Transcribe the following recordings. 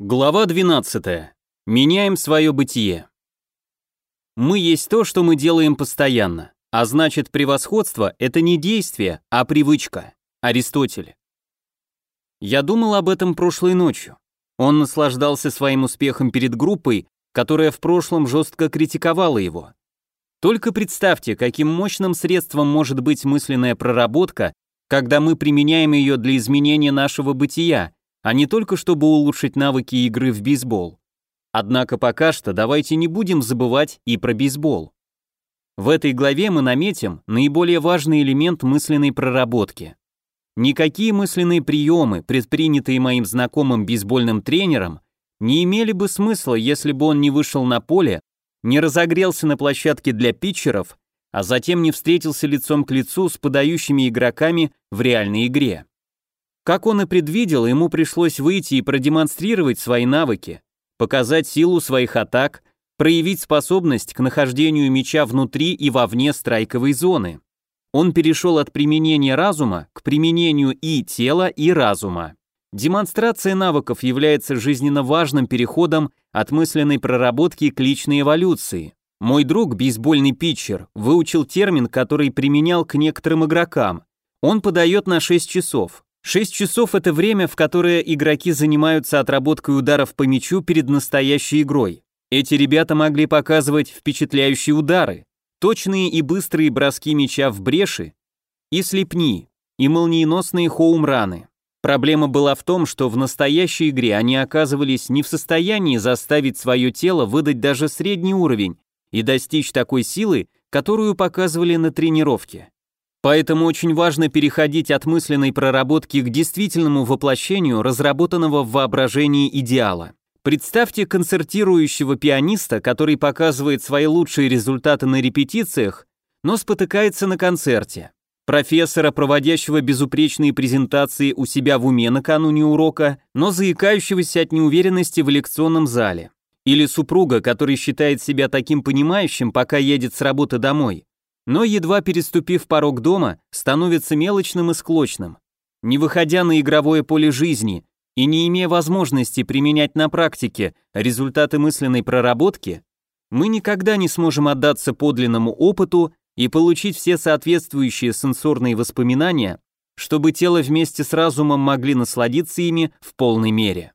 Глава 12. Меняем свое бытие. Мы есть то, что мы делаем постоянно, а значит превосходство – это не действие, а привычка. Аристотель. Я думал об этом прошлой ночью. Он наслаждался своим успехом перед группой, которая в прошлом жестко критиковала его. Только представьте, каким мощным средством может быть мысленная проработка, когда мы применяем ее для изменения нашего бытия – а не только чтобы улучшить навыки игры в бейсбол. Однако пока что давайте не будем забывать и про бейсбол. В этой главе мы наметим наиболее важный элемент мысленной проработки. Никакие мысленные приемы, предпринятые моим знакомым бейсбольным тренером, не имели бы смысла, если бы он не вышел на поле, не разогрелся на площадке для питчеров, а затем не встретился лицом к лицу с подающими игроками в реальной игре. Как он и предвидел, ему пришлось выйти и продемонстрировать свои навыки, показать силу своих атак, проявить способность к нахождению меча внутри и вовне страйковой зоны. Он перешел от применения разума к применению и тела, и разума. Демонстрация навыков является жизненно важным переходом от мысленной проработки к личной эволюции. Мой друг, бейсбольный питчер, выучил термин, который применял к некоторым игрокам. Он подает на 6 часов, Шесть часов — это время, в которое игроки занимаются отработкой ударов по мячу перед настоящей игрой. Эти ребята могли показывать впечатляющие удары, точные и быстрые броски мяча в бреши, и слепни, и молниеносные хоумраны. Проблема была в том, что в настоящей игре они оказывались не в состоянии заставить свое тело выдать даже средний уровень и достичь такой силы, которую показывали на тренировке. Поэтому очень важно переходить от мысленной проработки к действительному воплощению разработанного в воображении идеала. Представьте концертирующего пианиста, который показывает свои лучшие результаты на репетициях, но спотыкается на концерте. Профессора, проводящего безупречные презентации у себя в уме накануне урока, но заикающегося от неуверенности в лекционном зале. Или супруга, который считает себя таким понимающим, пока едет с работы домой, но едва переступив порог дома, становится мелочным и склочным. Не выходя на игровое поле жизни и не имея возможности применять на практике результаты мысленной проработки, мы никогда не сможем отдаться подлинному опыту и получить все соответствующие сенсорные воспоминания, чтобы тело вместе с разумом могли насладиться ими в полной мере.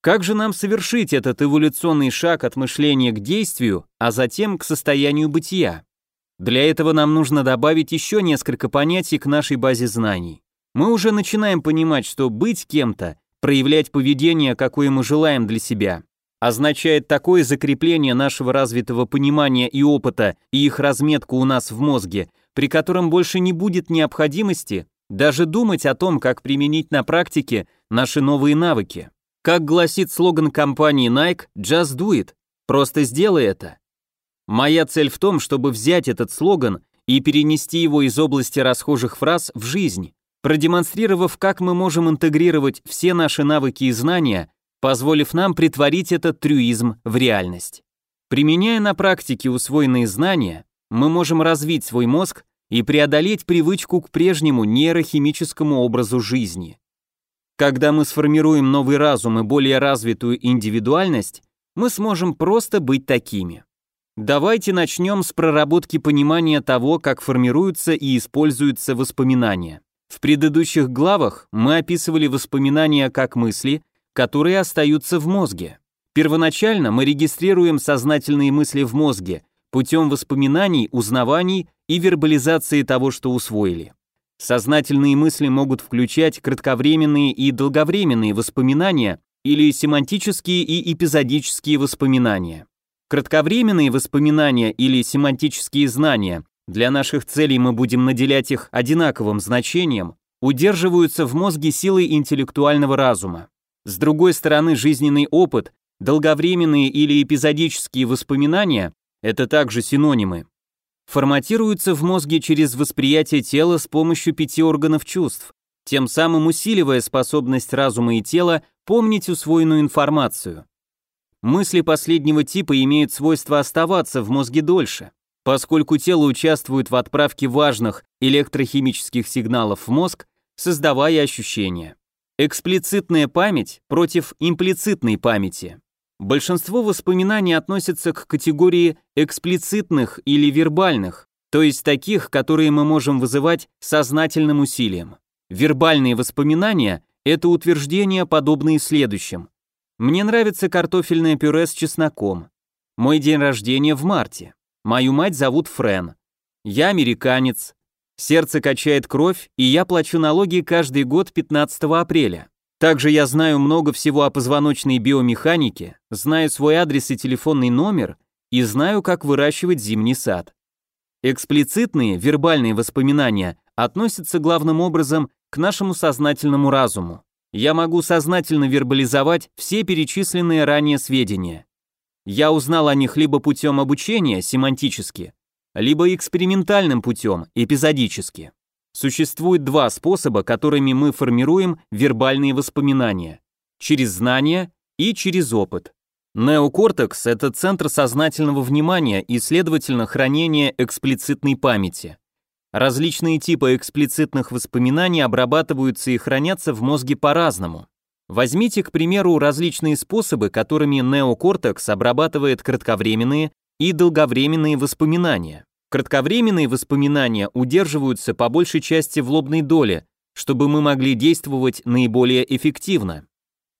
Как же нам совершить этот эволюционный шаг от мышления к действию, а затем к состоянию бытия? Для этого нам нужно добавить еще несколько понятий к нашей базе знаний. Мы уже начинаем понимать, что быть кем-то, проявлять поведение, какое мы желаем для себя, означает такое закрепление нашего развитого понимания и опыта и их разметку у нас в мозге, при котором больше не будет необходимости даже думать о том, как применить на практике наши новые навыки. Как гласит слоган компании Nike, just do it, просто сделай это. Моя цель в том, чтобы взять этот слоган и перенести его из области расхожих фраз в жизнь, продемонстрировав, как мы можем интегрировать все наши навыки и знания, позволив нам притворить этот трюизм в реальность. Применяя на практике усвоенные знания, мы можем развить свой мозг и преодолеть привычку к прежнему нейрохимическому образу жизни. Когда мы сформируем новый разум и более развитую индивидуальность, мы сможем просто быть такими. Давайте начнем с проработки понимания того, как формируются и используются воспоминания. В предыдущих главах мы описывали воспоминания как мысли, которые остаются в мозге. Первоначально мы регистрируем сознательные мысли в мозге путем воспоминаний, узнаваний и вербализации того, что усвоили. Сознательные мысли могут включать кратковременные и долговременные воспоминания или семантические и эпизодические воспоминания. Кратковременные воспоминания или семантические знания, для наших целей мы будем наделять их одинаковым значением, удерживаются в мозге силой интеллектуального разума. С другой стороны, жизненный опыт, долговременные или эпизодические воспоминания – это также синонимы. Форматируются в мозге через восприятие тела с помощью пяти органов чувств, тем самым усиливая способность разума и тела помнить усвоенную информацию. Мысли последнего типа имеют свойство оставаться в мозге дольше, поскольку тело участвует в отправке важных электрохимических сигналов в мозг, создавая ощущения. Эксплицитная память против имплицитной памяти. Большинство воспоминаний относятся к категории эксплицитных или вербальных, то есть таких, которые мы можем вызывать сознательным усилием. Вербальные воспоминания – это утверждения, подобные следующим. Мне нравится картофельное пюре с чесноком. Мой день рождения в марте. Мою мать зовут Френ. Я американец. Сердце качает кровь, и я плачу налоги каждый год 15 апреля. Также я знаю много всего о позвоночной биомеханике, знаю свой адрес и телефонный номер и знаю, как выращивать зимний сад. Эксплицитные вербальные воспоминания относятся главным образом к нашему сознательному разуму я могу сознательно вербализовать все перечисленные ранее сведения. Я узнал о них либо путем обучения, семантически, либо экспериментальным путем, эпизодически. Существует два способа, которыми мы формируем вербальные воспоминания. Через знания и через опыт. Неокортекс – это центр сознательного внимания и, следовательно, хранения эксплицитной памяти. Различные типы эксплицитных воспоминаний обрабатываются и хранятся в мозге по-разному. Возьмите, к примеру, различные способы, которыми неокортекс обрабатывает кратковременные и долговременные воспоминания. Кратковременные воспоминания удерживаются по большей части в лобной доле, чтобы мы могли действовать наиболее эффективно.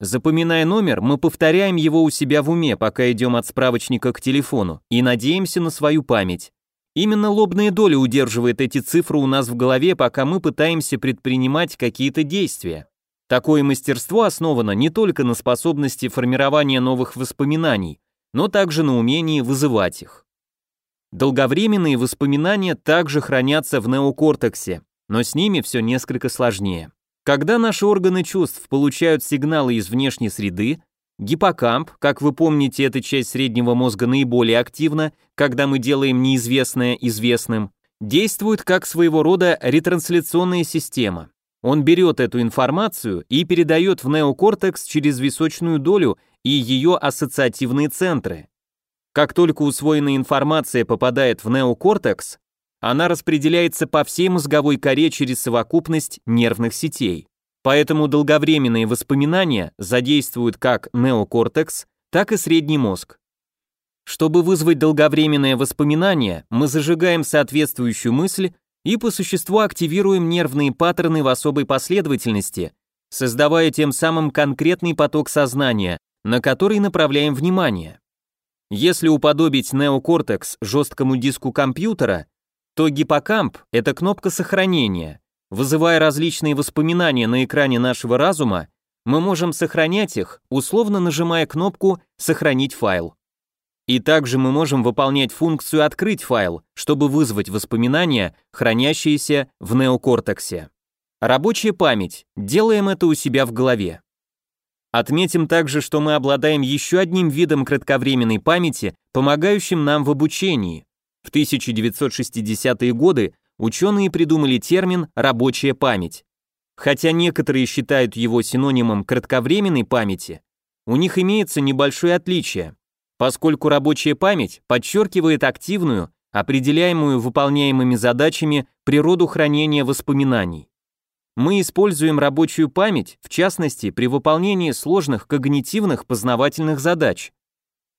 Запоминая номер, мы повторяем его у себя в уме, пока идем от справочника к телефону, и надеемся на свою память. Именно лобная доля удерживает эти цифры у нас в голове, пока мы пытаемся предпринимать какие-то действия. Такое мастерство основано не только на способности формирования новых воспоминаний, но также на умении вызывать их. Долговременные воспоминания также хранятся в неокортексе, но с ними все несколько сложнее. Когда наши органы чувств получают сигналы из внешней среды, Гиппокамп, как вы помните, эта часть среднего мозга наиболее активна, когда мы делаем неизвестное известным, действует как своего рода ретрансляционная система. Он берет эту информацию и передает в неокортекс через височную долю и ее ассоциативные центры. Как только усвоенная информация попадает в неокортекс, она распределяется по всей мозговой коре через совокупность нервных сетей. Поэтому долговременные воспоминания задействуют как неокортекс, так и средний мозг. Чтобы вызвать долговременное воспоминание, мы зажигаем соответствующую мысль и по существу активируем нервные паттерны в особой последовательности, создавая тем самым конкретный поток сознания, на который направляем внимание. Если уподобить неокортекс жесткому диску компьютера, то гиппокамп – это кнопка сохранения, Вызывая различные воспоминания на экране нашего разума, мы можем сохранять их, условно нажимая кнопку «Сохранить файл». И также мы можем выполнять функцию «Открыть файл», чтобы вызвать воспоминания, хранящиеся в неокортексе. Рабочая память. Делаем это у себя в голове. Отметим также, что мы обладаем еще одним видом кратковременной памяти, помогающим нам в обучении. В 1960-е годы ученые придумали термин «рабочая память». Хотя некоторые считают его синонимом кратковременной памяти, у них имеется небольшое отличие, поскольку рабочая память подчеркивает активную, определяемую выполняемыми задачами природу хранения воспоминаний. Мы используем рабочую память, в частности, при выполнении сложных когнитивных познавательных задач.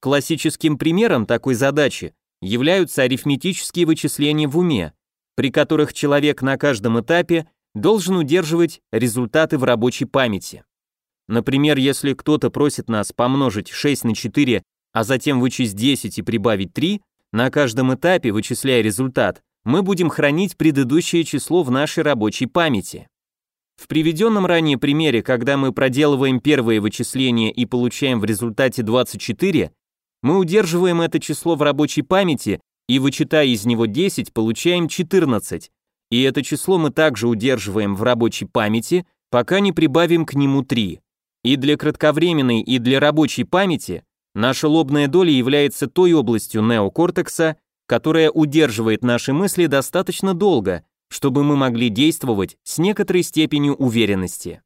Классическим примером такой задачи являются арифметические вычисления в уме, при которых человек на каждом этапе должен удерживать результаты в рабочей памяти. Например, если кто-то просит нас помножить 6 на 4, а затем вычесть 10 и прибавить 3, на каждом этапе, вычисляя результат, мы будем хранить предыдущее число в нашей рабочей памяти. В приведенном ранее примере, когда мы проделываем первое вычисление и получаем в результате 24, мы удерживаем это число в рабочей памяти и вычитая из него 10, получаем 14. И это число мы также удерживаем в рабочей памяти, пока не прибавим к нему 3. И для кратковременной, и для рабочей памяти наша лобная доля является той областью неокортекса, которая удерживает наши мысли достаточно долго, чтобы мы могли действовать с некоторой степенью уверенности.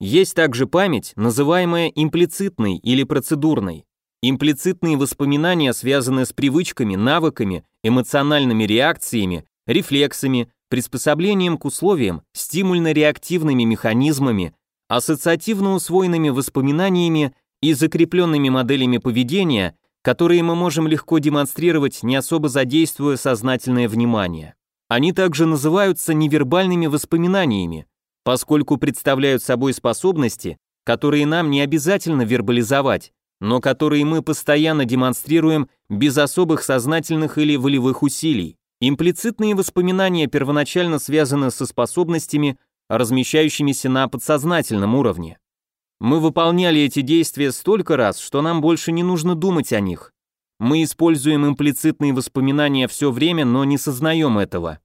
Есть также память, называемая имплицитной или процедурной. Имплицитные воспоминания связаны с привычками, навыками, эмоциональными реакциями, рефлексами, приспособлением к условиям, стимульно-реактивными механизмами, ассоциативно усвоенными воспоминаниями и закрепленными моделями поведения, которые мы можем легко демонстрировать, не особо задействуя сознательное внимание. Они также называются невербальными воспоминаниями, поскольку представляют собой способности, которые нам не обязательно вербализовать, но которые мы постоянно демонстрируем без особых сознательных или волевых усилий. Имплицитные воспоминания первоначально связаны со способностями, размещающимися на подсознательном уровне. Мы выполняли эти действия столько раз, что нам больше не нужно думать о них. Мы используем имплицитные воспоминания все время, но не сознаем этого.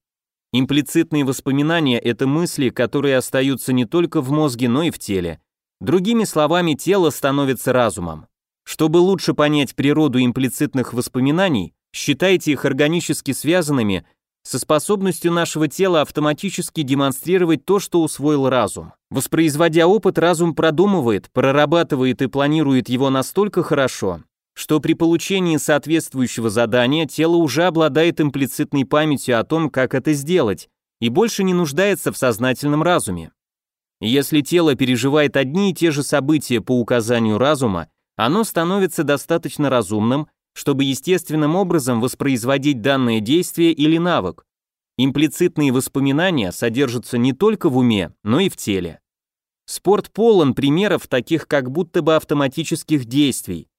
Имплицитные воспоминания – это мысли, которые остаются не только в мозге, но и в теле. Другими словами, тело становится разумом. Чтобы лучше понять природу имплицитных воспоминаний, считайте их органически связанными со способностью нашего тела автоматически демонстрировать то, что усвоил разум. Воспроизводя опыт, разум продумывает, прорабатывает и планирует его настолько хорошо, что при получении соответствующего задания тело уже обладает имплицитной памятью о том, как это сделать, и больше не нуждается в сознательном разуме. Если тело переживает одни и те же события по указанию разума, оно становится достаточно разумным, чтобы естественным образом воспроизводить данное действие или навык. Имплицитные воспоминания содержатся не только в уме, но и в теле. Спорт полон примеров таких как будто бы автоматических действий.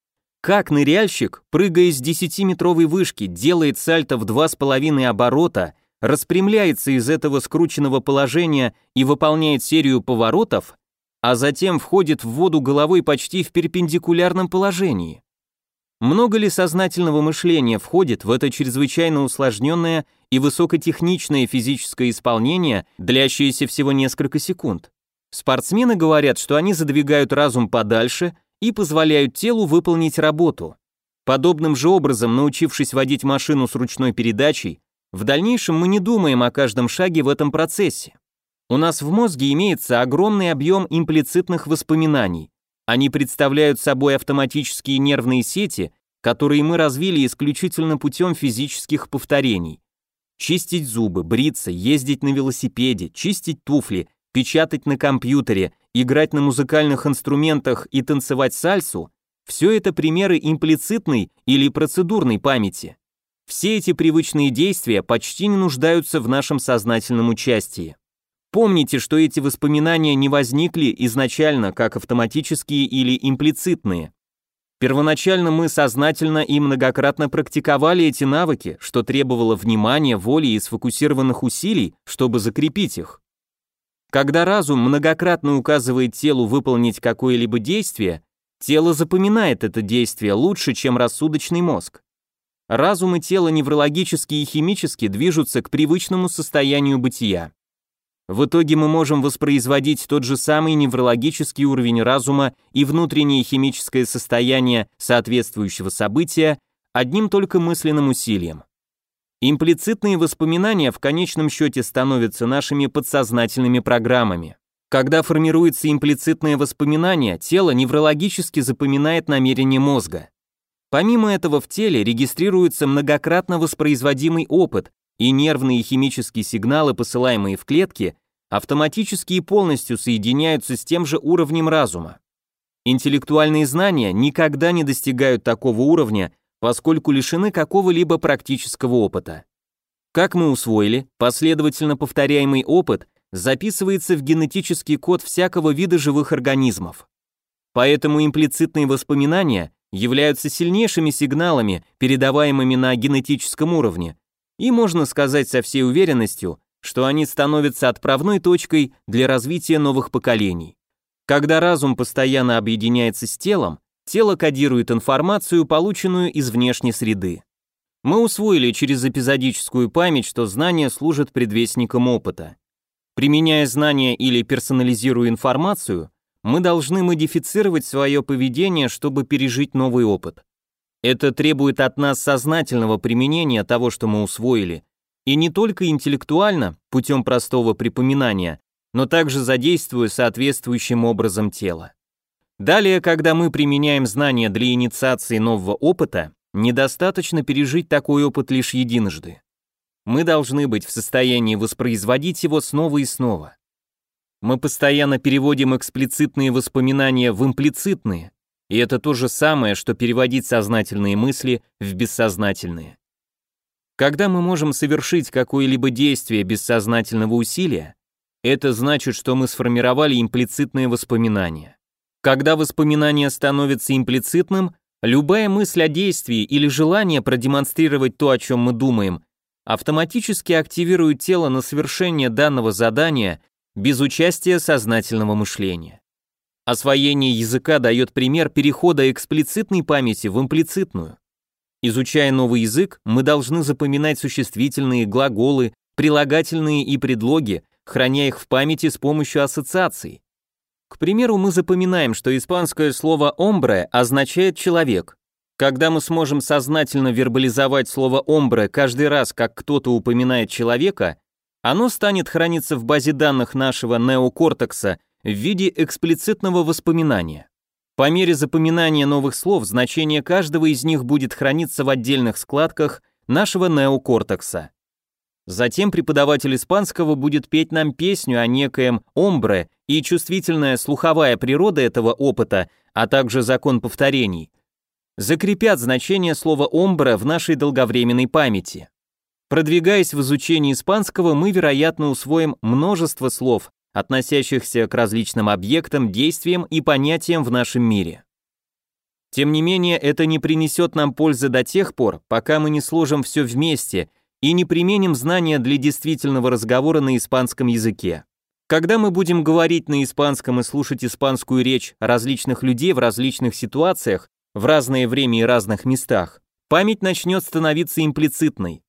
Как ныряльщик, прыгая с 10-метровой вышки, делает сальто в 2,5 оборота, распрямляется из этого скрученного положения и выполняет серию поворотов, а затем входит в воду головой почти в перпендикулярном положении. Много ли сознательного мышления входит в это чрезвычайно усложненное и высокотехничное физическое исполнение, длящееся всего несколько секунд? Спортсмены говорят, что они задвигают разум подальше и позволяют телу выполнить работу. Подобным же образом, научившись водить машину с ручной передачей, в дальнейшем мы не думаем о каждом шаге в этом процессе. У нас в мозге имеется огромный объем имплицитных воспоминаний. Они представляют собой автоматические нервные сети, которые мы развили исключительно путем физических повторений. Чистить зубы, бриться, ездить на велосипеде, чистить туфли, печатать на компьютере, играть на музыкальных инструментах и танцевать сальсу – все это примеры имплицитной или процедурной памяти. Все эти привычные действия почти не нуждаются в нашем сознательном участии. Помните, что эти воспоминания не возникли изначально как автоматические или имплицитные. Первоначально мы сознательно и многократно практиковали эти навыки, что требовало внимания, воли и сфокусированных усилий, чтобы закрепить их. Когда разум многократно указывает телу выполнить какое-либо действие, тело запоминает это действие лучше, чем рассудочный мозг. Разум и тело неврологически и химически движутся к привычному состоянию бытия. В итоге мы можем воспроизводить тот же самый неврологический уровень разума и внутреннее химическое состояние соответствующего события одним только мысленным усилием. Имплицитные воспоминания в конечном счете становятся нашими подсознательными программами. Когда формируется имплицитное воспоминание, тело неврологически запоминает намерение мозга. Помимо этого в теле регистрируется многократно воспроизводимый опыт, и нервные и химические сигналы, посылаемые в клетки, автоматически и полностью соединяются с тем же уровнем разума. Интеллектуальные знания никогда не достигают такого уровня, поскольку лишены какого-либо практического опыта. Как мы усвоили, последовательно повторяемый опыт записывается в генетический код всякого вида живых организмов. Поэтому имплицитные воспоминания являются сильнейшими сигналами, передаваемыми на генетическом уровне, и можно сказать со всей уверенностью, что они становятся отправной точкой для развития новых поколений. Когда разум постоянно объединяется с телом, тело кодирует информацию, полученную из внешней среды. Мы усвоили через эпизодическую память, что знания служат предвестником опыта. Применяя знания или персонализируя информацию, мы должны модифицировать свое поведение, чтобы пережить новый опыт. Это требует от нас сознательного применения того, что мы усвоили, и не только интеллектуально, путем простого припоминания, но также задействуя соответствующим образом тело. Далее, когда мы применяем знания для инициации нового опыта, недостаточно пережить такой опыт лишь единожды. Мы должны быть в состоянии воспроизводить его снова и снова. Мы постоянно переводим эксплицитные воспоминания в имплицитные, и это то же самое, что переводить сознательные мысли в бессознательные. Когда мы можем совершить какое-либо действие без сознательного усилия, это значит, что мы сформировали имплицитное воспоминание. Когда воспоминание становится имплицитным, любая мысль о действии или желание продемонстрировать то, о чем мы думаем, автоматически активирует тело на совершение данного задания без участия сознательного мышления. Освоение языка дает пример перехода эксплицитной памяти в имплицитную. Изучая новый язык, мы должны запоминать существительные, глаголы, прилагательные и предлоги, храня их в памяти с помощью ассоциаций. К примеру, мы запоминаем, что испанское слово «омбре» означает «человек». Когда мы сможем сознательно вербализовать слово «омбре» каждый раз, как кто-то упоминает человека, оно станет храниться в базе данных нашего неокортекса в виде эксплицитного воспоминания. По мере запоминания новых слов значение каждого из них будет храниться в отдельных складках нашего неокортекса. Затем преподаватель испанского будет петь нам песню о некоем «омбре» и чувствительная слуховая природа этого опыта, а также закон повторений, закрепят значение слова «омбре» в нашей долговременной памяти. Продвигаясь в изучении испанского, мы, вероятно, усвоим множество слов, относящихся к различным объектам, действиям и понятиям в нашем мире. Тем не менее, это не принесет нам пользы до тех пор, пока мы не сложим все вместе и не применим знания для действительного разговора на испанском языке. Когда мы будем говорить на испанском и слушать испанскую речь различных людей в различных ситуациях, в разное время и разных местах, память начнет становиться имплицитной.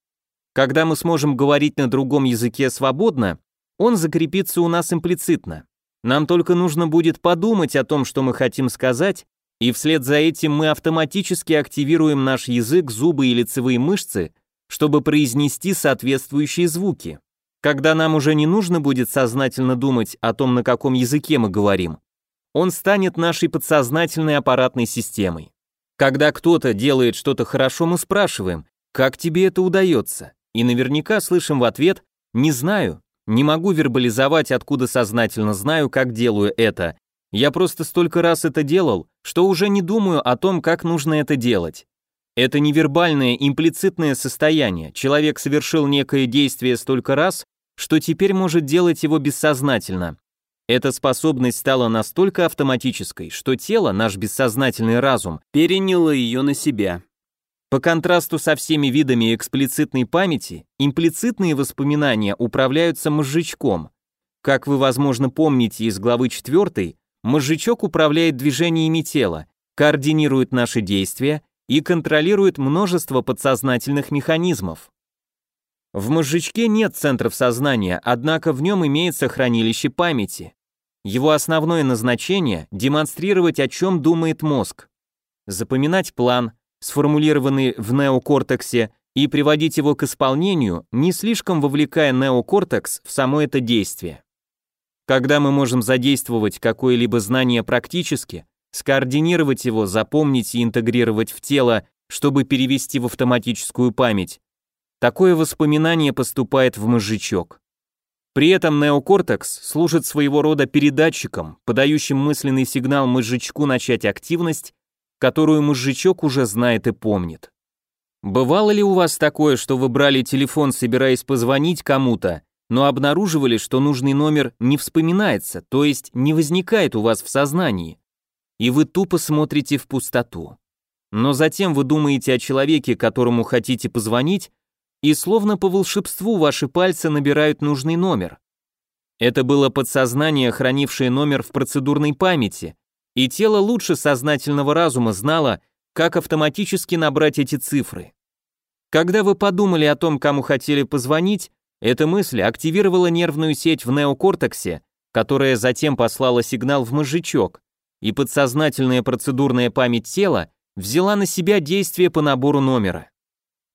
Когда мы сможем говорить на другом языке свободно, он закрепится у нас имплицитно. Нам только нужно будет подумать о том, что мы хотим сказать, и вслед за этим мы автоматически активируем наш язык, зубы и лицевые мышцы, чтобы произнести соответствующие звуки. Когда нам уже не нужно будет сознательно думать о том, на каком языке мы говорим, он станет нашей подсознательной аппаратной системой. Когда кто-то делает что-то хорошо, мы спрашиваем, как тебе это удается? И наверняка слышим в ответ «не знаю», не могу вербализовать, откуда сознательно знаю, как делаю это. Я просто столько раз это делал, что уже не думаю о том, как нужно это делать. Это невербальное, имплицитное состояние. Человек совершил некое действие столько раз, что теперь может делать его бессознательно. Эта способность стала настолько автоматической, что тело, наш бессознательный разум, переняло ее на себя. По контрасту со всеми видами эксплицитной памяти, имплицитные воспоминания управляются мозжечком. Как вы, возможно, помните из главы 4, мозжечок управляет движениями тела, координирует наши действия и контролирует множество подсознательных механизмов. В мозжечке нет центров сознания, однако в нем имеется хранилище памяти. Его основное назначение – демонстрировать, о чем думает мозг. Запоминать план – сформулированный в неокортексе, и приводить его к исполнению, не слишком вовлекая неокортекс в само это действие. Когда мы можем задействовать какое-либо знание практически, скоординировать его, запомнить и интегрировать в тело, чтобы перевести в автоматическую память, такое воспоминание поступает в мозжечок. При этом неокортекс служит своего рода передатчиком, подающим мысленный сигнал мозжечку начать активность которую мужичок уже знает и помнит. Бывало ли у вас такое, что вы брали телефон, собираясь позвонить кому-то, но обнаруживали, что нужный номер не вспоминается, то есть не возникает у вас в сознании, и вы тупо смотрите в пустоту. Но затем вы думаете о человеке, которому хотите позвонить, и словно по волшебству ваши пальцы набирают нужный номер. Это было подсознание, хранившее номер в процедурной памяти, и тело лучше сознательного разума знало, как автоматически набрать эти цифры. Когда вы подумали о том, кому хотели позвонить, эта мысль активировала нервную сеть в неокортексе, которая затем послала сигнал в мозжечок, и подсознательная процедурная память тела взяла на себя действие по набору номера.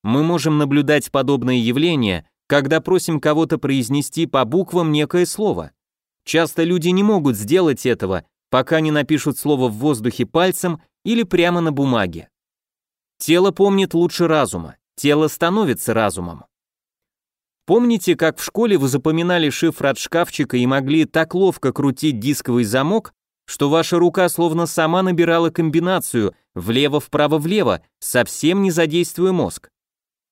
Мы можем наблюдать подобные явления, когда просим кого-то произнести по буквам некое слово. Часто люди не могут сделать этого пока не напишут слово в воздухе пальцем или прямо на бумаге. Тело помнит лучше разума, тело становится разумом. Помните, как в школе вы запоминали шифр от шкафчика и могли так ловко крутить дисковый замок, что ваша рука словно сама набирала комбинацию влево-вправо-влево, совсем не задействуя мозг?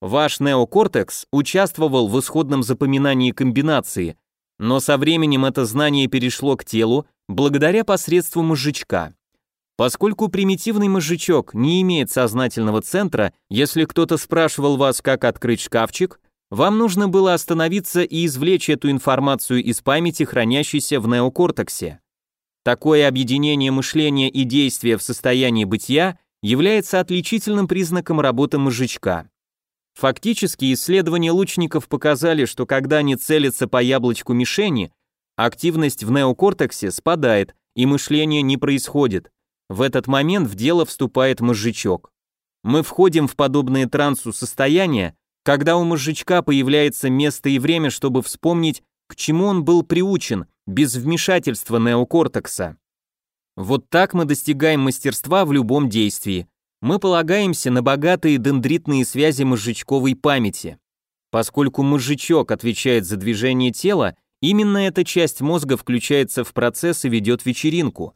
Ваш неокортекс участвовал в исходном запоминании комбинации, но со временем это знание перешло к телу благодаря посредству мозжечка. Поскольку примитивный мозжечок не имеет сознательного центра, если кто-то спрашивал вас, как открыть шкафчик, вам нужно было остановиться и извлечь эту информацию из памяти, хранящейся в неокортексе. Такое объединение мышления и действия в состоянии бытия является отличительным признаком работы мозжечка. Фактически исследования лучников показали, что когда они целятся по яблочку мишени, активность в неокортексе спадает и мышление не происходит. В этот момент в дело вступает мозжечок. Мы входим в подобные трансу состояния, когда у мозжечка появляется место и время, чтобы вспомнить, к чему он был приучен, без вмешательства неокортекса. Вот так мы достигаем мастерства в любом действии мы полагаемся на богатые дендритные связи мозжечковой памяти. Поскольку мозжечок отвечает за движение тела, именно эта часть мозга включается в процесс и ведет вечеринку.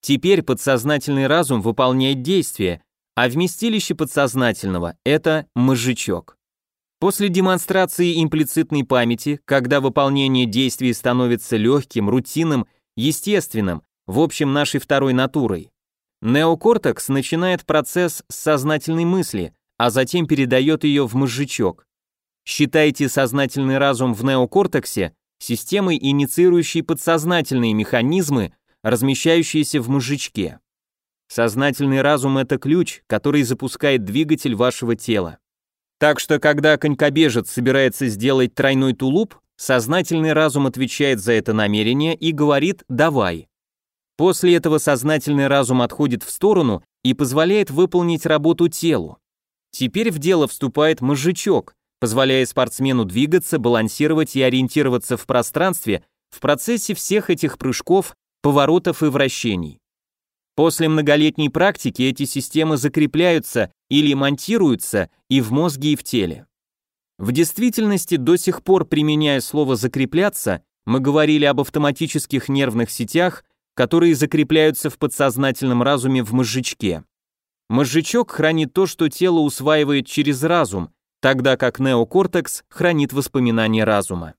Теперь подсознательный разум выполняет действие, а вместилище подсознательного – это мозжечок. После демонстрации имплицитной памяти, когда выполнение действий становится легким, рутинным, естественным, в общем, нашей второй натурой, Неокортекс начинает процесс с сознательной мысли, а затем передает ее в мозжечок. Считайте сознательный разум в неокортексе системой, инициирующей подсознательные механизмы, размещающиеся в мозжечке. Сознательный разум – это ключ, который запускает двигатель вашего тела. Так что, когда конькобежец собирается сделать тройной тулуп, сознательный разум отвечает за это намерение и говорит «давай». После этого сознательный разум отходит в сторону и позволяет выполнить работу телу. Теперь в дело вступает мозжечок, позволяя спортсмену двигаться, балансировать и ориентироваться в пространстве в процессе всех этих прыжков, поворотов и вращений. После многолетней практики эти системы закрепляются или монтируются и в мозге, и в теле. В действительности, до сих пор применяя слово «закрепляться», мы говорили об автоматических нервных сетях, которые закрепляются в подсознательном разуме в мозжечке. Мозжечок хранит то, что тело усваивает через разум, тогда как неокортекс хранит воспоминания разума.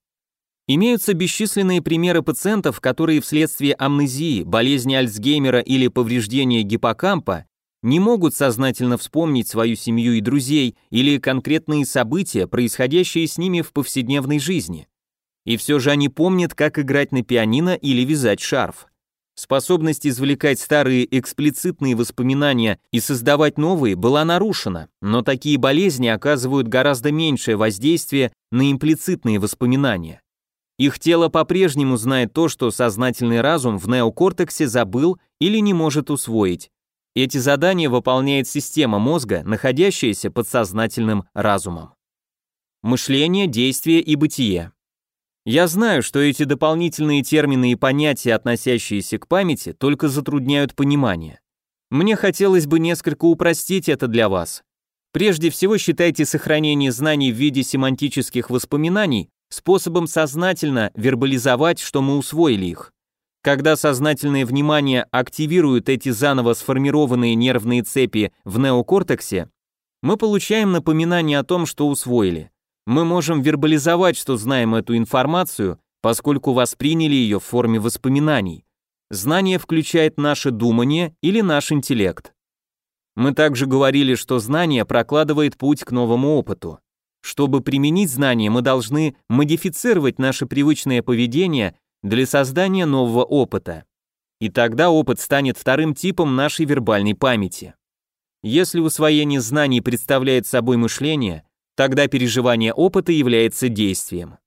Имеются бесчисленные примеры пациентов, которые вследствие амнезии, болезни Альцгеймера или повреждения гиппокампа не могут сознательно вспомнить свою семью и друзей или конкретные события, происходящие с ними в повседневной жизни. И все же они помнят, как играть на пианино или вязать шарф. Способность извлекать старые эксплицитные воспоминания и создавать новые была нарушена, но такие болезни оказывают гораздо меньшее воздействие на имплицитные воспоминания. Их тело по-прежнему знает то, что сознательный разум в неокортексе забыл или не может усвоить. Эти задания выполняет система мозга, находящаяся под сознательным разумом. Мышление, действие и бытие. Я знаю, что эти дополнительные термины и понятия, относящиеся к памяти, только затрудняют понимание. Мне хотелось бы несколько упростить это для вас. Прежде всего считайте сохранение знаний в виде семантических воспоминаний способом сознательно вербализовать, что мы усвоили их. Когда сознательное внимание активирует эти заново сформированные нервные цепи в неокортексе, мы получаем напоминание о том, что усвоили мы можем вербализовать, что знаем эту информацию, поскольку восприняли ее в форме воспоминаний. Знание включает наше думание или наш интеллект. Мы также говорили, что знание прокладывает путь к новому опыту. Чтобы применить знание, мы должны модифицировать наше привычное поведение для создания нового опыта. И тогда опыт станет вторым типом нашей вербальной памяти. Если усвоение знаний представляет собой мышление, Тогда переживание опыта является действием.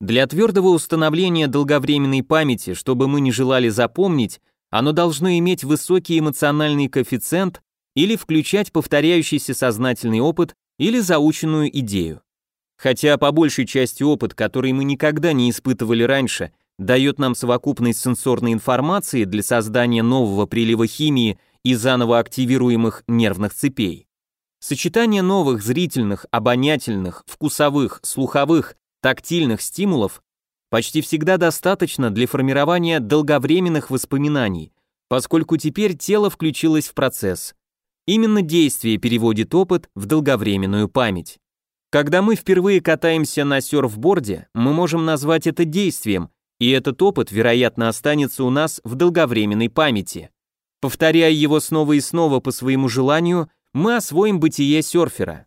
Для твердого установления долговременной памяти, чтобы мы не желали запомнить, оно должно иметь высокий эмоциональный коэффициент или включать повторяющийся сознательный опыт или заученную идею. Хотя по большей части опыт, который мы никогда не испытывали раньше, дает нам совокупность сенсорной информации для создания нового прилива химии и заново активируемых нервных цепей. Сочетание новых зрительных, обонятельных, вкусовых, слуховых, тактильных стимулов почти всегда достаточно для формирования долговременных воспоминаний, поскольку теперь тело включилось в процесс. Именно действие переводит опыт в долговременную память. Когда мы впервые катаемся на серфборде, мы можем назвать это действием, и этот опыт, вероятно, останется у нас в долговременной памяти. Повторяя его снова и снова по своему желанию – мы освоим бытие серфера.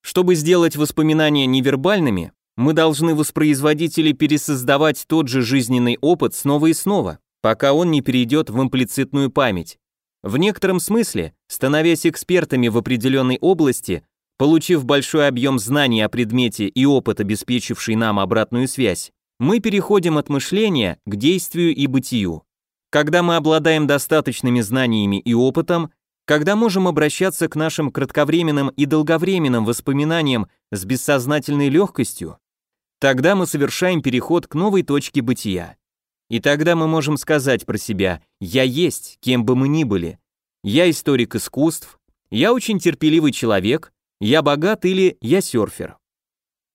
Чтобы сделать воспоминания невербальными, мы должны воспроизводить или пересоздавать тот же жизненный опыт снова и снова, пока он не перейдет в имплицитную память. В некотором смысле, становясь экспертами в определенной области, получив большой объем знаний о предмете и опыт, обеспечивший нам обратную связь, мы переходим от мышления к действию и бытию. Когда мы обладаем достаточными знаниями и опытом, когда можем обращаться к нашим кратковременным и долговременным воспоминаниям с бессознательной легкостью, тогда мы совершаем переход к новой точке бытия. И тогда мы можем сказать про себя «я есть, кем бы мы ни были», «я историк искусств», «я очень терпеливый человек», «я богат» или «я серфер».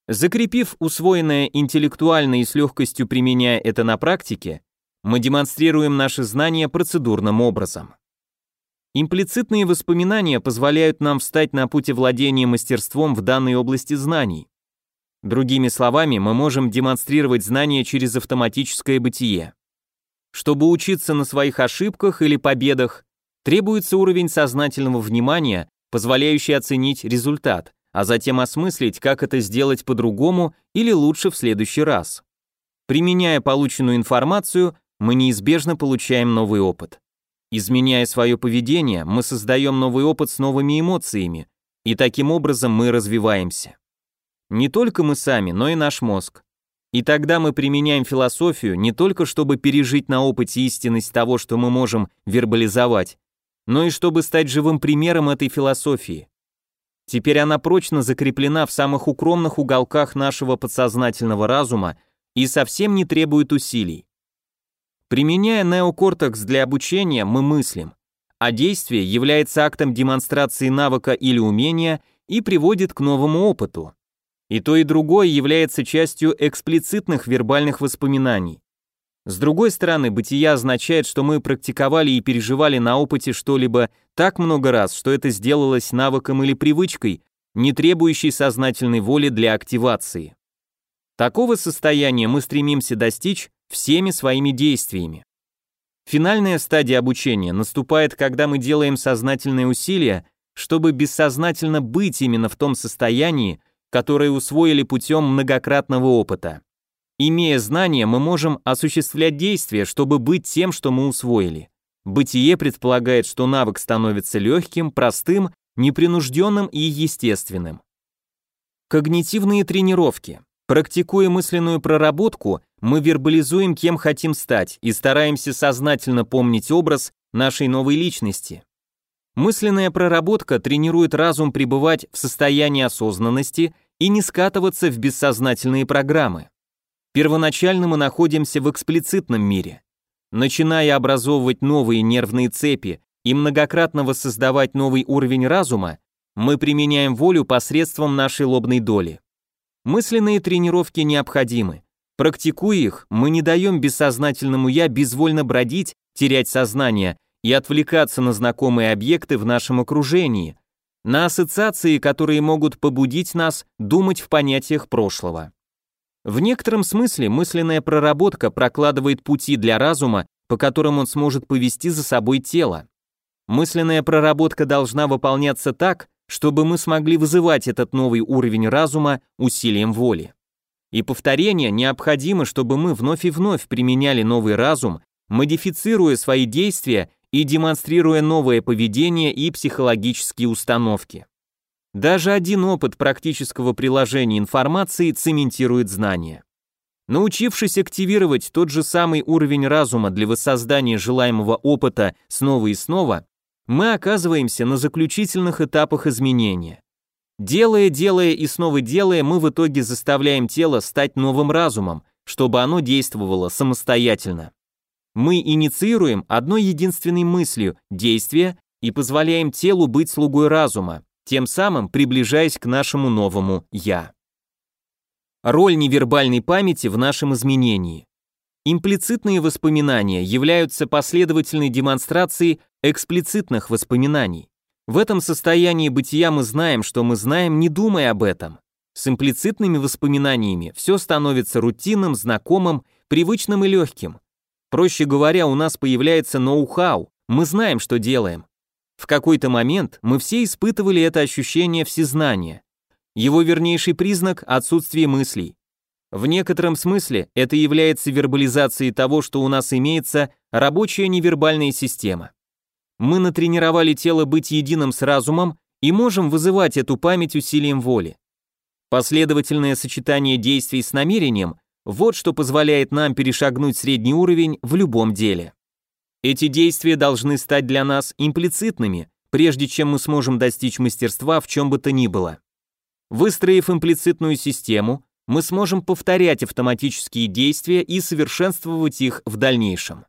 Закрепив усвоенное интеллектуально и с легкостью применяя это на практике, мы демонстрируем наши знания процедурным образом. Имплицитные воспоминания позволяют нам встать на пути владения мастерством в данной области знаний. Другими словами, мы можем демонстрировать знания через автоматическое бытие. Чтобы учиться на своих ошибках или победах, требуется уровень сознательного внимания, позволяющий оценить результат, а затем осмыслить, как это сделать по-другому или лучше в следующий раз. Применяя полученную информацию, мы неизбежно получаем новый опыт. Изменяя свое поведение, мы создаем новый опыт с новыми эмоциями, и таким образом мы развиваемся. Не только мы сами, но и наш мозг. И тогда мы применяем философию не только чтобы пережить на опыте истинность того, что мы можем вербализовать, но и чтобы стать живым примером этой философии. Теперь она прочно закреплена в самых укромных уголках нашего подсознательного разума и совсем не требует усилий. Применяя неокортекс для обучения, мы мыслим, а действие является актом демонстрации навыка или умения и приводит к новому опыту. И то, и другое является частью эксплицитных вербальных воспоминаний. С другой стороны, бытие означает, что мы практиковали и переживали на опыте что-либо так много раз, что это сделалось навыком или привычкой, не требующей сознательной воли для активации. Такого состояния мы стремимся достичь всеми своими действиями. Финальная стадия обучения наступает, когда мы делаем сознательные усилия, чтобы бессознательно быть именно в том состоянии, которое усвоили путем многократного опыта. Имея знания, мы можем осуществлять действия, чтобы быть тем, что мы усвоили. Бытие предполагает, что навык становится легким, простым, непринужденным и естественным. Когнитивные тренировки. Практикуя мысленную проработку, мы вербализуем, кем хотим стать, и стараемся сознательно помнить образ нашей новой личности. Мысленная проработка тренирует разум пребывать в состоянии осознанности и не скатываться в бессознательные программы. Первоначально мы находимся в эксплицитном мире. Начиная образовывать новые нервные цепи и многократно воссоздавать новый уровень разума, мы применяем волю посредством нашей лобной доли. Мысленные тренировки необходимы. Практикуя их, мы не даем бессознательному «я» безвольно бродить, терять сознание и отвлекаться на знакомые объекты в нашем окружении, на ассоциации, которые могут побудить нас думать в понятиях прошлого. В некотором смысле мысленная проработка прокладывает пути для разума, по которым он сможет повести за собой тело. Мысленная проработка должна выполняться так, чтобы мы смогли вызывать этот новый уровень разума усилием воли. И повторение необходимо, чтобы мы вновь и вновь применяли новый разум, модифицируя свои действия и демонстрируя новое поведение и психологические установки. Даже один опыт практического приложения информации цементирует знания. Научившись активировать тот же самый уровень разума для воссоздания желаемого опыта снова и снова, мы оказываемся на заключительных этапах изменения. Делая, делая и снова делая, мы в итоге заставляем тело стать новым разумом, чтобы оно действовало самостоятельно. Мы инициируем одной единственной мыслью действие и позволяем телу быть слугой разума, тем самым приближаясь к нашему новому «я». Роль невербальной памяти в нашем изменении. Имплицитные воспоминания являются последовательной демонстрацией эксплицитных воспоминаний. В этом состоянии бытия мы знаем, что мы знаем, не думая об этом. С имплицитными воспоминаниями все становится рутинным, знакомым, привычным и легким. Проще говоря, у нас появляется ноу-хау, мы знаем, что делаем. В какой-то момент мы все испытывали это ощущение всезнания. Его вернейший признак – отсутствие мыслей. В некотором смысле это является вербализацией того, что у нас имеется рабочая невербальная система. Мы натренировали тело быть единым с разумом и можем вызывать эту память усилием воли. Последовательное сочетание действий с намерением – вот что позволяет нам перешагнуть средний уровень в любом деле. Эти действия должны стать для нас имплицитными, прежде чем мы сможем достичь мастерства в чем бы то ни было. Выстроив имплицитную систему, мы сможем повторять автоматические действия и совершенствовать их в дальнейшем.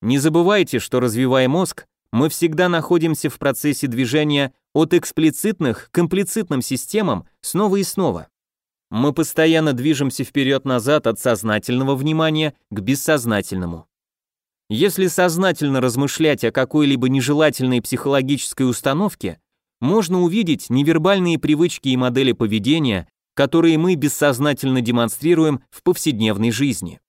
Не забывайте, что развивая мозг, мы всегда находимся в процессе движения от эксплицитных к имплицитным системам снова и снова. Мы постоянно движемся вперед-назад от сознательного внимания к бессознательному. Если сознательно размышлять о какой-либо нежелательной психологической установке, можно увидеть невербальные привычки и модели поведения, которые мы бессознательно демонстрируем в повседневной жизни.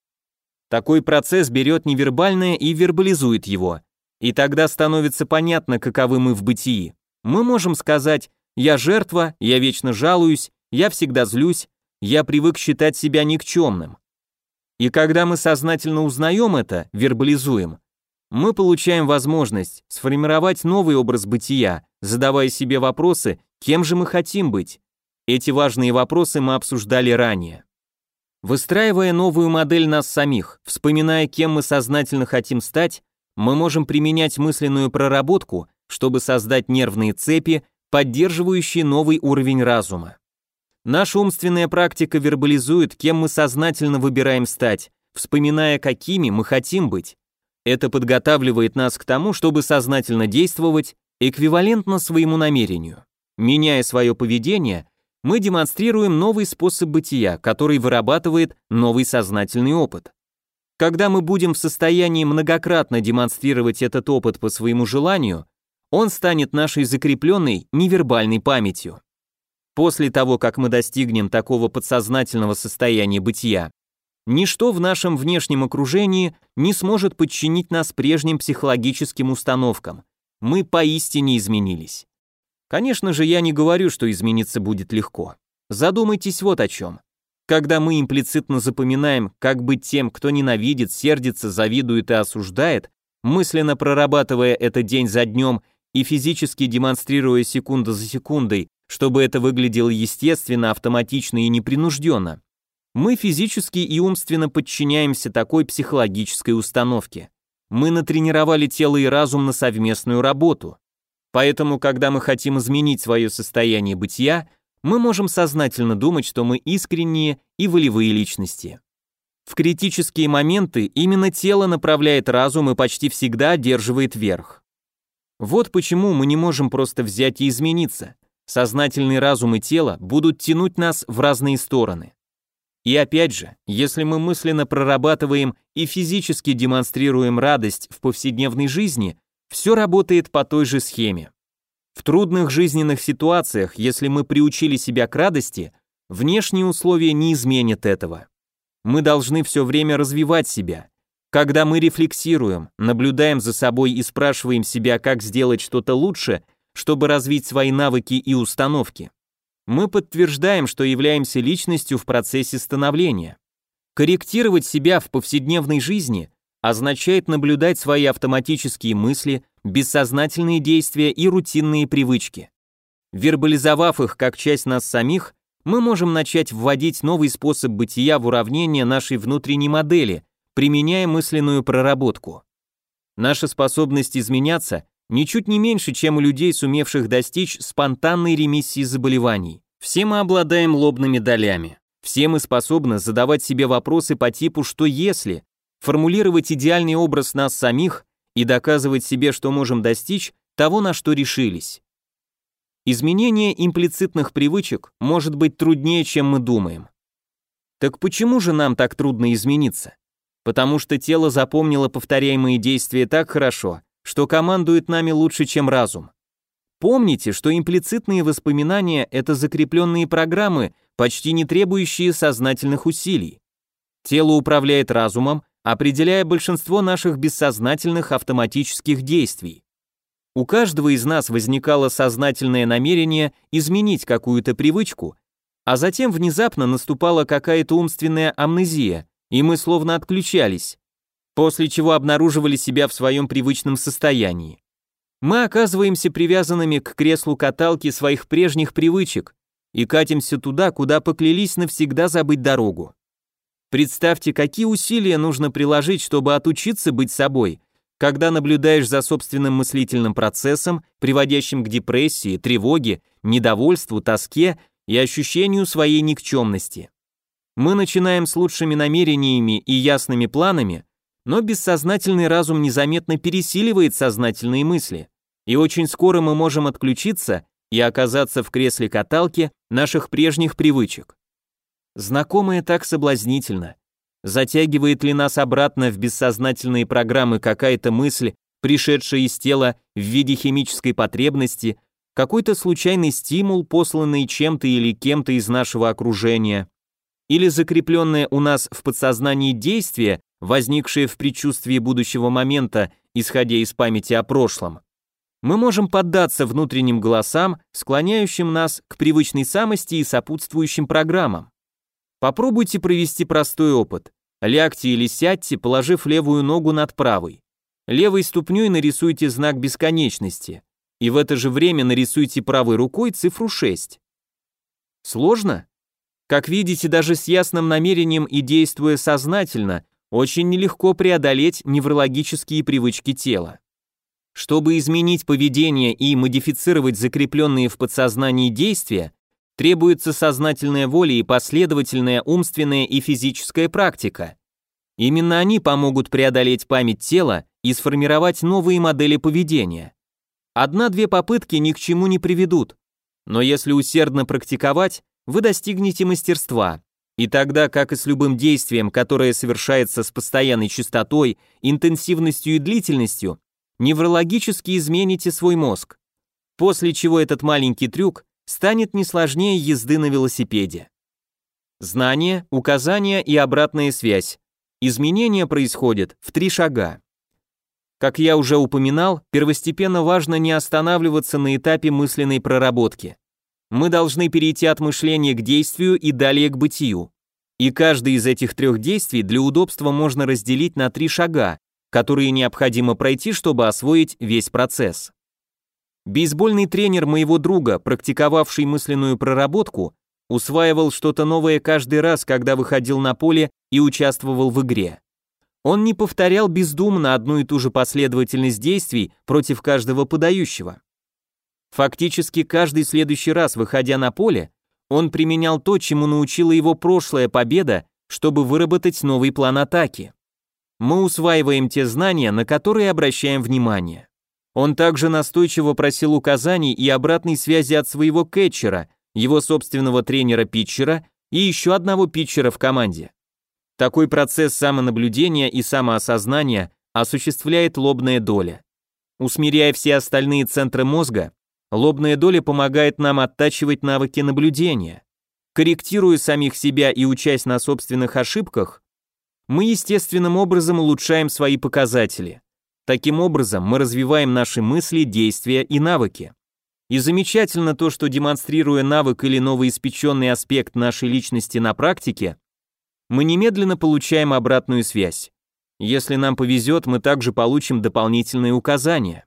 Такой процесс берет невербальное и вербализует его. И тогда становится понятно, каковы мы в бытии. Мы можем сказать «я жертва», «я вечно жалуюсь», «я всегда злюсь», «я привык считать себя никчемным». И когда мы сознательно узнаем это, вербализуем, мы получаем возможность сформировать новый образ бытия, задавая себе вопросы, кем же мы хотим быть, эти важные вопросы мы обсуждали ранее. Выстраивая новую модель нас самих, вспоминая, кем мы сознательно хотим стать, мы можем применять мысленную проработку, чтобы создать нервные цепи, поддерживающие новый уровень разума. Наша умственная практика вербализует, кем мы сознательно выбираем стать, вспоминая, какими мы хотим быть. Это подготавливает нас к тому, чтобы сознательно действовать эквивалентно своему намерению. Меняя свое поведение, мы демонстрируем новый способ бытия, который вырабатывает новый сознательный опыт. Когда мы будем в состоянии многократно демонстрировать этот опыт по своему желанию, он станет нашей закрепленной невербальной памятью. После того, как мы достигнем такого подсознательного состояния бытия, ничто в нашем внешнем окружении не сможет подчинить нас прежним психологическим установкам. Мы поистине изменились. Конечно же, я не говорю, что измениться будет легко. Задумайтесь вот о чем. Когда мы имплицитно запоминаем, как быть тем, кто ненавидит, сердится, завидует и осуждает, мысленно прорабатывая это день за днем и физически демонстрируя секунду за секундой, чтобы это выглядело естественно, автоматично и непринужденно, мы физически и умственно подчиняемся такой психологической установке. Мы натренировали тело и разум на совместную работу. Поэтому, когда мы хотим изменить свое состояние бытия, мы можем сознательно думать, что мы искренние и волевые личности. В критические моменты именно тело направляет разум и почти всегда одерживает верх. Вот почему мы не можем просто взять и измениться. Сознательный разум и тело будут тянуть нас в разные стороны. И опять же, если мы мысленно прорабатываем и физически демонстрируем радость в повседневной жизни, все работает по той же схеме. В трудных жизненных ситуациях, если мы приучили себя к радости, внешние условия не изменят этого. Мы должны все время развивать себя. Когда мы рефлексируем, наблюдаем за собой и спрашиваем себя, как сделать что-то лучше, чтобы развить свои навыки и установки, мы подтверждаем, что являемся личностью в процессе становления. Корректировать себя в повседневной жизни означает наблюдать свои автоматические мысли, бессознательные действия и рутинные привычки. Вербализовав их как часть нас самих, мы можем начать вводить новый способ бытия в уравнение нашей внутренней модели, применяя мысленную проработку. Наша способность изменяться ничуть не меньше, чем у людей, сумевших достичь спонтанной ремиссии заболеваний. Все мы обладаем лобными долями. Все мы способны задавать себе вопросы по типу «что если?», формулировать идеальный образ нас самих и доказывать себе, что можем достичь того, на что решились. Изменение имплицитных привычек может быть труднее, чем мы думаем. Так почему же нам так трудно измениться? Потому что тело запомнило повторяемые действия так хорошо, что командует нами лучше, чем разум. Помните, что имплицитные воспоминания – это закрепленные программы, почти не требующие сознательных усилий. Тело управляет разумом, определяя большинство наших бессознательных автоматических действий. У каждого из нас возникало сознательное намерение изменить какую-то привычку, а затем внезапно наступала какая-то умственная амнезия, и мы словно отключались, после чего обнаруживали себя в своем привычном состоянии. Мы оказываемся привязанными к креслу каталки своих прежних привычек и катимся туда, куда поклялись навсегда забыть дорогу. Представьте, какие усилия нужно приложить, чтобы отучиться быть собой, когда наблюдаешь за собственным мыслительным процессом, приводящим к депрессии, тревоге, недовольству, тоске и ощущению своей никчемности. Мы начинаем с лучшими намерениями и ясными планами, но бессознательный разум незаметно пересиливает сознательные мысли, и очень скоро мы можем отключиться и оказаться в кресле каталки наших прежних привычек. Знакомое так соблазнительно. Затягивает ли нас обратно в бессознательные программы какая-то мысль, пришедшая из тела в виде химической потребности, какой-то случайный стимул, посланный чем-то или кем-то из нашего окружения, или закрепленное у нас в подсознании действие, возникшее в предчувствии будущего момента, исходя из памяти о прошлом. Мы можем поддаться внутренним голосам, склоняющим нас к привычной самости и сопутствующим программам. Попробуйте провести простой опыт. Лягте или сядьте, положив левую ногу над правой. Левой ступней нарисуйте знак бесконечности. И в это же время нарисуйте правой рукой цифру 6. Сложно? Как видите, даже с ясным намерением и действуя сознательно, очень нелегко преодолеть неврологические привычки тела. Чтобы изменить поведение и модифицировать закрепленные в подсознании действия, требуется сознательная воля и последовательная умственная и физическая практика. Именно они помогут преодолеть память тела и сформировать новые модели поведения. Одна-две попытки ни к чему не приведут, но если усердно практиковать, вы достигнете мастерства. И тогда, как и с любым действием, которое совершается с постоянной частотой, интенсивностью и длительностью, неврологически измените свой мозг. После чего этот маленький трюк станет не сложнее езды на велосипеде. Знание, указание и обратная связь. Изменения происходят в три шага. Как я уже упоминал, первостепенно важно не останавливаться на этапе мысленной проработки. Мы должны перейти от мышления к действию и далее к бытию. И каждый из этих трех действий для удобства можно разделить на три шага, которые необходимо пройти, чтобы освоить весь процесс. Бейсбольный тренер моего друга, практиковавший мысленную проработку, усваивал что-то новое каждый раз, когда выходил на поле и участвовал в игре. Он не повторял бездумно одну и ту же последовательность действий против каждого подающего. Фактически каждый следующий раз, выходя на поле, он применял то, чему научила его прошлая победа, чтобы выработать новый план атаки. Мы усваиваем те знания, на которые обращаем внимание. Он также настойчиво просил указаний и обратной связи от своего кетчера, его собственного тренера-питчера и еще одного питчера в команде. Такой процесс самонаблюдения и самоосознания осуществляет лобная доля. Усмиряя все остальные центры мозга, лобная доля помогает нам оттачивать навыки наблюдения. Корректируя самих себя и учась на собственных ошибках, мы естественным образом улучшаем свои показатели. Таким образом, мы развиваем наши мысли, действия и навыки. И замечательно то, что демонстрируя навык или новоиспеченный аспект нашей личности на практике, мы немедленно получаем обратную связь. Если нам повезет, мы также получим дополнительные указания.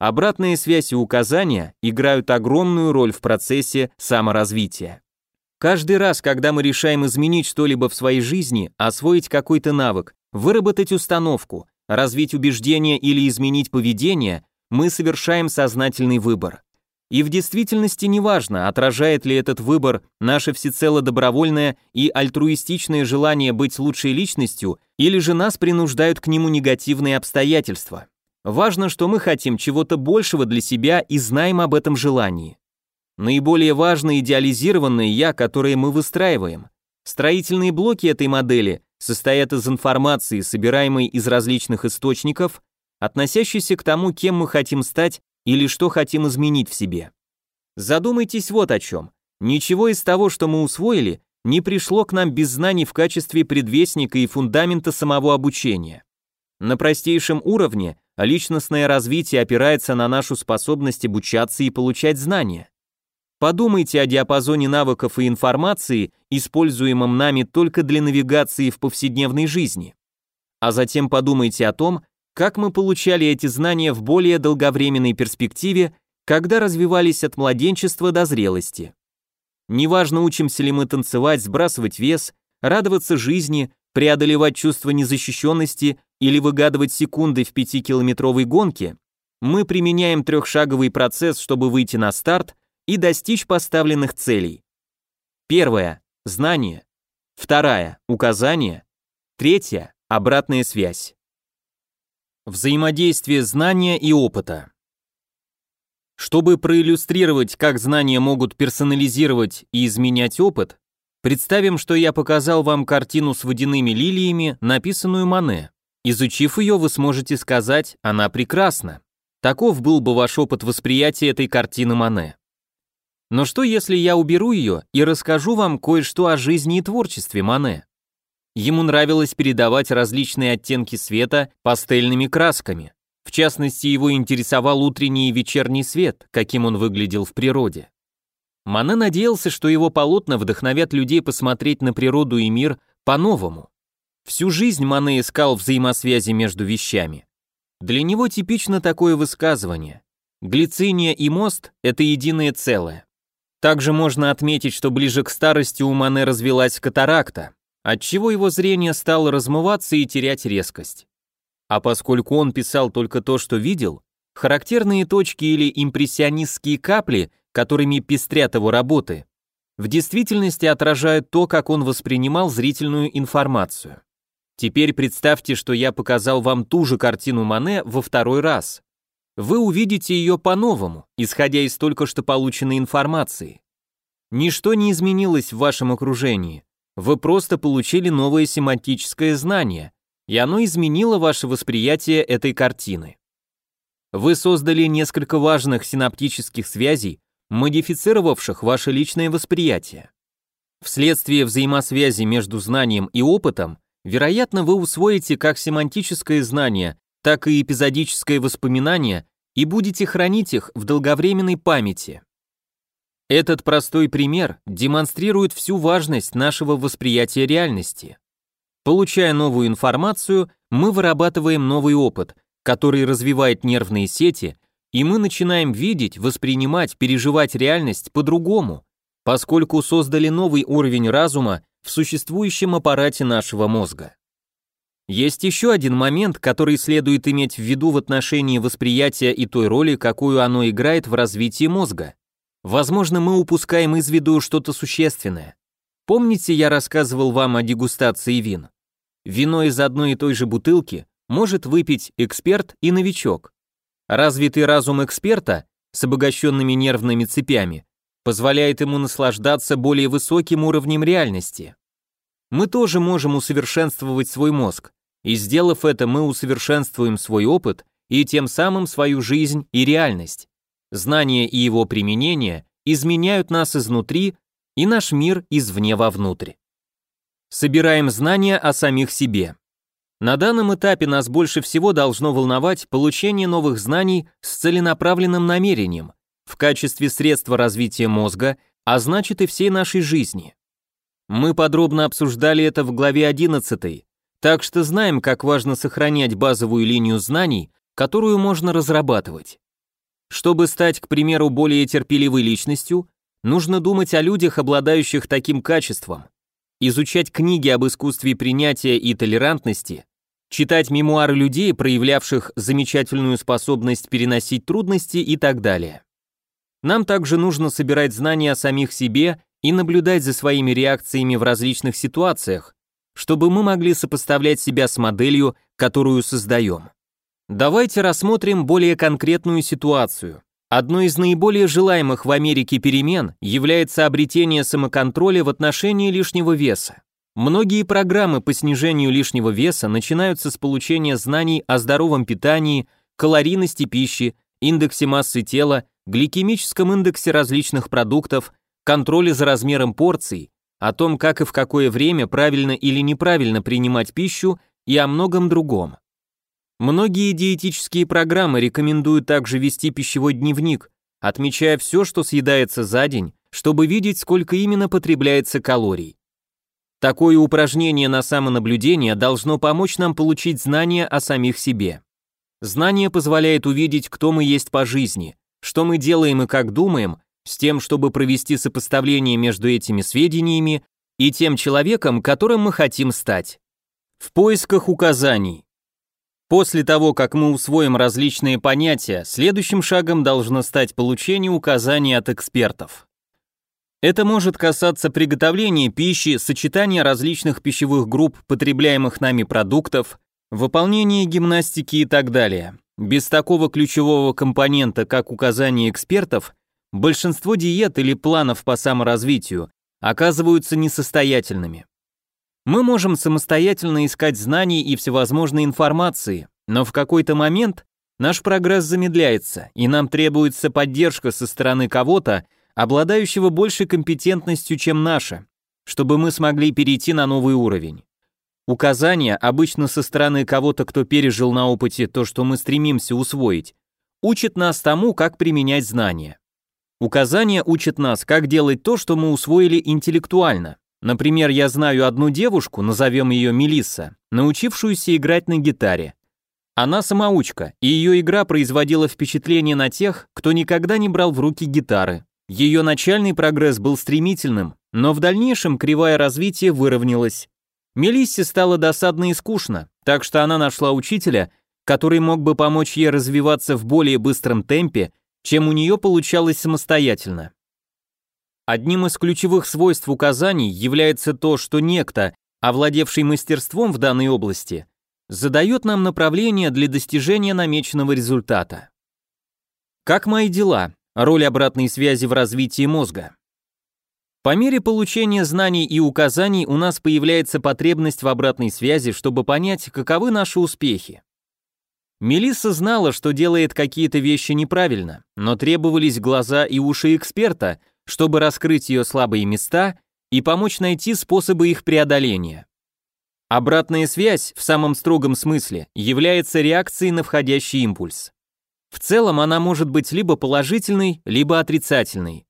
Обратная связь и указания играют огромную роль в процессе саморазвития. Каждый раз, когда мы решаем изменить что-либо в своей жизни, освоить какой-то навык, выработать установку, Развить убеждения или изменить поведение мы совершаем сознательный выбор. И в действительности неважно, отражает ли этот выбор наше всецело добровольное и альтруистичное желание быть лучшей личностью, или же нас принуждают к нему негативные обстоятельства. Важно, что мы хотим чего-то большего для себя и знаем об этом желании. Наиболее важно идеализированное «я», которое мы выстраиваем. Строительные блоки этой модели состоят из информации, собираемой из различных источников, относящейся к тому, кем мы хотим стать или что хотим изменить в себе. Задумайтесь вот о чем. Ничего из того, что мы усвоили, не пришло к нам без знаний в качестве предвестника и фундамента самого обучения. На простейшем уровне личностное развитие опирается на нашу способность обучаться и получать знания. Подумайте о диапазоне навыков и информации, используемом нами только для навигации в повседневной жизни. А затем подумайте о том, как мы получали эти знания в более долговременной перспективе, когда развивались от младенчества до зрелости. Неважно, учимся ли мы танцевать, сбрасывать вес, радоваться жизни, преодолевать чувство незащищенности или выгадывать секунды в пятикилометровой гонке, мы применяем трехшаговый процесс, чтобы выйти на старт – и достичь поставленных целей. Первое – знание. Вторая – указание. Третья – обратная связь. Взаимодействие знания и опыта. Чтобы проиллюстрировать, как знания могут персонализировать и изменять опыт, представим, что я показал вам картину с водяными лилиями, написанную Мане. Изучив ее, вы сможете сказать «она прекрасна». Таков был бы ваш опыт восприятия этой картины Мане. Но что, если я уберу ее и расскажу вам кое-что о жизни и творчестве Мане? Ему нравилось передавать различные оттенки света пастельными красками. В частности, его интересовал утренний и вечерний свет, каким он выглядел в природе. Мане надеялся, что его полотна вдохновят людей посмотреть на природу и мир по-новому. Всю жизнь Мане искал взаимосвязи между вещами. Для него типично такое высказывание. Глициния и мост – это единое целое. Также можно отметить, что ближе к старости у Мане развилась катаракта, отчего его зрение стало размываться и терять резкость. А поскольку он писал только то, что видел, характерные точки или импрессионистские капли, которыми пестрят его работы, в действительности отражают то, как он воспринимал зрительную информацию. Теперь представьте, что я показал вам ту же картину Мане во второй раз вы увидите ее по-новому, исходя из только что полученной информации. Ничто не изменилось в вашем окружении. Вы просто получили новое семантическое знание, и оно изменило ваше восприятие этой картины. Вы создали несколько важных синаптических связей, модифицировавших ваше личное восприятие. Вследствие взаимосвязи между знанием и опытом, вероятно, вы усвоите как семантическое знание, так и эпизодическое воспоминание и будете хранить их в долговременной памяти. Этот простой пример демонстрирует всю важность нашего восприятия реальности. Получая новую информацию, мы вырабатываем новый опыт, который развивает нервные сети, и мы начинаем видеть, воспринимать, переживать реальность по-другому, поскольку создали новый уровень разума в существующем аппарате нашего мозга. Есть еще один момент, который следует иметь в виду в отношении восприятия и той роли, какую оно играет в развитии мозга. Возможно, мы упускаем из виду что-то существенное. Помните, я рассказывал вам о дегустации вин? Вино из одной и той же бутылки может выпить эксперт и новичок. Развитый разум эксперта с обогащенными нервными цепями позволяет ему наслаждаться более высоким уровнем реальности. Мы тоже можем усовершенствовать свой мозг, и сделав это, мы усовершенствуем свой опыт и тем самым свою жизнь и реальность. Знание и его применение изменяют нас изнутри и наш мир извне вовнутрь. Собираем знания о самих себе. На данном этапе нас больше всего должно волновать получение новых знаний с целенаправленным намерением в качестве средства развития мозга, а значит и всей нашей жизни. Мы подробно обсуждали это в главе 11, так что знаем, как важно сохранять базовую линию знаний, которую можно разрабатывать. Чтобы стать, к примеру, более терпеливой личностью, нужно думать о людях, обладающих таким качеством, изучать книги об искусстве принятия и толерантности, читать мемуары людей, проявлявших замечательную способность переносить трудности и так далее. Нам также нужно собирать знания о самих себе и наблюдать за своими реакциями в различных ситуациях, чтобы мы могли сопоставлять себя с моделью, которую создаем. Давайте рассмотрим более конкретную ситуацию. Одной из наиболее желаемых в Америке перемен является обретение самоконтроля в отношении лишнего веса. Многие программы по снижению лишнего веса начинаются с получения знаний о здоровом питании, калорийности пищи, индексе массы тела, гликемическом индексе различных продуктов, контроле за размером порций о том, как и в какое время правильно или неправильно принимать пищу и о многом другом. Многие диетические программы рекомендуют также вести пищевой дневник, отмечая все, что съедается за день, чтобы видеть, сколько именно потребляется калорий. Такое упражнение на самонаблюдение должно помочь нам получить знания о самих себе. Знание позволяет увидеть, кто мы есть по жизни, что мы делаем и как думаем, с тем, чтобы провести сопоставление между этими сведениями и тем человеком, которым мы хотим стать. В поисках указаний. После того, как мы усвоим различные понятия, следующим шагом должно стать получение указаний от экспертов. Это может касаться приготовления пищи, сочетания различных пищевых групп потребляемых нами продуктов, выполнения гимнастики и так далее. Без такого ключевого компонента, как указания экспертов, большинство диет или планов по саморазвитию оказываются несостоятельными. Мы можем самостоятельно искать знания и всевозможные информации, но в какой-то момент наш прогресс замедляется, и нам требуется поддержка со стороны кого-то, обладающего большей компетентностью, чем наша, чтобы мы смогли перейти на новый уровень. Указания, обычно со стороны кого-то, кто пережил на опыте то, что мы стремимся усвоить, учат нас тому, как применять знания. Указания учат нас, как делать то, что мы усвоили интеллектуально. Например, я знаю одну девушку, назовем ее Мелисса, научившуюся играть на гитаре. Она самоучка, и ее игра производила впечатление на тех, кто никогда не брал в руки гитары. Ее начальный прогресс был стремительным, но в дальнейшем кривое развитие выровнялось. Мелиссе стало досадно и скучно, так что она нашла учителя, который мог бы помочь ей развиваться в более быстром темпе чем у нее получалось самостоятельно. Одним из ключевых свойств указаний является то, что некто, овладевший мастерством в данной области, задает нам направление для достижения намеченного результата. Как мои дела? Роль обратной связи в развитии мозга. По мере получения знаний и указаний у нас появляется потребность в обратной связи, чтобы понять, каковы наши успехи. Мелисса знала, что делает какие-то вещи неправильно, но требовались глаза и уши эксперта, чтобы раскрыть ее слабые места и помочь найти способы их преодоления. Обратная связь, в самом строгом смысле, является реакцией на входящий импульс. В целом она может быть либо положительной, либо отрицательной.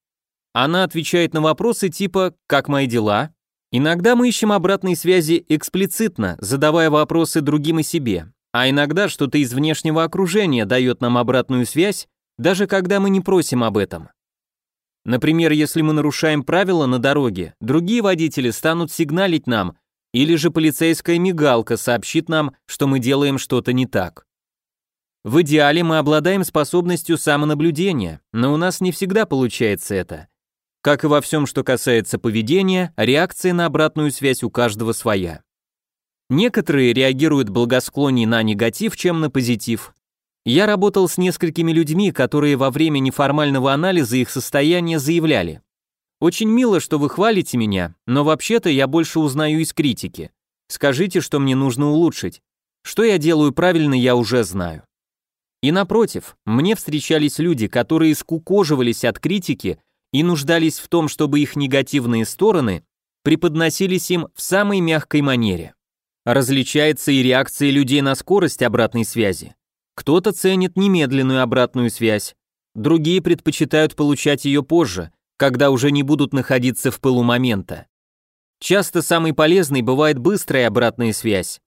Она отвечает на вопросы типа «Как мои дела?». Иногда мы ищем обратной связи эксплицитно, задавая вопросы другим и себе, а иногда что-то из внешнего окружения дает нам обратную связь, даже когда мы не просим об этом. Например, если мы нарушаем правила на дороге, другие водители станут сигналить нам, или же полицейская мигалка сообщит нам, что мы делаем что-то не так. В идеале мы обладаем способностью самонаблюдения, но у нас не всегда получается это. Как и во всем, что касается поведения, реакция на обратную связь у каждого своя. Некоторые реагируют благосклоннее на негатив, чем на позитив. Я работал с несколькими людьми, которые во время неформального анализа их состояния заявляли. «Очень мило, что вы хвалите меня, но вообще-то я больше узнаю из критики. Скажите, что мне нужно улучшить. Что я делаю правильно, я уже знаю». И напротив, мне встречались люди, которые скукоживались от критики и нуждались в том, чтобы их негативные стороны преподносились им в самой мягкой манере. Различается и реакция людей на скорость обратной связи. Кто-то ценит немедленную обратную связь, другие предпочитают получать ее позже, когда уже не будут находиться в пылу момента. Часто самой полезной бывает быстрая обратная связь,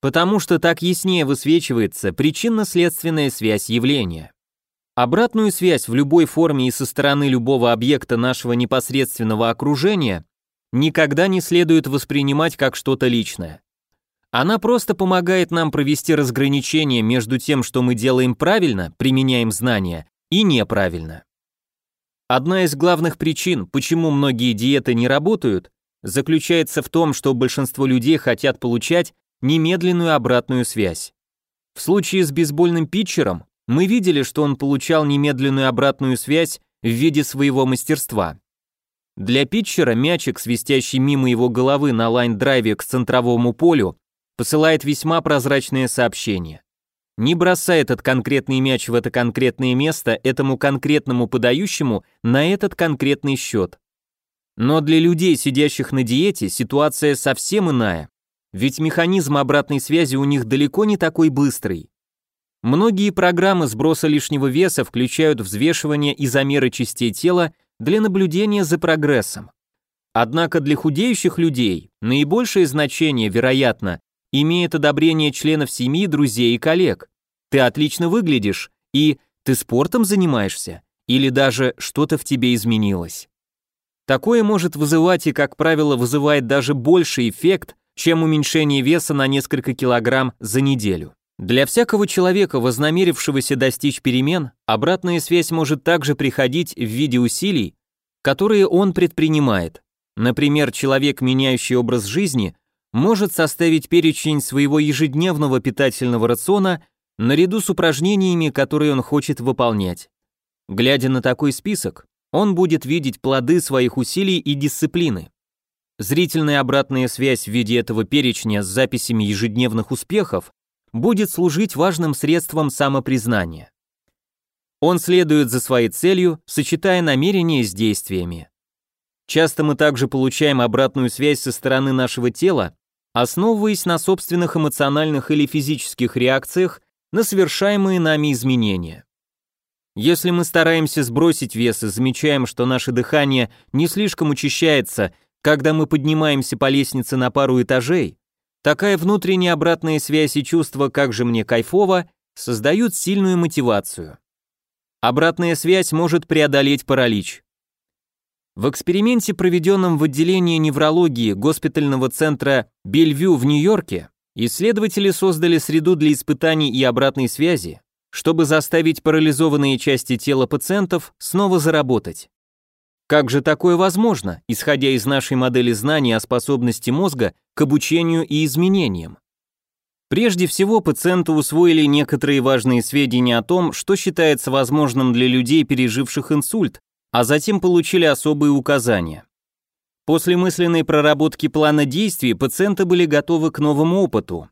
потому что так яснее высвечивается причинно-следственная связь явления. Обратную связь в любой форме и со стороны любого объекта нашего непосредственного окружения никогда не следует воспринимать как что-то личное. Она просто помогает нам провести разграничение между тем, что мы делаем правильно, применяем знания, и неправильно. Одна из главных причин, почему многие диеты не работают, заключается в том, что большинство людей хотят получать немедленную обратную связь. В случае с бейсбольным питчером мы видели, что он получал немедленную обратную связь в виде своего мастерства. Для питчера мячик, свистящий мимо его головы на лайн-драйве к центровому полю, посылает весьма прозрачное сообщение. Не бросай этот конкретный мяч в это конкретное место этому конкретному подающему на этот конкретный счет. Но для людей, сидящих на диете, ситуация совсем иная. Ведь механизм обратной связи у них далеко не такой быстрый. Многие программы сброса лишнего веса включают взвешивание и замеры частей тела для наблюдения за прогрессом. Однако для худеющих людей наибольшее значение, вероятно, имеет одобрение членов семьи, друзей и коллег. Ты отлично выглядишь, и ты спортом занимаешься, или даже что-то в тебе изменилось. Такое может вызывать и, как правило, вызывает даже больший эффект, чем уменьшение веса на несколько килограмм за неделю. Для всякого человека, вознамерившегося достичь перемен, обратная связь может также приходить в виде усилий, которые он предпринимает. Например, человек, меняющий образ жизни, может составить перечень своего ежедневного питательного рациона наряду с упражнениями, которые он хочет выполнять. Глядя на такой список, он будет видеть плоды своих усилий и дисциплины. Зрительная обратная связь в виде этого перечня с записями ежедневных успехов будет служить важным средством самопризнания. Он следует за своей целью, сочетая намерения с действиями. Часто мы также получаем обратную связь со стороны нашего тела основываясь на собственных эмоциональных или физических реакциях на совершаемые нами изменения. Если мы стараемся сбросить вес и замечаем, что наше дыхание не слишком учащается, когда мы поднимаемся по лестнице на пару этажей, такая внутренняя обратная связь и чувство «как же мне кайфово» создают сильную мотивацию. Обратная связь может преодолеть паралич. В эксперименте, проведенном в отделении неврологии госпитального центра Бельвью в Нью-Йорке, исследователи создали среду для испытаний и обратной связи, чтобы заставить парализованные части тела пациентов снова заработать. Как же такое возможно, исходя из нашей модели знаний о способности мозга к обучению и изменениям? Прежде всего, пациенту усвоили некоторые важные сведения о том, что считается возможным для людей, переживших инсульт, а затем получили особые указания. После мысленной проработки плана действий пациенты были готовы к новому опыту.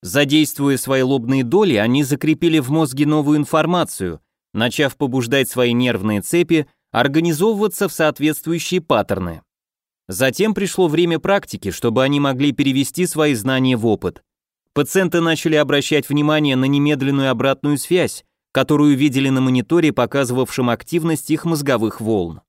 Задействуя свои лобные доли, они закрепили в мозге новую информацию, начав побуждать свои нервные цепи организовываться в соответствующие паттерны. Затем пришло время практики, чтобы они могли перевести свои знания в опыт. Пациенты начали обращать внимание на немедленную обратную связь, которую видели на мониторе, показывавшем активность их мозговых волн.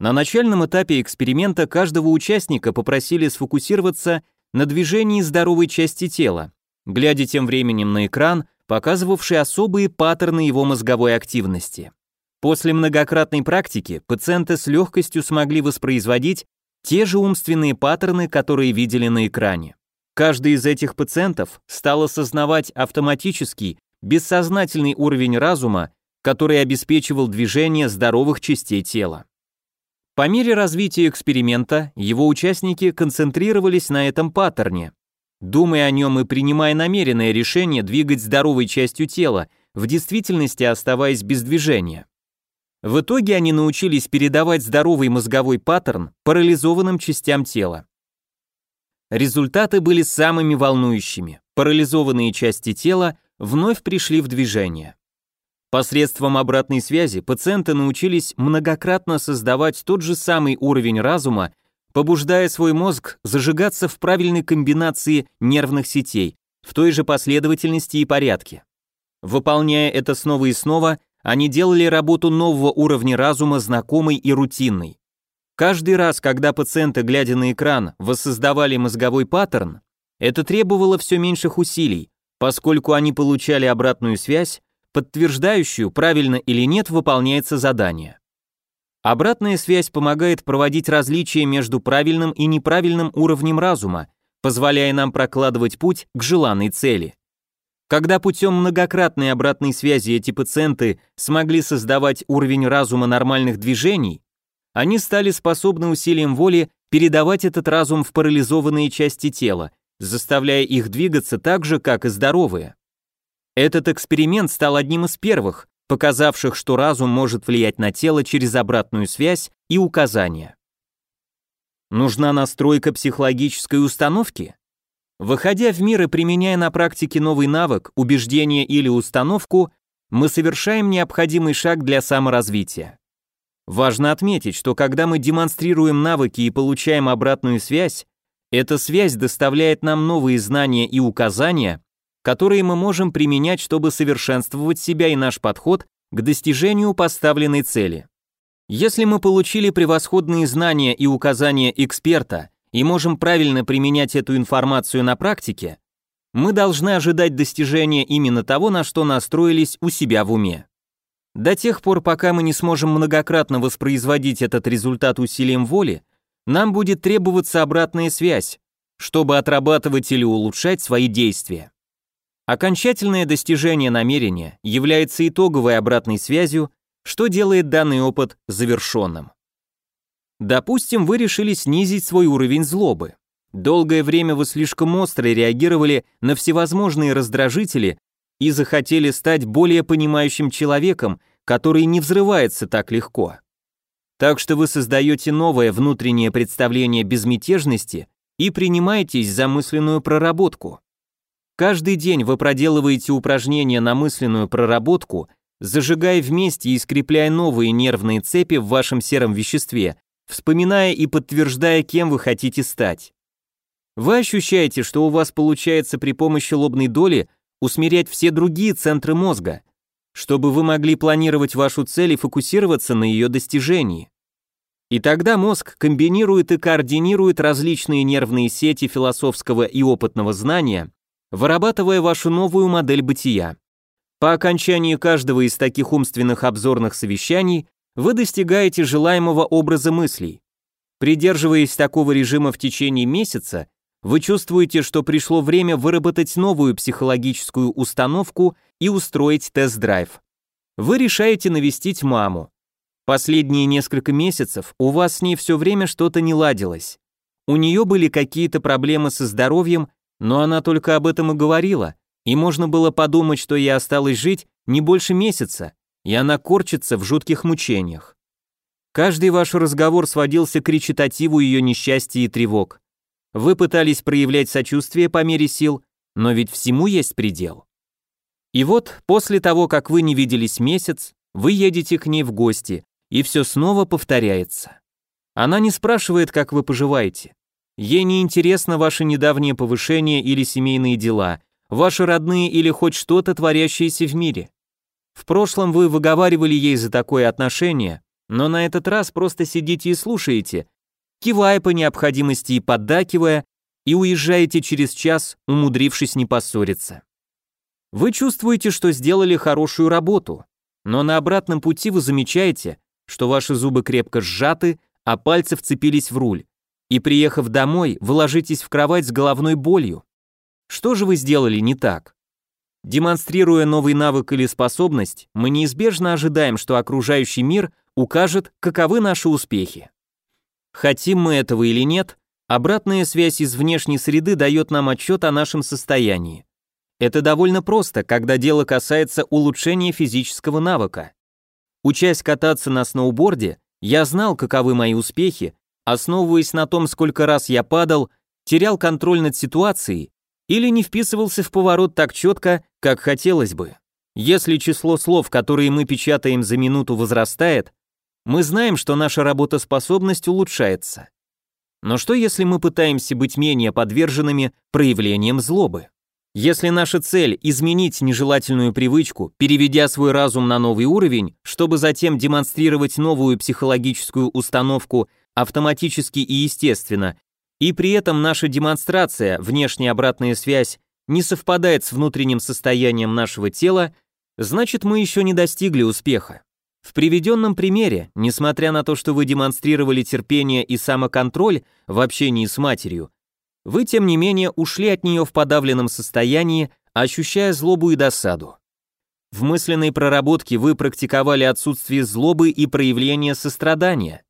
На начальном этапе эксперимента каждого участника попросили сфокусироваться на движении здоровой части тела, глядя тем временем на экран, показывавший особые паттерны его мозговой активности. После многократной практики пациенты с легкостью смогли воспроизводить те же умственные паттерны, которые видели на экране. Каждый из этих пациентов стал осознавать автоматический бессознательный уровень разума, который обеспечивал движение здоровых частей тела. По мере развития эксперимента его участники концентрировались на этом паттерне, думая о нем и принимая намеренное решение двигать здоровой частью тела, в действительности оставаясь без движения. В итоге они научились передавать здоровый мозговой паттерн парализованным частям тела. Результаты были самыми волнующими. Парализованные части тела вновь пришли в движение. Посредством обратной связи пациенты научились многократно создавать тот же самый уровень разума, побуждая свой мозг зажигаться в правильной комбинации нервных сетей, в той же последовательности и порядке. Выполняя это снова и снова, они делали работу нового уровня разума знакомой и рутинной. Каждый раз, когда пациенты, глядя на экран, воссоздавали мозговой паттерн, это требовало все меньших усилий, Поскольку они получали обратную связь, подтверждающую, правильно или нет выполняется задание. Обратная связь помогает проводить различия между правильным и неправильным уровнем разума, позволяя нам прокладывать путь к желанной цели. Когда путем многократной обратной связи эти пациенты смогли создавать уровень разума нормальных движений, они стали способны усилием воли передавать этот разум в парализованные части тела, заставляя их двигаться так же, как и здоровые. Этот эксперимент стал одним из первых, показавших, что разум может влиять на тело через обратную связь и указания. Нужна настройка психологической установки? Выходя в мир и применяя на практике новый навык, убеждение или установку, мы совершаем необходимый шаг для саморазвития. Важно отметить, что когда мы демонстрируем навыки и получаем обратную связь, эта связь доставляет нам новые знания и указания, которые мы можем применять, чтобы совершенствовать себя и наш подход к достижению поставленной цели. Если мы получили превосходные знания и указания эксперта и можем правильно применять эту информацию на практике, мы должны ожидать достижения именно того, на что настроились у себя в уме. До тех пор, пока мы не сможем многократно воспроизводить этот результат усилием воли, нам будет требоваться обратная связь, чтобы отрабатывать или улучшать свои действия. Окончательное достижение намерения является итоговой обратной связью, что делает данный опыт завершенным. Допустим, вы решили снизить свой уровень злобы. Долгое время вы слишком остро реагировали на всевозможные раздражители и захотели стать более понимающим человеком, который не взрывается так легко. Так что вы создаете новое внутреннее представление безмятежности и принимаетесь за мысленную проработку. Каждый день вы проделываете упражнения на мысленную проработку, зажигая вместе и скрепляя новые нервные цепи в вашем сером веществе, вспоминая и подтверждая, кем вы хотите стать. Вы ощущаете, что у вас получается при помощи лобной доли усмирять все другие центры мозга, чтобы вы могли планировать вашу цель и фокусироваться на ее достижении. И тогда мозг комбинирует и координирует различные нервные сети философского и опытного знания, вырабатывая вашу новую модель бытия. По окончании каждого из таких умственных обзорных совещаний вы достигаете желаемого образа мыслей. Придерживаясь такого режима в течение месяца, вы чувствуете, что пришло время выработать новую психологическую установку и устроить тест-драйв. Вы решаете навестить маму. Последние несколько месяцев у вас с ней все время что-то не ладилось. У нее были какие-то проблемы со здоровьем, но она только об этом и говорила, и можно было подумать, что ей осталось жить не больше месяца, и она корчится в жутких мучениях. Каждый ваш разговор сводился к речитативу ее несчастья и тревог. Вы пытались проявлять сочувствие по мере сил, но ведь всему есть предел. И вот, после того, как вы не виделись месяц, вы едете к ней в гости, и все снова повторяется. Она не спрашивает, как вы поживаете. Ей не интересно ваше недавнее повышение или семейные дела, ваши родные или хоть что-то творящееся в мире. В прошлом вы выговаривали ей за такое отношение, но на этот раз просто сидите и слушаете, кивая по необходимости и поддакивая, и уезжаете через час, умудрившись не поссориться. Вы чувствуете, что сделали хорошую работу, но на обратном пути вы замечаете, что ваши зубы крепко сжаты, а пальцы вцепились в руль. И приехав домой, вы ложитесь в кровать с головной болью. Что же вы сделали не так? Демонстрируя новый навык или способность, мы неизбежно ожидаем, что окружающий мир укажет, каковы наши успехи. Хотим мы этого или нет, обратная связь из внешней среды дает нам отчет о нашем состоянии. Это довольно просто, когда дело касается улучшения физического навыка. Учась кататься на сноуборде, я знал, каковы мои успехи, основываясь на том, сколько раз я падал, терял контроль над ситуацией или не вписывался в поворот так четко, как хотелось бы. Если число слов, которые мы печатаем за минуту, возрастает, мы знаем, что наша работоспособность улучшается. Но что если мы пытаемся быть менее подверженными проявлениям злобы? Если наша цель – изменить нежелательную привычку, переведя свой разум на новый уровень, чтобы затем демонстрировать новую психологическую установку автоматически и естественно, и при этом наша демонстрация, внешняя обратная связь, не совпадает с внутренним состоянием нашего тела, значит мы еще не достигли успеха. В приведенном примере, несмотря на то, что вы демонстрировали терпение и самоконтроль в общении с матерью, вы, тем не менее, ушли от нее в подавленном состоянии, ощущая злобу и досаду. В мысленной проработке вы практиковали отсутствие злобы и проявление сострадания.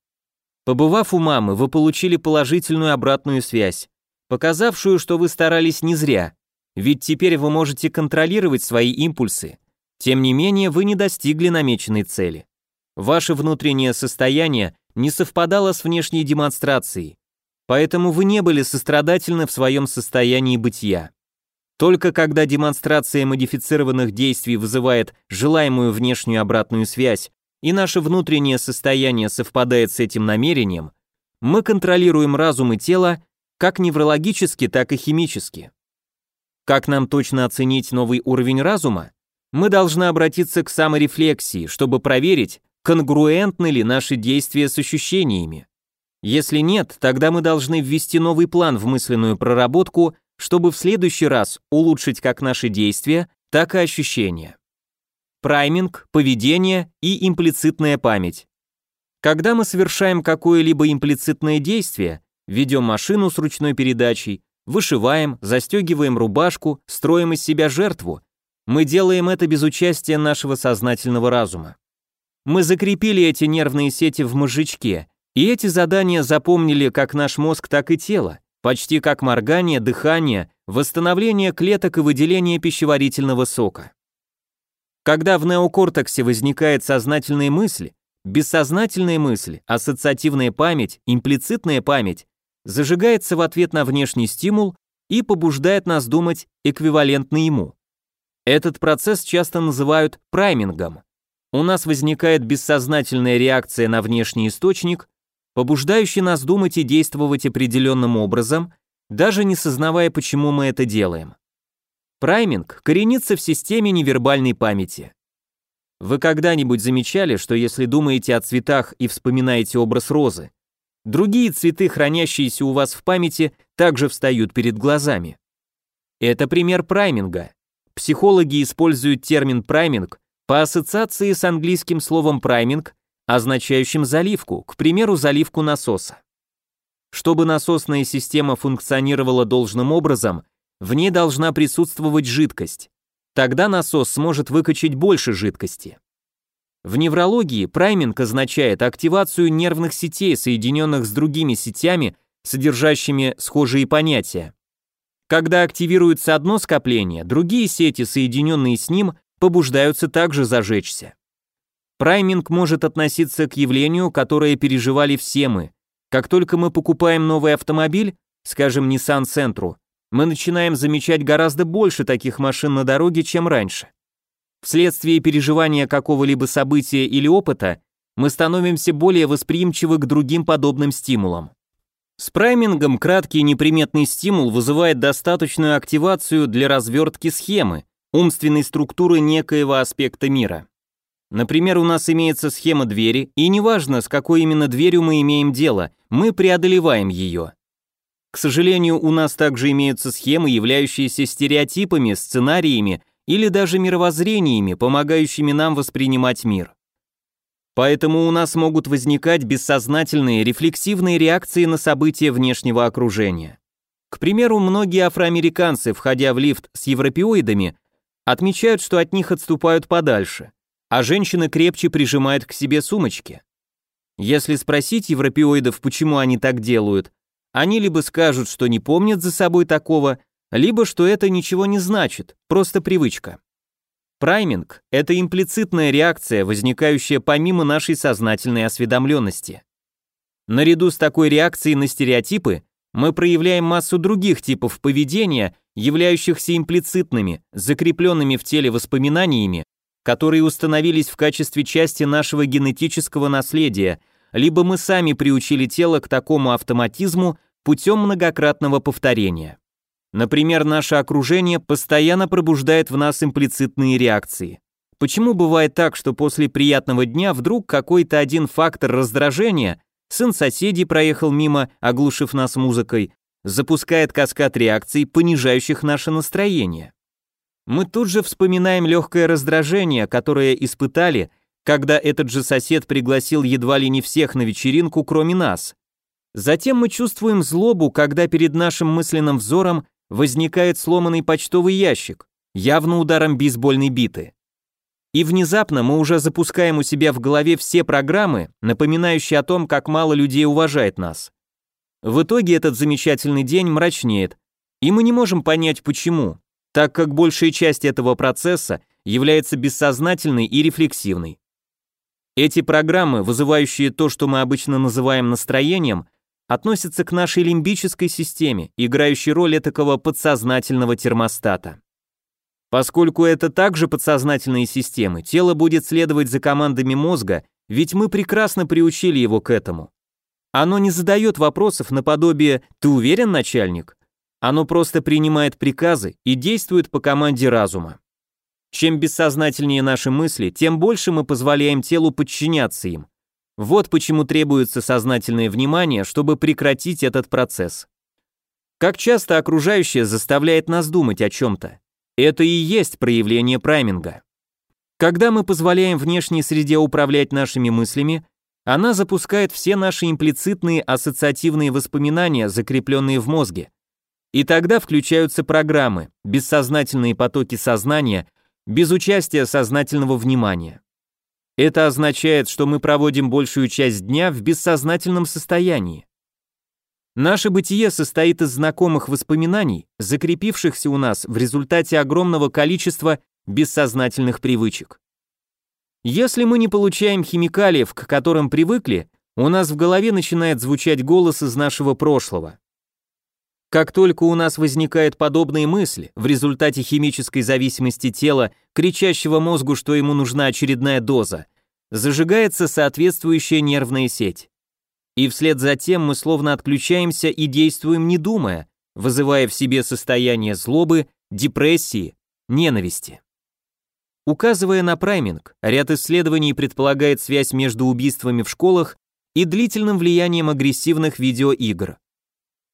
Побывав у мамы, вы получили положительную обратную связь, показавшую, что вы старались не зря, ведь теперь вы можете контролировать свои импульсы. Тем не менее, вы не достигли намеченной цели. Ваше внутреннее состояние не совпадало с внешней демонстрацией, Поэтому вы не были сострадательны в своем состоянии бытия. Только когда демонстрация модифицированных действий вызывает желаемую внешнюю обратную связь, и наше внутреннее состояние совпадает с этим намерением, мы контролируем разум и тело как неврологически, так и химически. Как нам точно оценить новый уровень разума? Мы должны обратиться к саморефлексии, чтобы проверить, конгруентны ли наши действия с ощущениями. Если нет, тогда мы должны ввести новый план в мысленную проработку, чтобы в следующий раз улучшить как наши действия, так и ощущения. Прайминг, поведение и имплицитная память. Когда мы совершаем какое-либо имплицитное действие, ведем машину с ручной передачей, вышиваем, застегиваем рубашку, строим из себя жертву, мы делаем это без участия нашего сознательного разума. Мы закрепили эти нервные сети в мозжечке – и эти задания запомнили как наш мозг, так и тело, почти как моргание, дыхание, восстановление клеток и выделение пищеварительного сока. Когда в неокортексе возникает сознательные мысли, бессознательные мысли, ассоциативная память, имплицитная память, зажигается в ответ на внешний стимул и побуждает нас думать эквивалентно ему. Этот процесс часто называют праймингом. У нас возникает бессознательная реакция на внешний источник, побуждающий нас думать и действовать определенным образом, даже не сознавая, почему мы это делаем. Прайминг коренится в системе невербальной памяти. Вы когда-нибудь замечали, что если думаете о цветах и вспоминаете образ розы, другие цветы, хранящиеся у вас в памяти, также встают перед глазами? Это пример прайминга. Психологи используют термин прайминг по ассоциации с английским словом прайминг означающим заливку, к примеру, заливку насоса. Чтобы насосная система функционировала должным образом, в ней должна присутствовать жидкость. Тогда насос сможет выкачать больше жидкости. В неврологии прайминг означает активацию нервных сетей, соединенных с другими сетями, содержащими схожие понятия. Когда активируется одно скопление, другие сети, соединенные с ним, побуждаются также зажечься. Прайминг может относиться к явлению, которое переживали все мы. Как только мы покупаем новый автомобиль, скажем, Nissan Sentra, мы начинаем замечать гораздо больше таких машин на дороге, чем раньше. Вследствие переживания какого-либо события или опыта, мы становимся более восприимчивы к другим подобным стимулам. С праймингом краткий неприметный стимул вызывает достаточную активацию для развертки схемы, умственной структуры некоего аспекта мира. Например, у нас имеется схема двери, и неважно, с какой именно дверью мы имеем дело, мы преодолеваем ее. К сожалению, у нас также имеются схемы, являющиеся стереотипами, сценариями или даже мировоззрениями, помогающими нам воспринимать мир. Поэтому у нас могут возникать бессознательные, рефлексивные реакции на события внешнего окружения. К примеру, многие афроамериканцы, входя в лифт с европеоидами, отмечают, что от них отступают подальше а женщина крепче прижимает к себе сумочки. Если спросить европеоидов, почему они так делают, они либо скажут, что не помнят за собой такого, либо что это ничего не значит, просто привычка. Прайминг – это имплицитная реакция, возникающая помимо нашей сознательной осведомленности. Наряду с такой реакцией на стереотипы мы проявляем массу других типов поведения, являющихся имплицитными, закрепленными в теле воспоминаниями которые установились в качестве части нашего генетического наследия, либо мы сами приучили тело к такому автоматизму путем многократного повторения. Например, наше окружение постоянно пробуждает в нас имплицитные реакции. Почему бывает так, что после приятного дня вдруг какой-то один фактор раздражения, сын соседей проехал мимо, оглушив нас музыкой, запускает каскад реакций, понижающих наше настроение? мы тут же вспоминаем легкое раздражение, которое испытали, когда этот же сосед пригласил едва ли не всех на вечеринку, кроме нас. Затем мы чувствуем злобу, когда перед нашим мысленным взором возникает сломанный почтовый ящик, явно ударом бейсбольной биты. И внезапно мы уже запускаем у себя в голове все программы, напоминающие о том, как мало людей уважает нас. В итоге этот замечательный день мрачнеет, и мы не можем понять почему, так как большая часть этого процесса является бессознательной и рефлексивной. Эти программы, вызывающие то, что мы обычно называем настроением, относятся к нашей лимбической системе, играющей роль этакого подсознательного термостата. Поскольку это также подсознательные системы, тело будет следовать за командами мозга, ведь мы прекрасно приучили его к этому. Оно не задает вопросов наподобие «ты уверен, начальник?», оно просто принимает приказы и действует по команде разума. Чем бессознательнее наши мысли, тем больше мы позволяем телу подчиняться им. Вот почему требуется сознательное внимание, чтобы прекратить этот процесс. Как часто окружающее заставляет нас думать о чем-то. Это и есть проявление прайминга. Когда мы позволяем внешней среде управлять нашими мыслями, она запускает все наши имплицитные ассоциативные воспоминания, закрепленные в мозге, и тогда включаются программы, бессознательные потоки сознания, без участия сознательного внимания. Это означает, что мы проводим большую часть дня в бессознательном состоянии. Наше бытие состоит из знакомых воспоминаний, закрепившихся у нас в результате огромного количества бессознательных привычек. Если мы не получаем химикалиев, к которым привыкли, у нас в голове начинает звучать голос из нашего прошлого. Как только у нас возникают подобные мысли, в результате химической зависимости тела, кричащего мозгу, что ему нужна очередная доза, зажигается соответствующая нервная сеть. И вслед за тем мы словно отключаемся и действуем не думая, вызывая в себе состояние злобы, депрессии, ненависти. Указывая на прайминг, ряд исследований предполагает связь между убийствами в школах и длительным влиянием агрессивных видеоигр.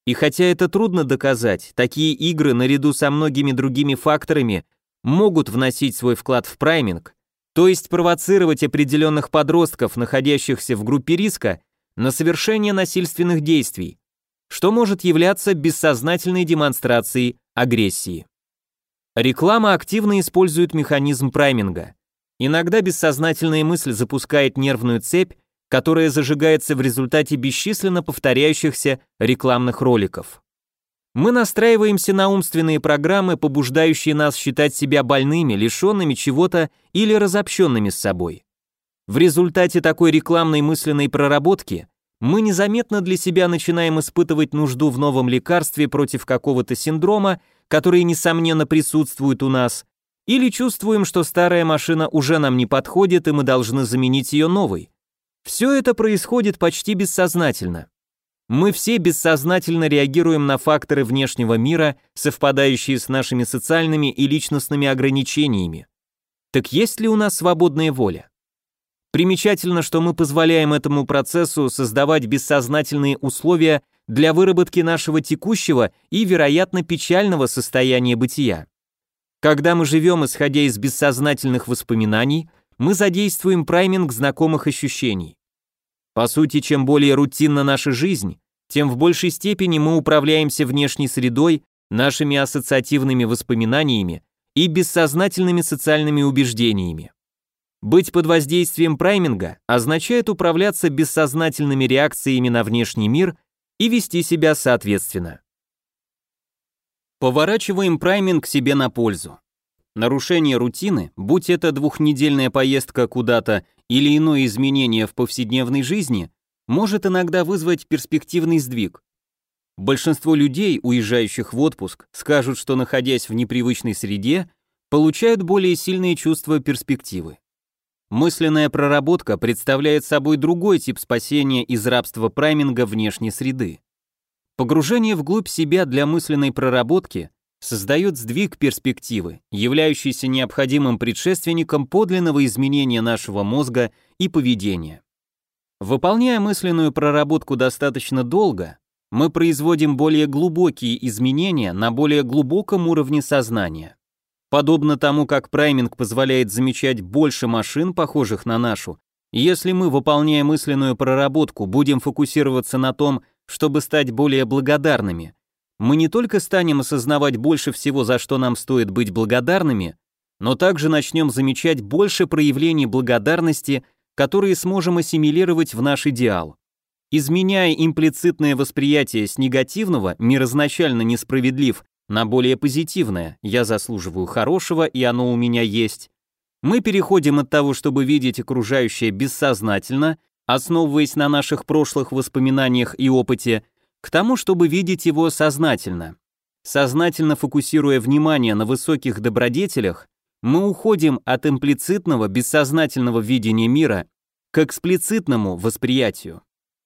И хотя это трудно доказать, такие игры наряду со многими другими факторами могут вносить свой вклад в прайминг, то есть провоцировать определенных подростков, находящихся в группе риска, на совершение насильственных действий, что может являться бессознательной демонстрацией агрессии. Реклама активно использует механизм прайминга. Иногда бессознательная мысль запускает нервную цепь, которая зажигается в результате бесчисленно повторяющихся рекламных роликов. Мы настраиваемся на умственные программы, побуждающие нас считать себя больными, лишенными чего-то или разобщенными с собой. В результате такой рекламной мысленной проработки мы незаметно для себя начинаем испытывать нужду в новом лекарстве против какого-то синдрома, который, несомненно, присутствует у нас, или чувствуем, что старая машина уже нам не подходит, и мы должны заменить ее новой. Все это происходит почти бессознательно. Мы все бессознательно реагируем на факторы внешнего мира, совпадающие с нашими социальными и личностными ограничениями. Так есть ли у нас свободная воля? Примечательно, что мы позволяем этому процессу создавать бессознательные условия для выработки нашего текущего и, вероятно, печального состояния бытия. Когда мы живем, исходя из бессознательных воспоминаний, мы задействуем прайминг знакомых ощущений. По сути, чем более рутинна наша жизнь, тем в большей степени мы управляемся внешней средой, нашими ассоциативными воспоминаниями и бессознательными социальными убеждениями. Быть под воздействием прайминга означает управляться бессознательными реакциями на внешний мир и вести себя соответственно. Поворачиваем прайминг себе на пользу. Нарушение рутины, будь это двухнедельная поездка куда-то или иное изменение в повседневной жизни, может иногда вызвать перспективный сдвиг. Большинство людей, уезжающих в отпуск, скажут, что находясь в непривычной среде, получают более сильные чувства перспективы. Мысленная проработка представляет собой другой тип спасения из рабства прайминга внешней среды. Погружение вглубь себя для мысленной проработки создает сдвиг перспективы, являющийся необходимым предшественником подлинного изменения нашего мозга и поведения. Выполняя мысленную проработку достаточно долго, мы производим более глубокие изменения на более глубоком уровне сознания. Подобно тому, как прайминг позволяет замечать больше машин, похожих на нашу, если мы, выполняя мысленную проработку, будем фокусироваться на том, чтобы стать более благодарными, мы не только станем осознавать больше всего, за что нам стоит быть благодарными, но также начнем замечать больше проявлений благодарности, которые сможем ассимилировать в наш идеал. Изменяя имплицитное восприятие с негативного, мир несправедлив, на более позитивное «я заслуживаю хорошего и оно у меня есть», мы переходим от того, чтобы видеть окружающее бессознательно, основываясь на наших прошлых воспоминаниях и опыте, к тому, чтобы видеть его сознательно. Сознательно фокусируя внимание на высоких добродетелях, мы уходим от имплицитного бессознательного видения мира к эксплицитному восприятию.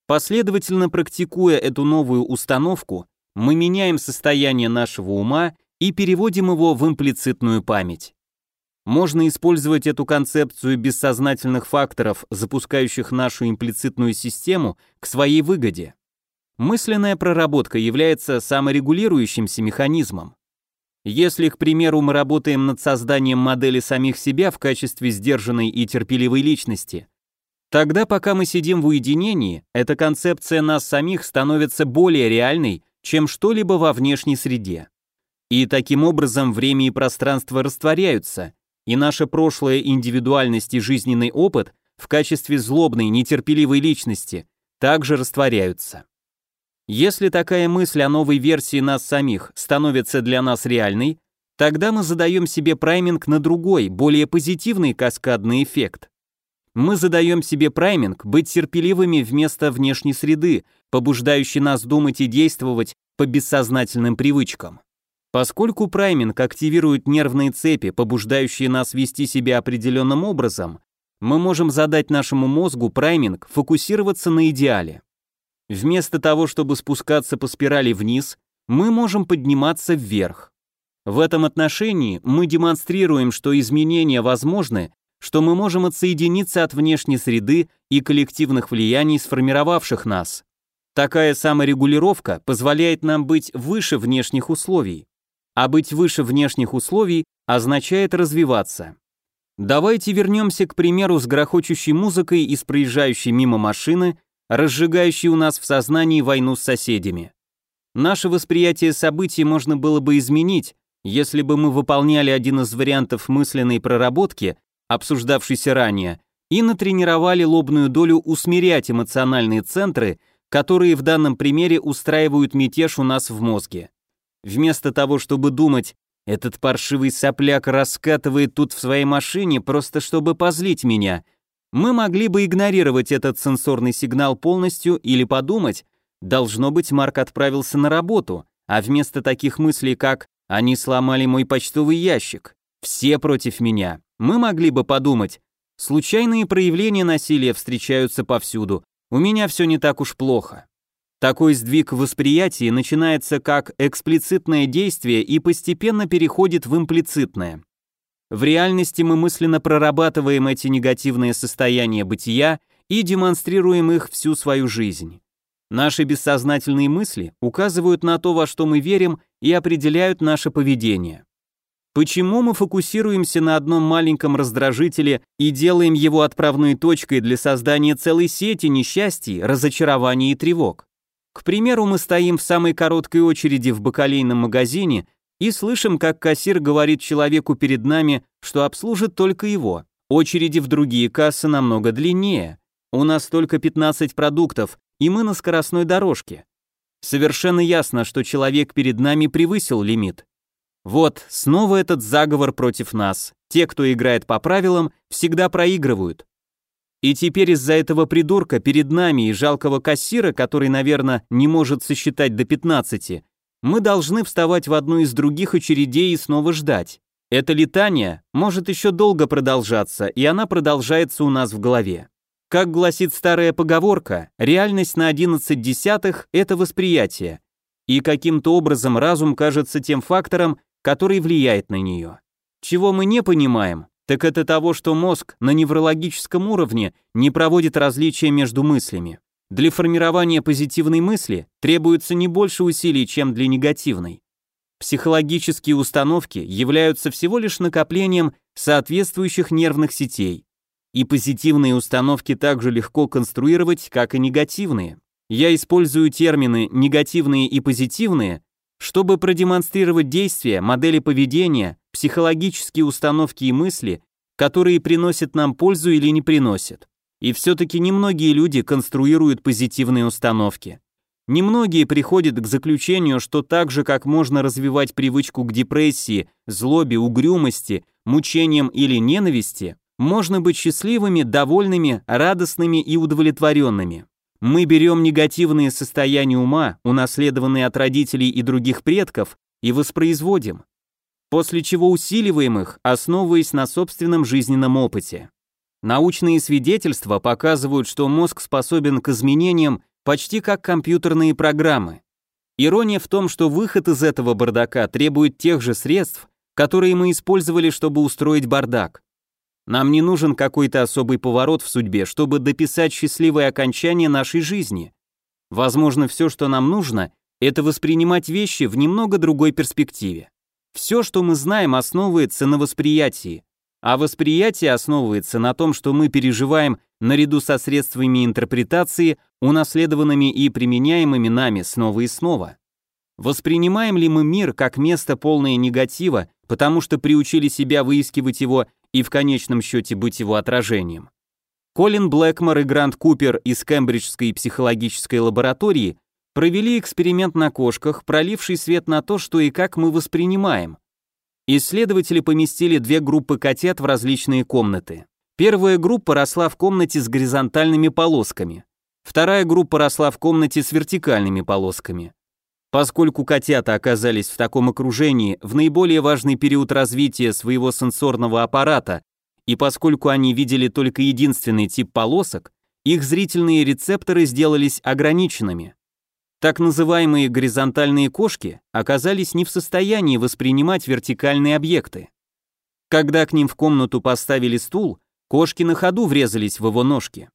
Последовательно практикуя эту новую установку, мы меняем состояние нашего ума и переводим его в имплицитную память. Можно использовать эту концепцию бессознательных факторов, запускающих нашу имплицитную систему, к своей выгоде. Мысленная проработка является саморегулирующимся механизмом. Если, к примеру, мы работаем над созданием модели самих себя в качестве сдержанной и терпеливой личности, тогда пока мы сидим в уединении, эта концепция нас самих становится более реальной, чем что-либо во внешней среде. И таким образом время и пространство растворяются, и наше прошлое индивидуальность и жизненный опыт в качестве злобной, нетерпеливой личности также растворяются. Если такая мысль о новой версии нас самих становится для нас реальной, тогда мы задаем себе прайминг на другой, более позитивный каскадный эффект. Мы задаем себе прайминг быть терпеливыми вместо внешней среды, побуждающей нас думать и действовать по бессознательным привычкам. Поскольку прайминг активирует нервные цепи, побуждающие нас вести себя определенным образом, мы можем задать нашему мозгу прайминг фокусироваться на идеале. Вместо того, чтобы спускаться по спирали вниз, мы можем подниматься вверх. В этом отношении мы демонстрируем, что изменения возможны, что мы можем отсоединиться от внешней среды и коллективных влияний, сформировавших нас. Такая саморегулировка позволяет нам быть выше внешних условий. А быть выше внешних условий означает развиваться. Давайте вернемся к примеру с грохочущей музыкой из проезжающей мимо машины разжигающий у нас в сознании войну с соседями. Наше восприятие событий можно было бы изменить, если бы мы выполняли один из вариантов мысленной проработки, обсуждавшийся ранее, и натренировали лобную долю усмирять эмоциональные центры, которые в данном примере устраивают мятеж у нас в мозге. Вместо того, чтобы думать, этот паршивый сопляк раскатывает тут в своей машине просто чтобы позлить меня, мы могли бы игнорировать этот сенсорный сигнал полностью или подумать, должно быть, Марк отправился на работу, а вместо таких мыслей, как «они сломали мой почтовый ящик», «все против меня», мы могли бы подумать, случайные проявления насилия встречаются повсюду, у меня все не так уж плохо. Такой сдвиг восприятия начинается как эксплицитное действие и постепенно переходит в имплицитное. В реальности мы мысленно прорабатываем эти негативные состояния бытия и демонстрируем их всю свою жизнь. Наши бессознательные мысли указывают на то, во что мы верим, и определяют наше поведение. Почему мы фокусируемся на одном маленьком раздражителе и делаем его отправной точкой для создания целой сети несчастий, разочарований и тревог? К примеру, мы стоим в самой короткой очереди в бакалейном магазине и слышим, как кассир говорит человеку перед нами, что обслужит только его. Очереди в другие кассы намного длиннее. У нас только 15 продуктов, и мы на скоростной дорожке. Совершенно ясно, что человек перед нами превысил лимит. Вот, снова этот заговор против нас. Те, кто играет по правилам, всегда проигрывают. И теперь из-за этого придурка перед нами и жалкого кассира, который, наверное, не может сосчитать до 15, мы должны вставать в одну из других очередей и снова ждать. Это летание может еще долго продолжаться, и она продолжается у нас в голове. Как гласит старая поговорка, реальность на 11 десятых – это восприятие, и каким-то образом разум кажется тем фактором, который влияет на нее. Чего мы не понимаем, так это того, что мозг на неврологическом уровне не проводит различия между мыслями. Для формирования позитивной мысли требуется не больше усилий, чем для негативной. Психологические установки являются всего лишь накоплением соответствующих нервных сетей. И позитивные установки также легко конструировать, как и негативные. Я использую термины «негативные» и «позитивные», чтобы продемонстрировать действия, модели поведения, психологические установки и мысли, которые приносят нам пользу или не приносят. И все-таки немногие люди конструируют позитивные установки. Немногие приходят к заключению, что так же, как можно развивать привычку к депрессии, злобе, угрюмости, мучениям или ненависти, можно быть счастливыми, довольными, радостными и удовлетворенными. Мы берем негативные состояния ума, унаследованные от родителей и других предков, и воспроизводим, после чего усиливаем их, основываясь на собственном жизненном опыте. Научные свидетельства показывают, что мозг способен к изменениям почти как компьютерные программы. Ирония в том, что выход из этого бардака требует тех же средств, которые мы использовали, чтобы устроить бардак. Нам не нужен какой-то особый поворот в судьбе, чтобы дописать счастливое окончание нашей жизни. Возможно, все, что нам нужно, это воспринимать вещи в немного другой перспективе. Все, что мы знаем, основывается на восприятии а восприятие основывается на том, что мы переживаем наряду со средствами интерпретации, унаследованными и применяемыми нами снова и снова. Воспринимаем ли мы мир как место полное негатива, потому что приучили себя выискивать его и в конечном счете быть его отражением? Колин Блэкмор и Грант Купер из Кембриджской психологической лаборатории провели эксперимент на кошках, проливший свет на то, что и как мы воспринимаем. Исследователи поместили две группы котят в различные комнаты. Первая группа росла в комнате с горизонтальными полосками. Вторая группа росла в комнате с вертикальными полосками. Поскольку котята оказались в таком окружении в наиболее важный период развития своего сенсорного аппарата, и поскольку они видели только единственный тип полосок, их зрительные рецепторы сделались ограниченными. Так называемые горизонтальные кошки оказались не в состоянии воспринимать вертикальные объекты. Когда к ним в комнату поставили стул, кошки на ходу врезались в его ножки.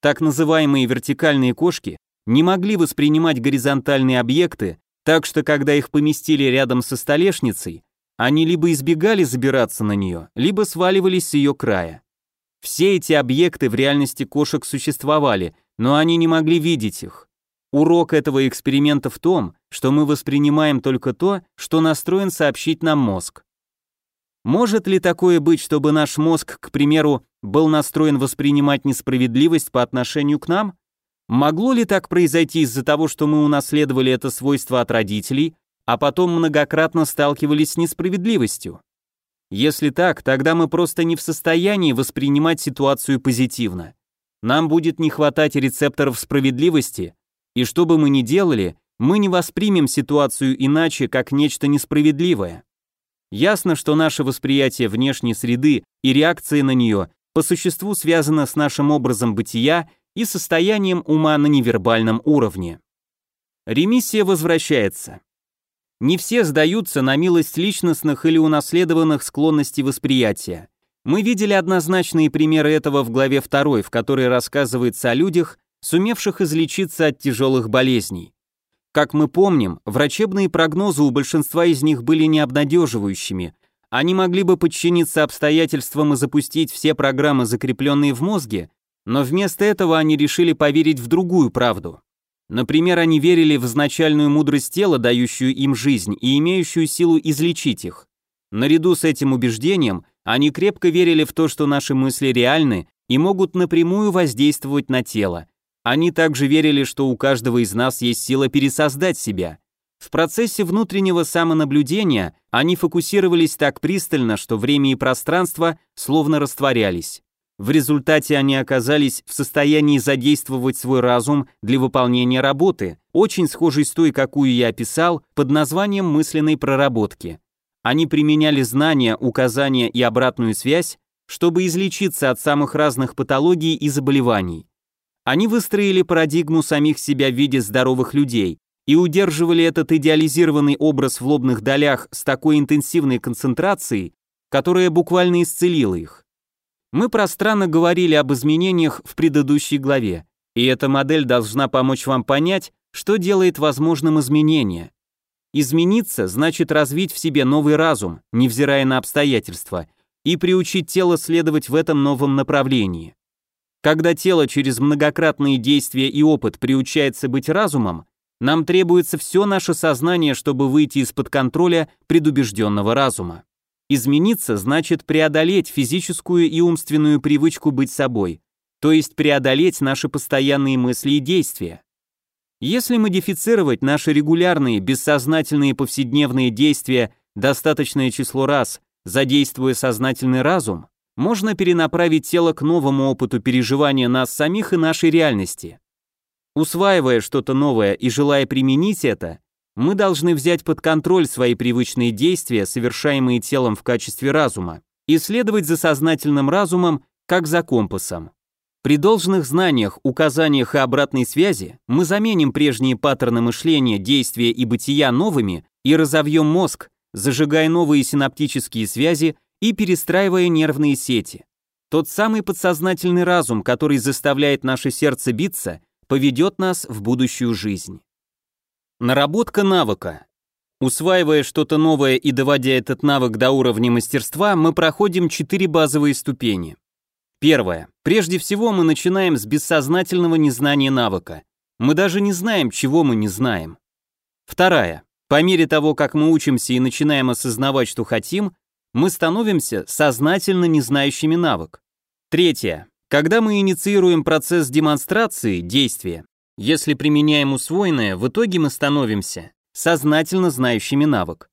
Так называемые вертикальные кошки не могли воспринимать горизонтальные объекты, так что когда их поместили рядом со столешницей, они либо избегали забираться на нее, либо сваливались с ее края. Все эти объекты в реальности кошек существовали, но они не могли видеть их. Урок этого эксперимента в том, что мы воспринимаем только то, что настроен сообщить нам мозг. Может ли такое быть, чтобы наш мозг, к примеру, был настроен воспринимать несправедливость по отношению к нам? Могло ли так произойти из-за того, что мы унаследовали это свойство от родителей, а потом многократно сталкивались с несправедливостью? Если так, тогда мы просто не в состоянии воспринимать ситуацию позитивно. Нам будет не хватать рецепторов справедливости, и что бы мы ни делали, мы не воспримем ситуацию иначе, как нечто несправедливое. Ясно, что наше восприятие внешней среды и реакция на нее по существу связана с нашим образом бытия и состоянием ума на невербальном уровне. Ремиссия возвращается. Не все сдаются на милость личностных или унаследованных склонностей восприятия. Мы видели однозначные примеры этого в главе 2, в которой рассказывается о людях, сумевших излечиться от тяжелых болезней. Как мы помним, врачебные прогнозы у большинства из них были необнадеживающими. Они могли бы подчиниться обстоятельствам и запустить все программы, закрепленные в мозге, но вместо этого они решили поверить в другую правду. Например, они верили в изначальную мудрость тела, дающую им жизнь и имеющую силу излечить их. Наряду с этим убеждением они крепко верили в то, что наши мысли реальны и могут напрямую воздействовать на тело, они также верили, что у каждого из нас есть сила пересоздать себя. В процессе внутреннего самонаблюдения они фокусировались так пристально, что время и пространство словно растворялись. В результате они оказались в состоянии задействовать свой разум для выполнения работы, очень схожей с той, какую я описал, под названием мысленной проработки. Они применяли знания, указания и обратную связь, чтобы излечиться от самых разных патологий и заболеваний. Они выстроили парадигму самих себя в виде здоровых людей и удерживали этот идеализированный образ в лобных долях с такой интенсивной концентрацией, которая буквально исцелила их. Мы пространно говорили об изменениях в предыдущей главе, и эта модель должна помочь вам понять, что делает возможным изменение. Измениться значит развить в себе новый разум, невзирая на обстоятельства, и приучить тело следовать в этом новом направлении. Когда тело через многократные действия и опыт приучается быть разумом, нам требуется все наше сознание, чтобы выйти из-под контроля предубежденного разума. Измениться значит преодолеть физическую и умственную привычку быть собой, то есть преодолеть наши постоянные мысли и действия. Если модифицировать наши регулярные, бессознательные повседневные действия достаточное число раз, задействуя сознательный разум, можно перенаправить тело к новому опыту переживания нас самих и нашей реальности. Усваивая что-то новое и желая применить это, мы должны взять под контроль свои привычные действия, совершаемые телом в качестве разума, и следовать за сознательным разумом, как за компасом. При должных знаниях, указаниях и обратной связи мы заменим прежние паттерны мышления, действия и бытия новыми и разовьем мозг, зажигая новые синаптические связи и перестраивая нервные сети. Тот самый подсознательный разум, который заставляет наше сердце биться, поведет нас в будущую жизнь. Наработка навыка. Усваивая что-то новое и доводя этот навык до уровня мастерства, мы проходим четыре базовые ступени. Первое. Прежде всего мы начинаем с бессознательного незнания навыка. Мы даже не знаем, чего мы не знаем. Вторая. По мере того, как мы учимся и начинаем осознавать, что хотим, мы становимся сознательно не знающими навык. Третье. Когда мы инициируем процесс демонстрации действия, если применяем усвоенное, в итоге мы становимся сознательно знающими навык.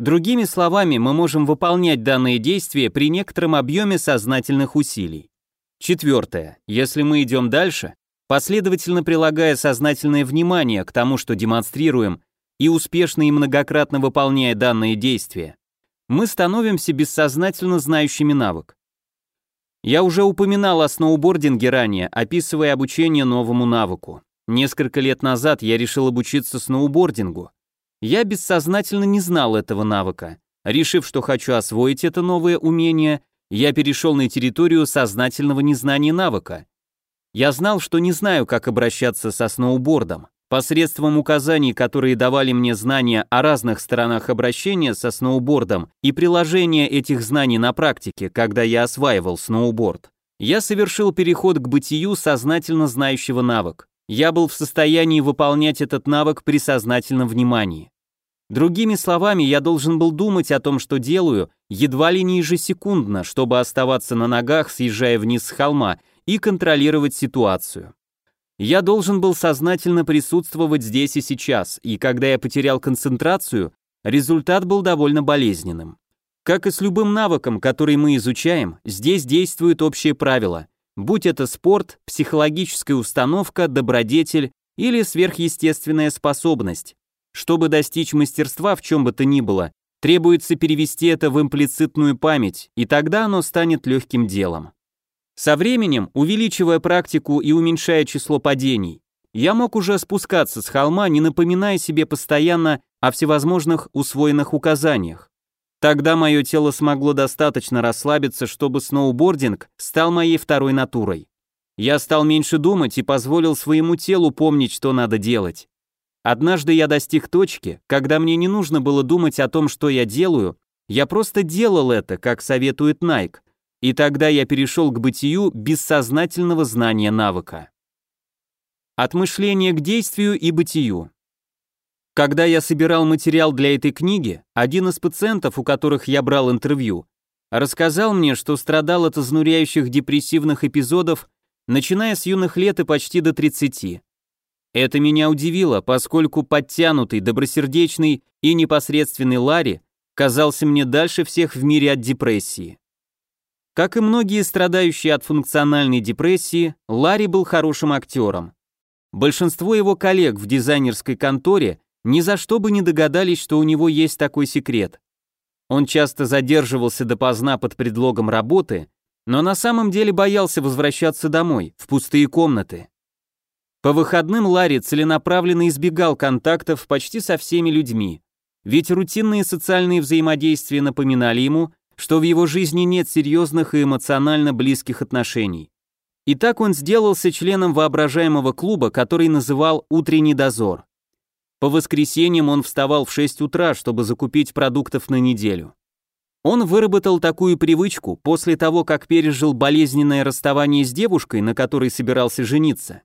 Другими словами, мы можем выполнять данные действия при некотором объеме сознательных усилий. Четвертое. Если мы идем дальше, последовательно прилагая сознательное внимание к тому, что демонстрируем, и успешно и многократно выполняя данные действия, мы становимся бессознательно знающими навык. Я уже упоминал о сноубординге ранее, описывая обучение новому навыку. Несколько лет назад я решил обучиться сноубордингу. Я бессознательно не знал этого навыка. Решив, что хочу освоить это новое умение, я перешел на территорию сознательного незнания навыка. Я знал, что не знаю, как обращаться со сноубордом, Посредством указаний, которые давали мне знания о разных сторонах обращения со сноубордом и приложения этих знаний на практике, когда я осваивал сноуборд, я совершил переход к бытию сознательно знающего навык. Я был в состоянии выполнять этот навык при сознательном внимании. Другими словами, я должен был думать о том, что делаю, едва ли не ежесекундно, чтобы оставаться на ногах, съезжая вниз с холма, и контролировать ситуацию. Я должен был сознательно присутствовать здесь и сейчас, и когда я потерял концентрацию, результат был довольно болезненным. Как и с любым навыком, который мы изучаем, здесь действуют общие правила. Будь это спорт, психологическая установка, добродетель или сверхъестественная способность. Чтобы достичь мастерства в чем бы то ни было, требуется перевести это в имплицитную память, и тогда оно станет легким делом. Со временем, увеличивая практику и уменьшая число падений, я мог уже спускаться с холма, не напоминая себе постоянно о всевозможных усвоенных указаниях. Тогда мое тело смогло достаточно расслабиться, чтобы сноубординг стал моей второй натурой. Я стал меньше думать и позволил своему телу помнить, что надо делать. Однажды я достиг точки, когда мне не нужно было думать о том, что я делаю, я просто делал это, как советует Nike, и тогда я перешел к бытию бессознательного знания навыка. От мышления к действию и бытию. Когда я собирал материал для этой книги, один из пациентов, у которых я брал интервью, рассказал мне, что страдал от изнуряющих депрессивных эпизодов, начиная с юных лет и почти до 30. Это меня удивило, поскольку подтянутый, добросердечный и непосредственный Ларри казался мне дальше всех в мире от депрессии. Как и многие страдающие от функциональной депрессии, Ларри был хорошим актером. Большинство его коллег в дизайнерской конторе ни за что бы не догадались, что у него есть такой секрет. Он часто задерживался допоздна под предлогом работы, но на самом деле боялся возвращаться домой, в пустые комнаты. По выходным Ларри целенаправленно избегал контактов почти со всеми людьми, ведь рутинные социальные взаимодействия напоминали ему, что в его жизни нет серьезных и эмоционально близких отношений. И так он сделался членом воображаемого клуба, который называл «Утренний дозор». По воскресеньям он вставал в 6 утра, чтобы закупить продуктов на неделю. Он выработал такую привычку после того, как пережил болезненное расставание с девушкой, на которой собирался жениться.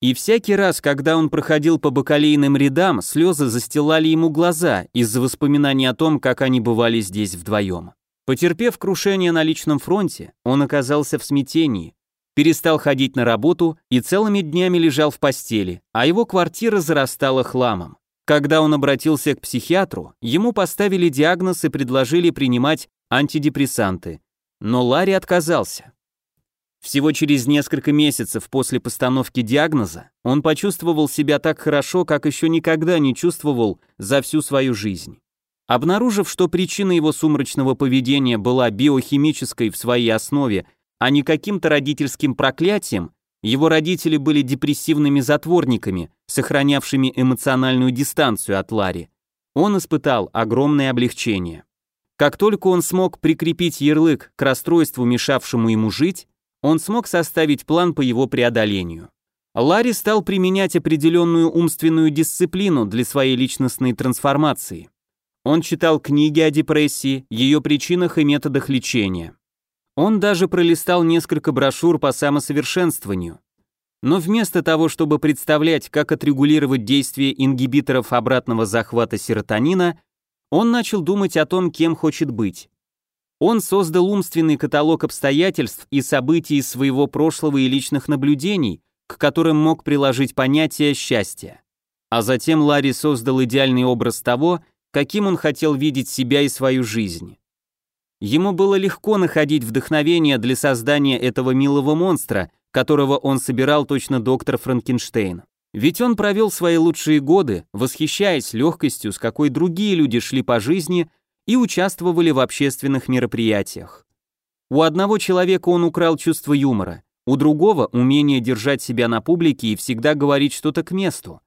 И всякий раз, когда он проходил по бакалейным рядам, слезы застилали ему глаза из-за воспоминаний о том, как они бывали здесь вдвоем. Потерпев крушение на личном фронте, он оказался в смятении, перестал ходить на работу и целыми днями лежал в постели, а его квартира зарастала хламом. Когда он обратился к психиатру, ему поставили диагноз и предложили принимать антидепрессанты, но Ларри отказался. Всего через несколько месяцев после постановки диагноза он почувствовал себя так хорошо, как еще никогда не чувствовал за всю свою жизнь. Обнаружив, что причина его сумрачного поведения была биохимической в своей основе, а не каким-то родительским проклятием, его родители были депрессивными затворниками, сохранявшими эмоциональную дистанцию от Лари, Он испытал огромное облегчение. Как только он смог прикрепить ярлык к расстройству, мешавшему ему жить, он смог составить план по его преодолению. Ларри стал применять определенную умственную дисциплину для своей личностной трансформации. Он читал книги о депрессии, ее причинах и методах лечения. Он даже пролистал несколько брошюр по самосовершенствованию. Но вместо того, чтобы представлять, как отрегулировать действие ингибиторов обратного захвата серотонина, он начал думать о том, кем хочет быть. Он создал умственный каталог обстоятельств и событий из своего прошлого и личных наблюдений, к которым мог приложить понятие счастья. А затем Ларри создал идеальный образ того, каким он хотел видеть себя и свою жизнь. Ему было легко находить вдохновение для создания этого милого монстра, которого он собирал точно доктор Франкенштейн. Ведь он провел свои лучшие годы, восхищаясь легкостью, с какой другие люди шли по жизни и участвовали в общественных мероприятиях. У одного человека он украл чувство юмора, у другого – умение держать себя на публике и всегда говорить что-то к месту,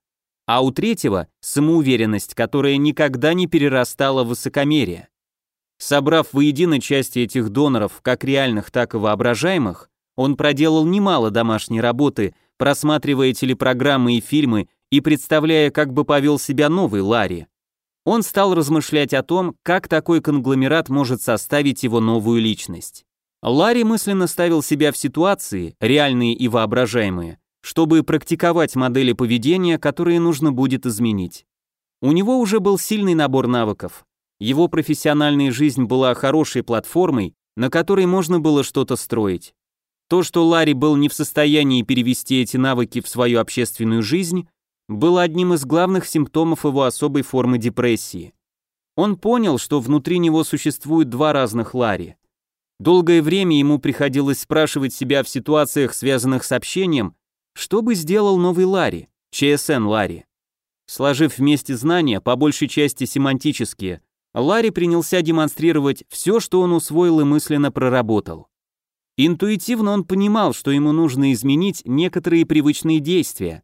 а у третьего – самоуверенность, которая никогда не перерастала в высокомерие. Собрав воедино части этих доноров, как реальных, так и воображаемых, он проделал немало домашней работы, просматривая телепрограммы и фильмы и представляя, как бы повел себя новый Ларри. Он стал размышлять о том, как такой конгломерат может составить его новую личность. Ларри мысленно ставил себя в ситуации, реальные и воображаемые, чтобы практиковать модели поведения, которые нужно будет изменить. У него уже был сильный набор навыков. Его профессиональная жизнь была хорошей платформой, на которой можно было что-то строить. То, что Ларри был не в состоянии перевести эти навыки в свою общественную жизнь, было одним из главных симптомов его особой формы депрессии. Он понял, что внутри него существуют два разных Ларри. Долгое время ему приходилось спрашивать себя в ситуациях, связанных с общением, что бы сделал новый Ларри, ЧСН Ларри? Сложив вместе знания, по большей части семантические, Ларри принялся демонстрировать все, что он усвоил и мысленно проработал. Интуитивно он понимал, что ему нужно изменить некоторые привычные действия.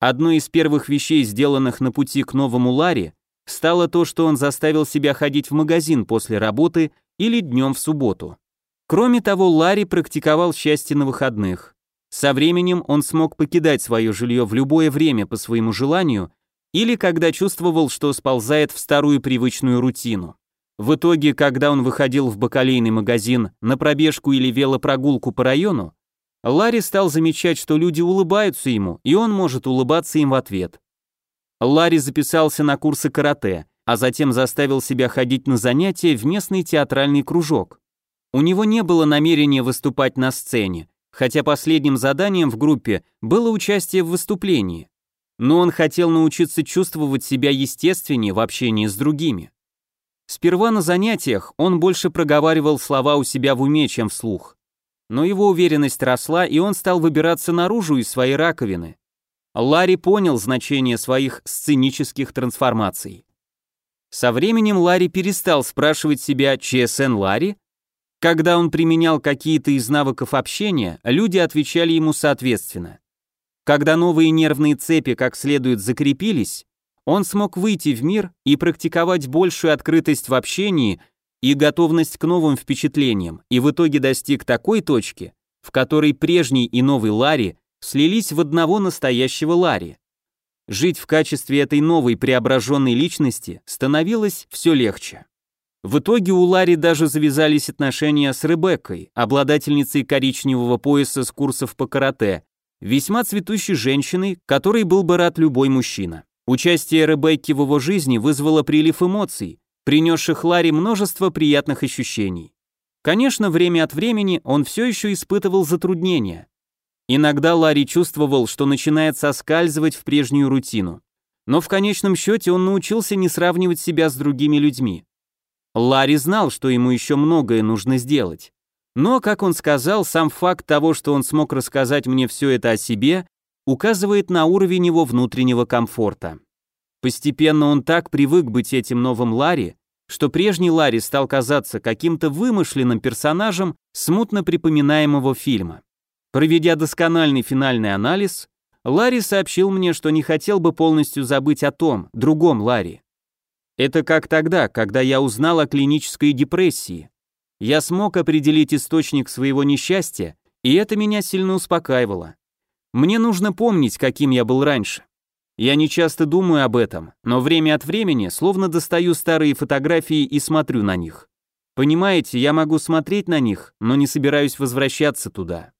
Одно из первых вещей, сделанных на пути к новому Ларри, стало то, что он заставил себя ходить в магазин после работы или днем в субботу. Кроме того, Ларри практиковал счастье на выходных. Со временем он смог покидать свое жилье в любое время по своему желанию или когда чувствовал, что сползает в старую привычную рутину. В итоге, когда он выходил в бакалейный магазин на пробежку или велопрогулку по району, Ларри стал замечать, что люди улыбаются ему, и он может улыбаться им в ответ. Ларри записался на курсы карате, а затем заставил себя ходить на занятия в местный театральный кружок. У него не было намерения выступать на сцене, хотя последним заданием в группе было участие в выступлении. Но он хотел научиться чувствовать себя естественнее в общении с другими. Сперва на занятиях он больше проговаривал слова у себя в уме, чем вслух. Но его уверенность росла, и он стал выбираться наружу из своей раковины. Ларри понял значение своих сценических трансформаций. Со временем Ларри перестал спрашивать себя, ЧСН Ларри, когда он применял какие-то из навыков общения, люди отвечали ему соответственно. Когда новые нервные цепи как следует закрепились, он смог выйти в мир и практиковать большую открытость в общении и готовность к новым впечатлениям, и в итоге достиг такой точки, в которой прежний и новый Ларри слились в одного настоящего Ларри. Жить в качестве этой новой преображенной личности становилось все легче. В итоге у Ларри даже завязались отношения с Ребеккой, обладательницей коричневого пояса с курсов по карате, весьма цветущей женщиной, которой был бы рад любой мужчина. Участие Ребекки в его жизни вызвало прилив эмоций, принесших Ларри множество приятных ощущений. Конечно, время от времени он все еще испытывал затруднения. Иногда Ларри чувствовал, что начинает соскальзывать в прежнюю рутину. Но в конечном счете он научился не сравнивать себя с другими людьми. Ларри знал, что ему еще многое нужно сделать. Но, как он сказал, сам факт того, что он смог рассказать мне все это о себе, указывает на уровень его внутреннего комфорта. Постепенно он так привык быть этим новым Ларри, что прежний Ларри стал казаться каким-то вымышленным персонажем смутно припоминаемого фильма. Проведя доскональный финальный анализ, Ларри сообщил мне, что не хотел бы полностью забыть о том, другом Ларри. Это как тогда, когда я узнал о клинической депрессии. Я смог определить источник своего несчастья, и это меня сильно успокаивало. Мне нужно помнить, каким я был раньше. Я не часто думаю об этом, но время от времени словно достаю старые фотографии и смотрю на них. Понимаете, я могу смотреть на них, но не собираюсь возвращаться туда.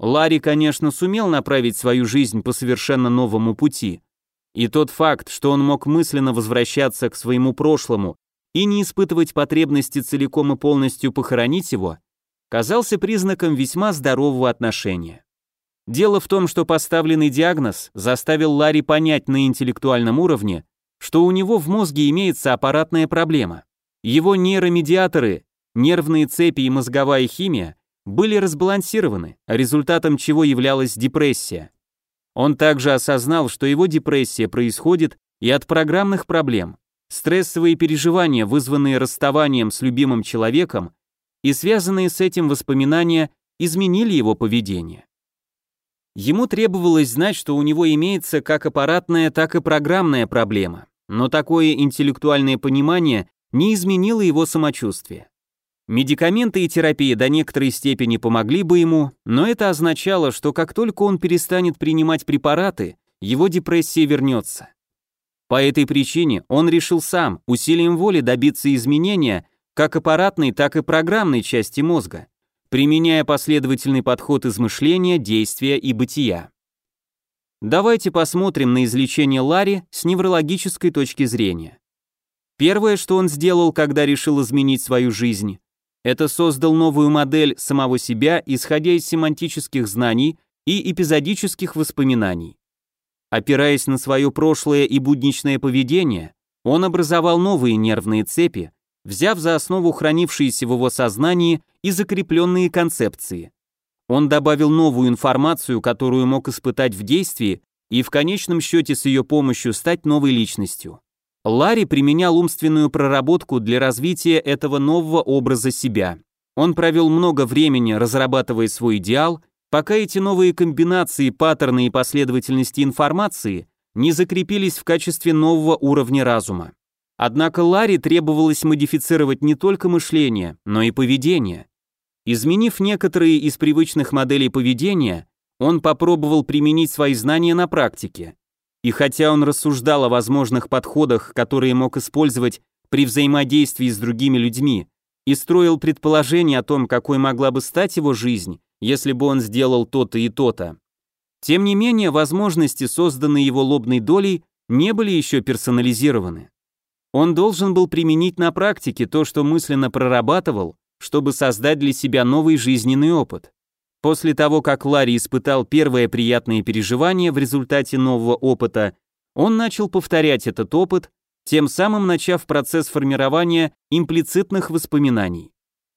Ларри, конечно, сумел направить свою жизнь по совершенно новому пути, и тот факт, что он мог мысленно возвращаться к своему прошлому и не испытывать потребности целиком и полностью похоронить его, казался признаком весьма здорового отношения. Дело в том, что поставленный диагноз заставил Ларри понять на интеллектуальном уровне, что у него в мозге имеется аппаратная проблема. Его нейромедиаторы, нервные цепи и мозговая химия были разбалансированы, результатом чего являлась депрессия. Он также осознал, что его депрессия происходит и от программных проблем, стрессовые переживания, вызванные расставанием с любимым человеком, и связанные с этим воспоминания изменили его поведение. Ему требовалось знать, что у него имеется как аппаратная, так и программная проблема, но такое интеллектуальное понимание не изменило его самочувствие. Медикаменты и терапия до некоторой степени помогли бы ему, но это означало, что как только он перестанет принимать препараты, его депрессия вернется. По этой причине он решил сам усилием воли добиться изменения как аппаратной, так и программной части мозга, применяя последовательный подход измышления, действия и бытия. Давайте посмотрим на излечение Ларри с неврологической точки зрения. Первое, что он сделал, когда решил изменить свою жизнь, это создал новую модель самого себя, исходя из семантических знаний и эпизодических воспоминаний. Опираясь на свое прошлое и будничное поведение, он образовал новые нервные цепи, взяв за основу хранившиеся в его сознании и закрепленные концепции. Он добавил новую информацию, которую мог испытать в действии, и в конечном счете с ее помощью стать новой личностью. Ларри применял умственную проработку для развития этого нового образа себя. Он провел много времени, разрабатывая свой идеал, пока эти новые комбинации, паттерны и последовательности информации не закрепились в качестве нового уровня разума. Однако Ларри требовалось модифицировать не только мышление, но и поведение. Изменив некоторые из привычных моделей поведения, он попробовал применить свои знания на практике – и хотя он рассуждал о возможных подходах, которые мог использовать при взаимодействии с другими людьми, и строил предположение о том, какой могла бы стать его жизнь, если бы он сделал то-то и то-то. Тем не менее, возможности, созданные его лобной долей, не были еще персонализированы. Он должен был применить на практике то, что мысленно прорабатывал, чтобы создать для себя новый жизненный опыт. После того, как Ларри испытал первое приятное переживание в результате нового опыта, он начал повторять этот опыт, тем самым начав процесс формирования имплицитных воспоминаний.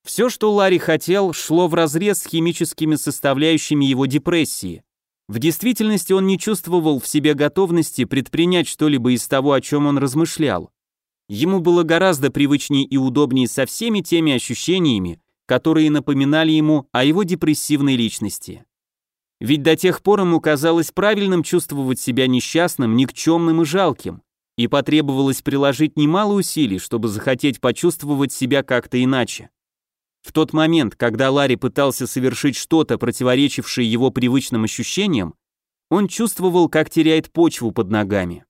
Все, что Ларри хотел, шло вразрез с химическими составляющими его депрессии. В действительности он не чувствовал в себе готовности предпринять что-либо из того, о чем он размышлял. Ему было гораздо привычнее и удобнее со всеми теми ощущениями, которые напоминали ему о его депрессивной личности. Ведь до тех пор ему казалось правильным чувствовать себя несчастным, никчемным и жалким, и потребовалось приложить немало усилий, чтобы захотеть почувствовать себя как-то иначе. В тот момент, когда Ларри пытался совершить что-то, противоречившее его привычным ощущениям, он чувствовал, как теряет почву под ногами.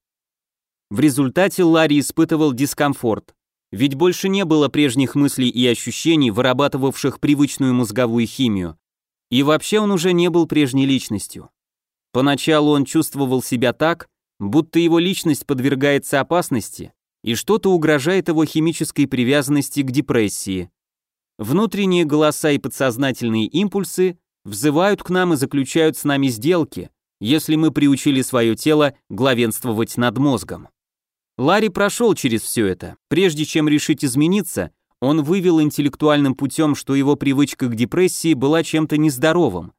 В результате Ларри испытывал дискомфорт, ведь больше не было прежних мыслей и ощущений, вырабатывавших привычную мозговую химию. И вообще он уже не был прежней личностью. Поначалу он чувствовал себя так, будто его личность подвергается опасности, и что-то угрожает его химической привязанности к депрессии. Внутренние голоса и подсознательные импульсы взывают к нам и заключают с нами сделки, если мы приучили свое тело главенствовать над мозгом. Ларри прошел через все это. Прежде чем решить измениться, он вывел интеллектуальным путем, что его привычка к депрессии была чем-то нездоровым.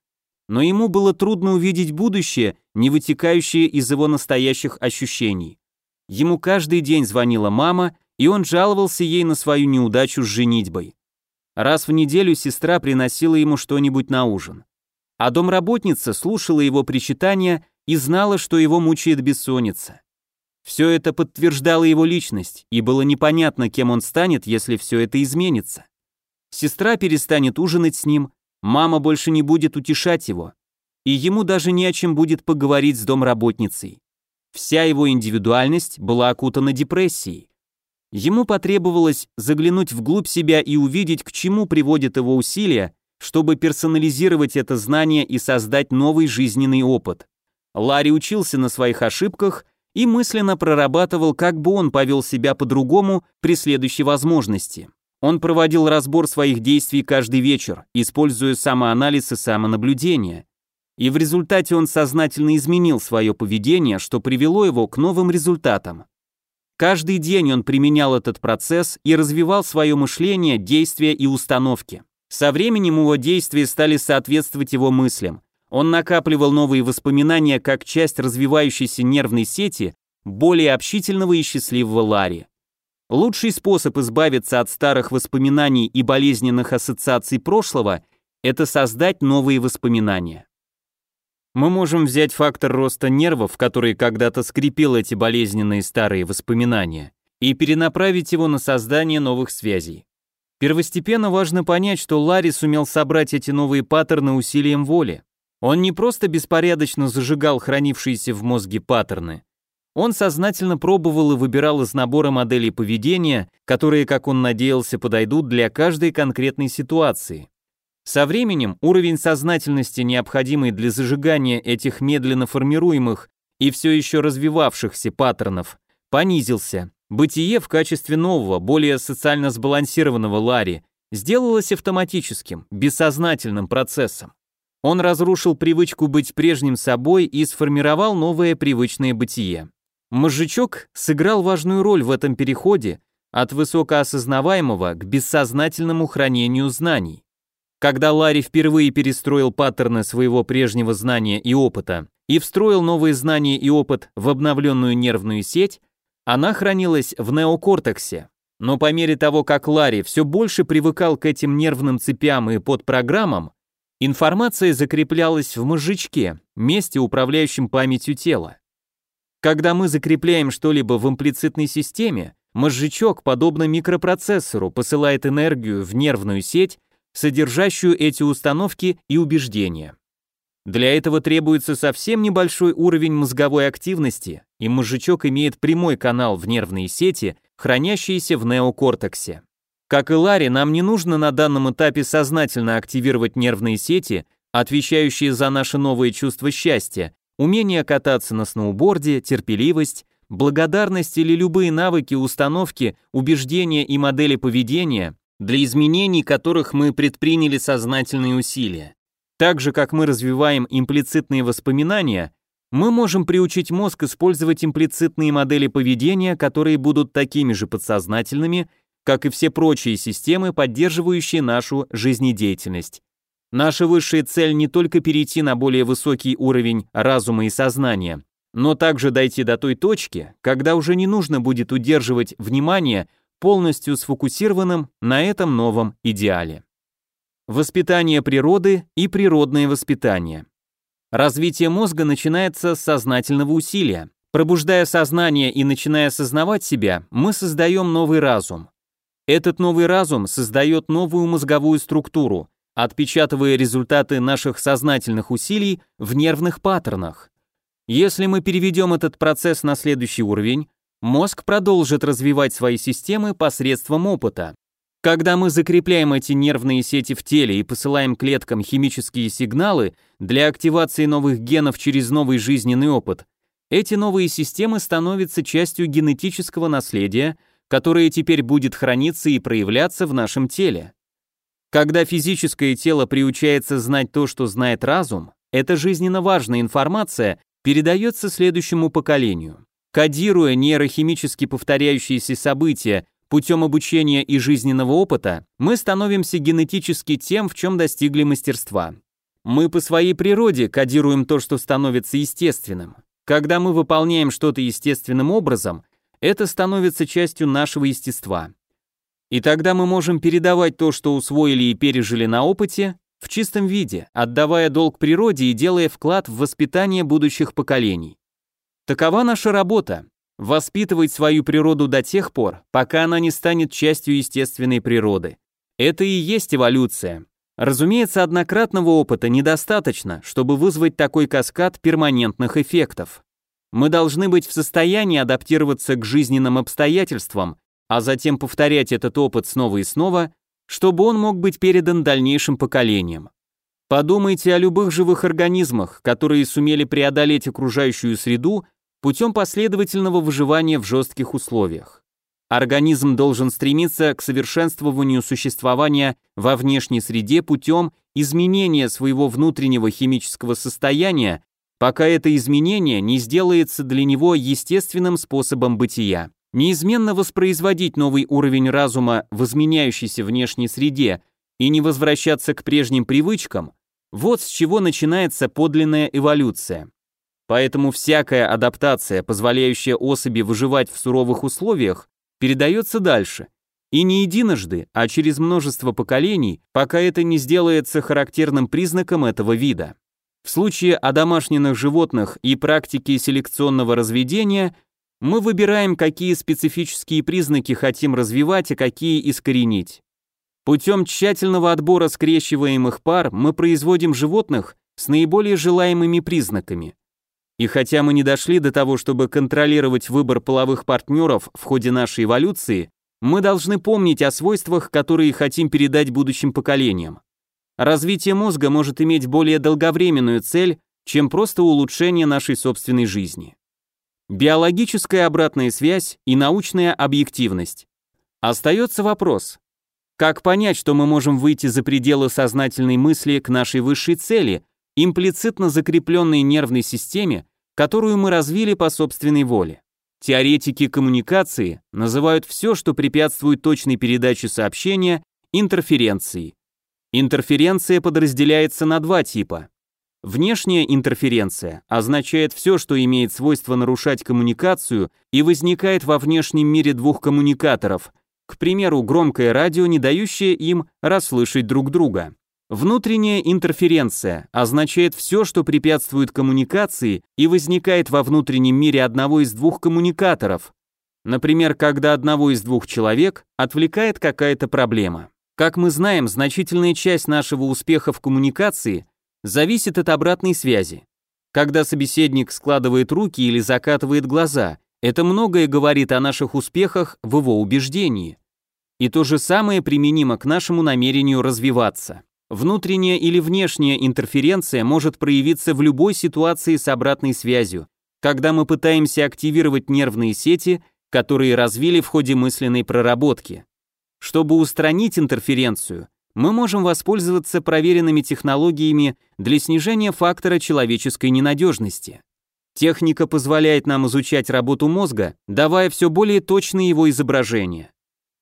Но ему было трудно увидеть будущее, не вытекающее из его настоящих ощущений. Ему каждый день звонила мама, и он жаловался ей на свою неудачу с женитьбой. Раз в неделю сестра приносила ему что-нибудь на ужин. А домработница слушала его причитания и знала, что его мучает бессонница. Все это подтверждало его личность, и было непонятно, кем он станет, если все это изменится. Сестра перестанет ужинать с ним, мама больше не будет утешать его, и ему даже не о чем будет поговорить с домработницей. Вся его индивидуальность была окутана депрессией. Ему потребовалось заглянуть вглубь себя и увидеть, к чему приводят его усилия, чтобы персонализировать это знание и создать новый жизненный опыт. Ларри учился на своих ошибках – и мысленно прорабатывал, как бы он повел себя по-другому при следующей возможности. Он проводил разбор своих действий каждый вечер, используя самоанализ и самонаблюдение. И в результате он сознательно изменил свое поведение, что привело его к новым результатам. Каждый день он применял этот процесс и развивал свое мышление, действия и установки. Со временем его действия стали соответствовать его мыслям, он накапливал новые воспоминания как часть развивающейся нервной сети более общительного и счастливого Ларри. Лучший способ избавиться от старых воспоминаний и болезненных ассоциаций прошлого – это создать новые воспоминания. Мы можем взять фактор роста нервов, который когда-то скрепил эти болезненные старые воспоминания, и перенаправить его на создание новых связей. Первостепенно важно понять, что Ларри сумел собрать эти новые паттерны усилием воли. Он не просто беспорядочно зажигал хранившиеся в мозге паттерны. Он сознательно пробовал и выбирал из набора моделей поведения, которые, как он надеялся, подойдут для каждой конкретной ситуации. Со временем уровень сознательности, необходимый для зажигания этих медленно формируемых и все еще развивавшихся паттернов, понизился. Бытие в качестве нового, более социально сбалансированного Ларри сделалось автоматическим, бессознательным процессом. Он разрушил привычку быть прежним собой и сформировал новое привычное бытие. Мозжечок сыграл важную роль в этом переходе от высокоосознаваемого к бессознательному хранению знаний. Когда Ларри впервые перестроил паттерны своего прежнего знания и опыта и встроил новые знания и опыт в обновленную нервную сеть, она хранилась в неокортексе. Но по мере того, как Ларри все больше привыкал к этим нервным цепям и подпрограммам, Информация закреплялась в мозжечке, месте, управляющем памятью тела. Когда мы закрепляем что-либо в имплицитной системе, мозжечок, подобно микропроцессору, посылает энергию в нервную сеть, содержащую эти установки и убеждения. Для этого требуется совсем небольшой уровень мозговой активности, и мозжечок имеет прямой канал в нервные сети, хранящиеся в неокортексе. Как и Ларе, нам не нужно на данном этапе сознательно активировать нервные сети, отвечающие за наши новые чувства счастья, умение кататься на сноуборде, терпеливость, благодарность или любые навыки, установки, убеждения и модели поведения, для изменений которых мы предприняли сознательные усилия. Так же, как мы развиваем имплицитные воспоминания, мы можем приучить мозг использовать имплицитные модели поведения, которые будут такими же подсознательными – как и все прочие системы, поддерживающие нашу жизнедеятельность. Наша высшая цель не только перейти на более высокий уровень разума и сознания, но также дойти до той точки, когда уже не нужно будет удерживать внимание полностью сфокусированным на этом новом идеале. Воспитание природы и природное воспитание. Развитие мозга начинается с сознательного усилия. Пробуждая сознание и начиная осознавать себя, мы создаем новый разум. Этот новый разум создает новую мозговую структуру, отпечатывая результаты наших сознательных усилий в нервных паттернах. Если мы переведем этот процесс на следующий уровень, мозг продолжит развивать свои системы посредством опыта. Когда мы закрепляем эти нервные сети в теле и посылаем клеткам химические сигналы для активации новых генов через новый жизненный опыт, эти новые системы становятся частью генетического наследия – которое теперь будет храниться и проявляться в нашем теле. Когда физическое тело приучается знать то, что знает разум, эта жизненно важная информация передается следующему поколению. Кодируя нейрохимически повторяющиеся события путем обучения и жизненного опыта, мы становимся генетически тем, в чем достигли мастерства. Мы по своей природе кодируем то, что становится естественным. Когда мы выполняем что-то естественным образом, это становится частью нашего естества. И тогда мы можем передавать то, что усвоили и пережили на опыте, в чистом виде, отдавая долг природе и делая вклад в воспитание будущих поколений. Такова наша работа – воспитывать свою природу до тех пор, пока она не станет частью естественной природы. Это и есть эволюция. Разумеется, однократного опыта недостаточно, чтобы вызвать такой каскад перманентных эффектов. Мы должны быть в состоянии адаптироваться к жизненным обстоятельствам, а затем повторять этот опыт снова и снова, чтобы он мог быть передан дальнейшим поколениям. Подумайте о любых живых организмах, которые сумели преодолеть окружающую среду путем последовательного выживания в жестких условиях. Организм должен стремиться к совершенствованию существования во внешней среде путем изменения своего внутреннего химического состояния пока это изменение не сделается для него естественным способом бытия. Неизменно воспроизводить новый уровень разума в изменяющейся внешней среде и не возвращаться к прежним привычкам – вот с чего начинается подлинная эволюция. Поэтому всякая адаптация, позволяющая особи выживать в суровых условиях, передается дальше. И не единожды, а через множество поколений, пока это не сделается характерным признаком этого вида. В случае одомашненных животных и практики селекционного разведения мы выбираем, какие специфические признаки хотим развивать, а какие искоренить. Путем тщательного отбора скрещиваемых пар мы производим животных с наиболее желаемыми признаками. И хотя мы не дошли до того, чтобы контролировать выбор половых партнеров в ходе нашей эволюции, мы должны помнить о свойствах, которые хотим передать будущим поколениям. Развитие мозга может иметь более долговременную цель, чем просто улучшение нашей собственной жизни. Биологическая обратная связь и научная объективность. Остается вопрос, как понять, что мы можем выйти за пределы сознательной мысли к нашей высшей цели, имплицитно закрепленной нервной системе, которую мы развили по собственной воле? Теоретики коммуникации называют все, что препятствует точной передаче сообщения, интерференцией. Интерференция подразделяется на два типа. Внешняя интерференция означает все, что имеет свойство нарушать коммуникацию и возникает во внешнем мире двух коммуникаторов, к примеру, громкое радио, не дающее им расслышать друг друга. Внутренняя интерференция означает все, что препятствует коммуникации и возникает во внутреннем мире одного из двух коммуникаторов, например, когда одного из двух человек отвлекает какая-то проблема. Как мы знаем, значительная часть нашего успеха в коммуникации зависит от обратной связи. Когда собеседник складывает руки или закатывает глаза, это многое говорит о наших успехах в его убеждении. И то же самое применимо к нашему намерению развиваться. Внутренняя или внешняя интерференция может проявиться в любой ситуации с обратной связью, когда мы пытаемся активировать нервные сети, которые развили в ходе мысленной проработки. Чтобы устранить интерференцию, мы можем воспользоваться проверенными технологиями для снижения фактора человеческой ненадежности. Техника позволяет нам изучать работу мозга, давая все более точные его изображения.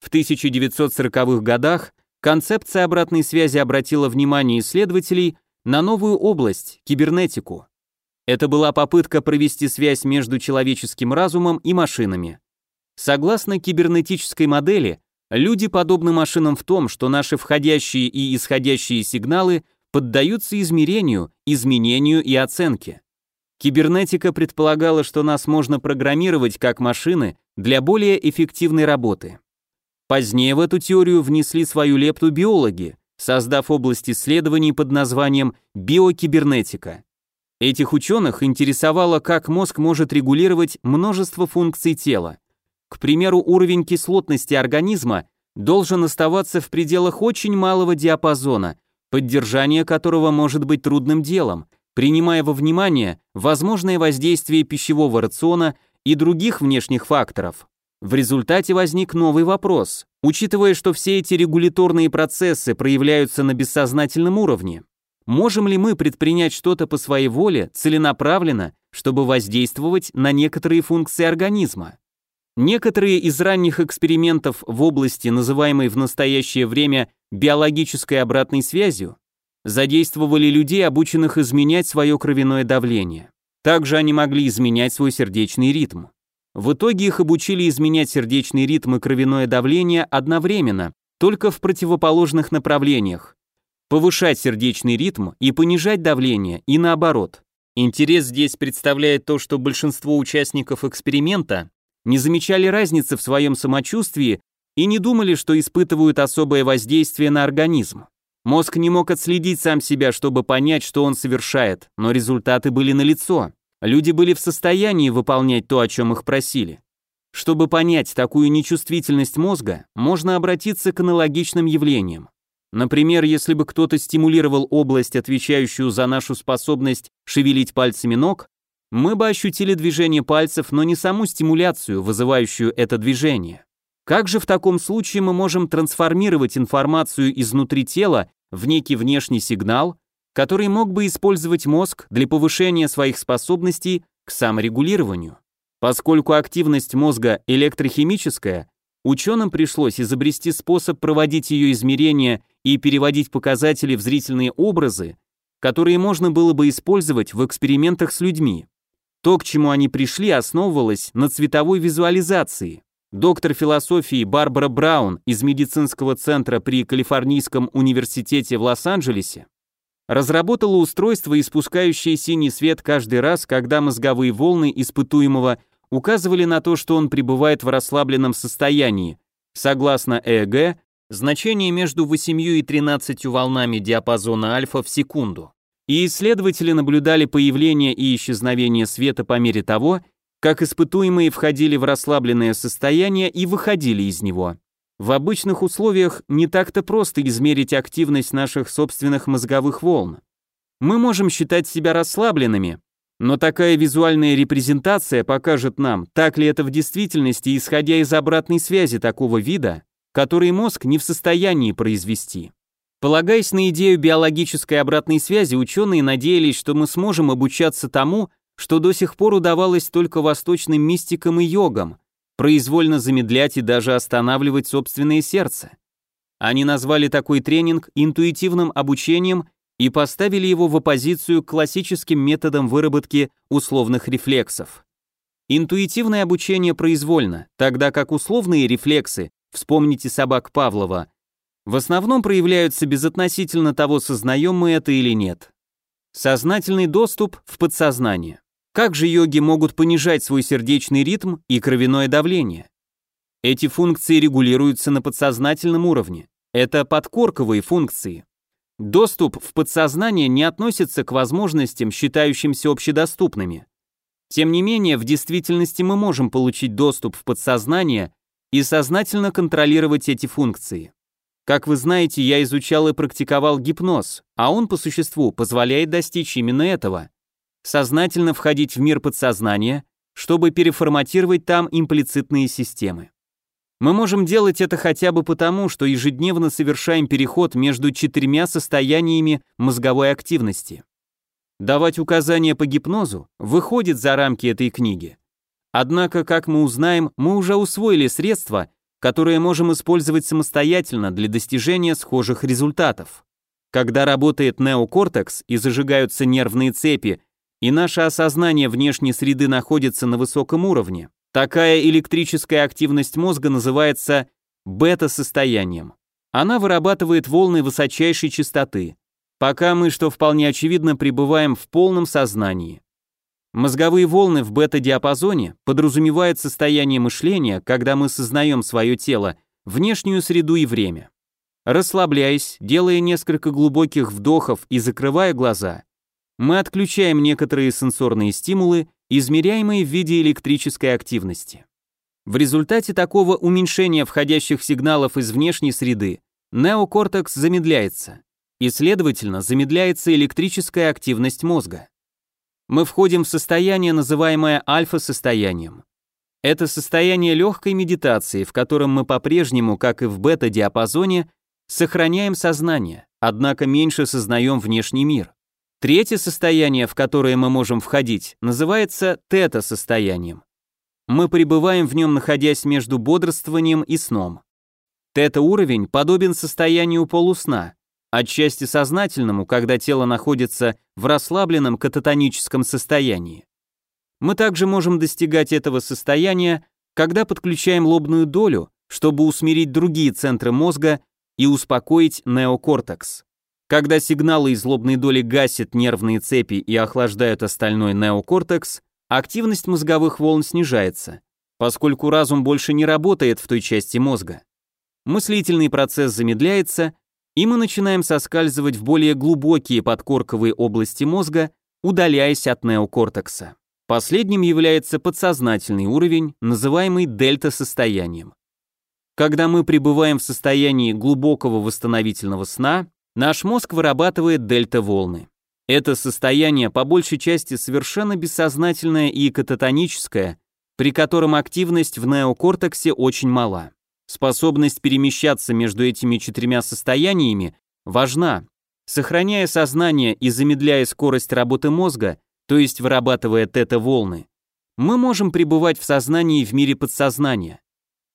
В 1940-х годах концепция обратной связи обратила внимание исследователей на новую область – кибернетику. Это была попытка провести связь между человеческим разумом и машинами. Согласно кибернетической модели, Люди подобны машинам в том, что наши входящие и исходящие сигналы поддаются измерению, изменению и оценке. Кибернетика предполагала, что нас можно программировать как машины для более эффективной работы. Позднее в эту теорию внесли свою лепту биологи, создав область исследований под названием биокибернетика. Этих ученых интересовало, как мозг может регулировать множество функций тела – к примеру, уровень кислотности организма должен оставаться в пределах очень малого диапазона, поддержание которого может быть трудным делом, принимая во внимание возможное воздействие пищевого рациона и других внешних факторов. В результате возник новый вопрос. Учитывая, что все эти регуляторные процессы проявляются на бессознательном уровне, можем ли мы предпринять что-то по своей воле целенаправленно, чтобы воздействовать на некоторые функции организма? Некоторые из ранних экспериментов в области, называемой в настоящее время биологической обратной связью, задействовали людей, обученных изменять свое кровяное давление. Также они могли изменять свой сердечный ритм. В итоге их обучили изменять сердечный ритм и кровяное давление одновременно, только в противоположных направлениях. Повышать сердечный ритм и понижать давление, и наоборот. Интерес здесь представляет то, что большинство участников эксперимента не замечали разницы в своем самочувствии и не думали, что испытывают особое воздействие на организм. Мозг не мог отследить сам себя, чтобы понять, что он совершает, но результаты были налицо. Люди были в состоянии выполнять то, о чем их просили. Чтобы понять такую нечувствительность мозга, можно обратиться к аналогичным явлениям. Например, если бы кто-то стимулировал область, отвечающую за нашу способность шевелить пальцами ног, мы бы ощутили движение пальцев, но не саму стимуляцию, вызывающую это движение. Как же в таком случае мы можем трансформировать информацию изнутри тела в некий внешний сигнал, который мог бы использовать мозг для повышения своих способностей к саморегулированию? Поскольку активность мозга электрохимическая, ученым пришлось изобрести способ проводить ее измерения и переводить показатели в зрительные образы, которые можно было бы использовать в экспериментах с людьми. То, к чему они пришли, основывалось на цветовой визуализации. Доктор философии Барбара Браун из медицинского центра при Калифорнийском университете в Лос-Анджелесе разработала устройство, испускающее синий свет каждый раз, когда мозговые волны испытуемого указывали на то, что он пребывает в расслабленном состоянии. Согласно ЭЭГ, значение между 8 и 13 волнами диапазона альфа в секунду и исследователи наблюдали появление и исчезновение света по мере того, как испытуемые входили в расслабленное состояние и выходили из него. В обычных условиях не так-то просто измерить активность наших собственных мозговых волн. Мы можем считать себя расслабленными, но такая визуальная репрезентация покажет нам, так ли это в действительности, исходя из обратной связи такого вида, который мозг не в состоянии произвести. Полагаясь на идею биологической обратной связи, ученые надеялись, что мы сможем обучаться тому, что до сих пор удавалось только восточным мистикам и йогам, произвольно замедлять и даже останавливать собственное сердце. Они назвали такой тренинг интуитивным обучением и поставили его в оппозицию к классическим методам выработки условных рефлексов. Интуитивное обучение произвольно, тогда как условные рефлексы, вспомните собак Павлова, в основном проявляются безотносительно того, сознаем мы это или нет. Сознательный доступ в подсознание. Как же йоги могут понижать свой сердечный ритм и кровяное давление? Эти функции регулируются на подсознательном уровне. Это подкорковые функции. Доступ в подсознание не относится к возможностям, считающимся общедоступными. Тем не менее, в действительности мы можем получить доступ в подсознание и сознательно контролировать эти функции. Как вы знаете, я изучал и практиковал гипноз, а он по существу позволяет достичь именно этого. Сознательно входить в мир подсознания, чтобы переформатировать там имплицитные системы. Мы можем делать это хотя бы потому, что ежедневно совершаем переход между четырьмя состояниями мозговой активности. Давать указания по гипнозу выходит за рамки этой книги. Однако, как мы узнаем, мы уже усвоили средства, которые можем использовать самостоятельно для достижения схожих результатов. Когда работает неокортекс и зажигаются нервные цепи, и наше осознание внешней среды находится на высоком уровне, такая электрическая активность мозга называется бета-состоянием. Она вырабатывает волны высочайшей частоты, пока мы, что вполне очевидно, пребываем в полном сознании. Мозговые волны в бета-диапазоне подразумевают состояние мышления, когда мы сознаем свое тело, внешнюю среду и время. Расслабляясь, делая несколько глубоких вдохов и закрывая глаза, мы отключаем некоторые сенсорные стимулы, измеряемые в виде электрической активности. В результате такого уменьшения входящих сигналов из внешней среды неокортекс замедляется, и, следовательно, замедляется электрическая активность мозга мы входим в состояние, называемое альфа-состоянием. Это состояние легкой медитации, в котором мы по-прежнему, как и в бета-диапазоне, сохраняем сознание, однако меньше сознаем внешний мир. Третье состояние, в которое мы можем входить, называется тета-состоянием. Мы пребываем в нем, находясь между бодрствованием и сном. Тета-уровень подобен состоянию полусна, отчасти сознательному, когда тело находится в расслабленном кататоническом состоянии. Мы также можем достигать этого состояния, когда подключаем лобную долю, чтобы усмирить другие центры мозга и успокоить неокортекс. Когда сигналы из лобной доли гасят нервные цепи и охлаждают остальной неокортекс, активность мозговых волн снижается, поскольку разум больше не работает в той части мозга. Мыслительный процесс замедляется, и мы начинаем соскальзывать в более глубокие подкорковые области мозга, удаляясь от неокортекса. Последним является подсознательный уровень, называемый дельта-состоянием. Когда мы пребываем в состоянии глубокого восстановительного сна, наш мозг вырабатывает дельта-волны. Это состояние по большей части совершенно бессознательное и кататоническое, при котором активность в неокортексе очень мала. Способность перемещаться между этими четырьмя состояниями важна. Сохраняя сознание и замедляя скорость работы мозга, то есть вырабатывая тета-волны, мы можем пребывать в сознании в мире подсознания.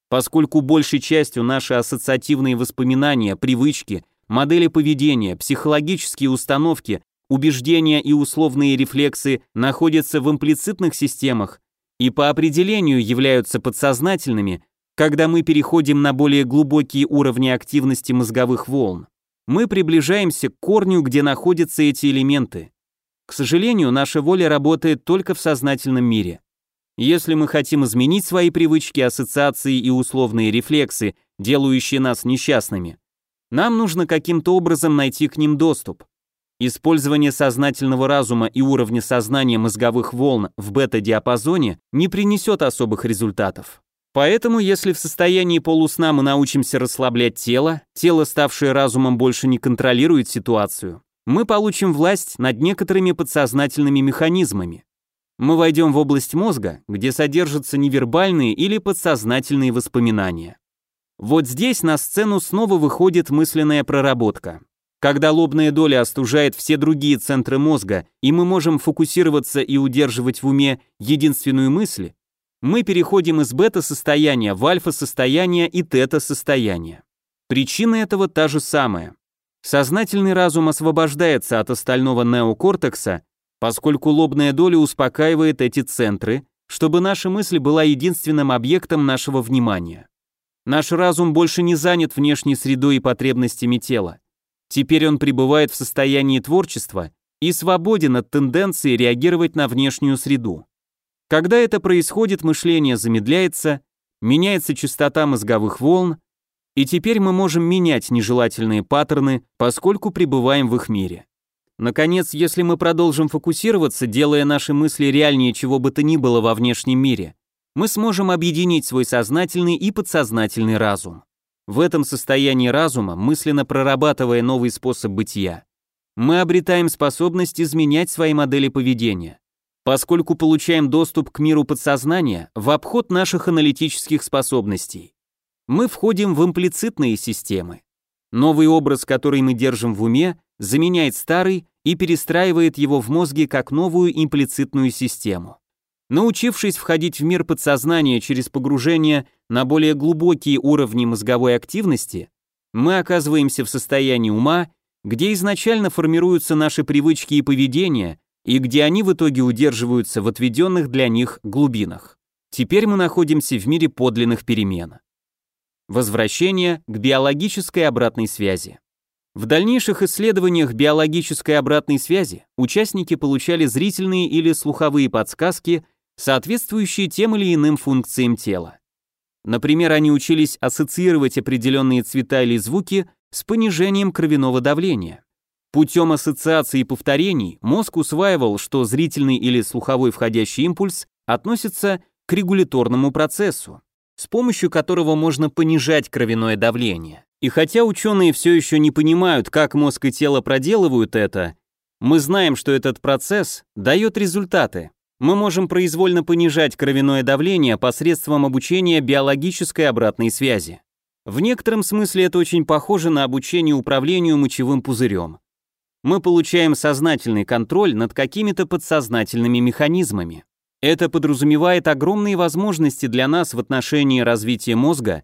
Поскольку большей частью наши ассоциативные воспоминания, привычки, модели поведения, психологические установки, убеждения и условные рефлексы находятся в имплицитных системах и по определению являются подсознательными, когда мы переходим на более глубокие уровни активности мозговых волн, мы приближаемся к корню, где находятся эти элементы. К сожалению, наша воля работает только в сознательном мире. Если мы хотим изменить свои привычки, ассоциации и условные рефлексы, делающие нас несчастными, нам нужно каким-то образом найти к ним доступ. Использование сознательного разума и уровня сознания мозговых волн в бета-диапазоне не принесет особых результатов. Поэтому, если в состоянии полусна мы научимся расслаблять тело, тело, ставшее разумом, больше не контролирует ситуацию, мы получим власть над некоторыми подсознательными механизмами. Мы войдем в область мозга, где содержатся невербальные или подсознательные воспоминания. Вот здесь на сцену снова выходит мысленная проработка. Когда лобная доля остужает все другие центры мозга, и мы можем фокусироваться и удерживать в уме единственную мысль, мы переходим из бета-состояния в альфа-состояние и тета-состояние. Причина этого та же самая. Сознательный разум освобождается от остального неокортекса, поскольку лобная доля успокаивает эти центры, чтобы наша мысль была единственным объектом нашего внимания. Наш разум больше не занят внешней средой и потребностями тела. Теперь он пребывает в состоянии творчества и свободен от тенденции реагировать на внешнюю среду. Когда это происходит, мышление замедляется, меняется частота мозговых волн, и теперь мы можем менять нежелательные паттерны, поскольку пребываем в их мире. Наконец, если мы продолжим фокусироваться, делая наши мысли реальнее чего бы то ни было во внешнем мире, мы сможем объединить свой сознательный и подсознательный разум. В этом состоянии разума, мысленно прорабатывая новый способ бытия, мы обретаем способность изменять свои модели поведения поскольку получаем доступ к миру подсознания в обход наших аналитических способностей. Мы входим в имплицитные системы. Новый образ, который мы держим в уме, заменяет старый и перестраивает его в мозге как новую имплицитную систему. Научившись входить в мир подсознания через погружение на более глубокие уровни мозговой активности, мы оказываемся в состоянии ума, где изначально формируются наши привычки и поведение, и где они в итоге удерживаются в отведенных для них глубинах. Теперь мы находимся в мире подлинных перемен. Возвращение к биологической обратной связи. В дальнейших исследованиях биологической обратной связи участники получали зрительные или слуховые подсказки, соответствующие тем или иным функциям тела. Например, они учились ассоциировать определенные цвета или звуки с понижением кровяного давления. Путем ассоциаций и повторений мозг усваивал, что зрительный или слуховой входящий импульс относится к регуляторному процессу, с помощью которого можно понижать кровяное давление. И хотя ученые все еще не понимают, как мозг и тело проделывают это, мы знаем, что этот процесс дает результаты. Мы можем произвольно понижать кровяное давление посредством обучения биологической обратной связи. В некотором смысле это очень похоже на обучение управлению мочевым пузырем мы получаем сознательный контроль над какими-то подсознательными механизмами. Это подразумевает огромные возможности для нас в отношении развития мозга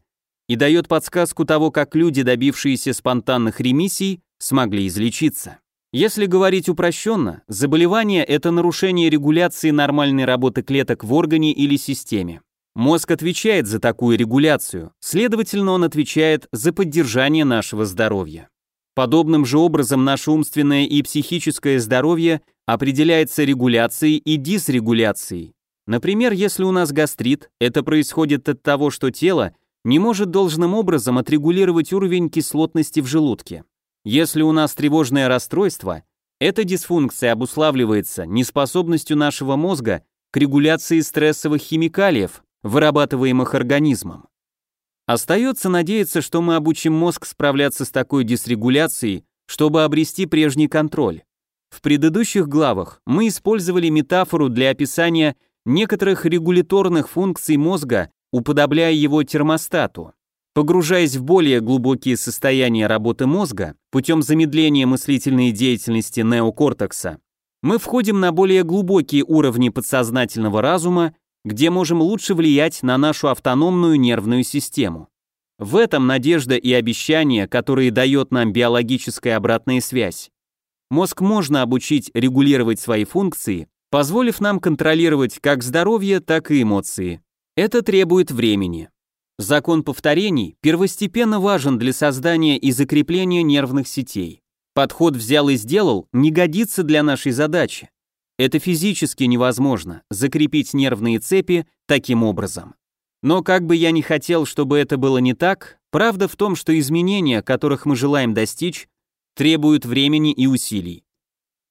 и дает подсказку того, как люди, добившиеся спонтанных ремиссий, смогли излечиться. Если говорить упрощенно, заболевание – это нарушение регуляции нормальной работы клеток в органе или системе. Мозг отвечает за такую регуляцию, следовательно, он отвечает за поддержание нашего здоровья. Подобным же образом наше умственное и психическое здоровье определяется регуляцией и дисрегуляцией. Например, если у нас гастрит, это происходит от того, что тело не может должным образом отрегулировать уровень кислотности в желудке. Если у нас тревожное расстройство, эта дисфункция обуславливается неспособностью нашего мозга к регуляции стрессовых химикалиев, вырабатываемых организмом. Остается надеяться, что мы обучим мозг справляться с такой дисрегуляцией, чтобы обрести прежний контроль. В предыдущих главах мы использовали метафору для описания некоторых регуляторных функций мозга, уподобляя его термостату. Погружаясь в более глубокие состояния работы мозга путем замедления мыслительной деятельности неокортекса, мы входим на более глубокие уровни подсознательного разума где можем лучше влиять на нашу автономную нервную систему. В этом надежда и обещание, которые дает нам биологическая обратная связь. Мозг можно обучить регулировать свои функции, позволив нам контролировать как здоровье, так и эмоции. Это требует времени. Закон повторений первостепенно важен для создания и закрепления нервных сетей. Подход «взял и сделал» не годится для нашей задачи. Это физически невозможно, закрепить нервные цепи таким образом. Но как бы я ни хотел, чтобы это было не так, правда в том, что изменения, которых мы желаем достичь, требуют времени и усилий.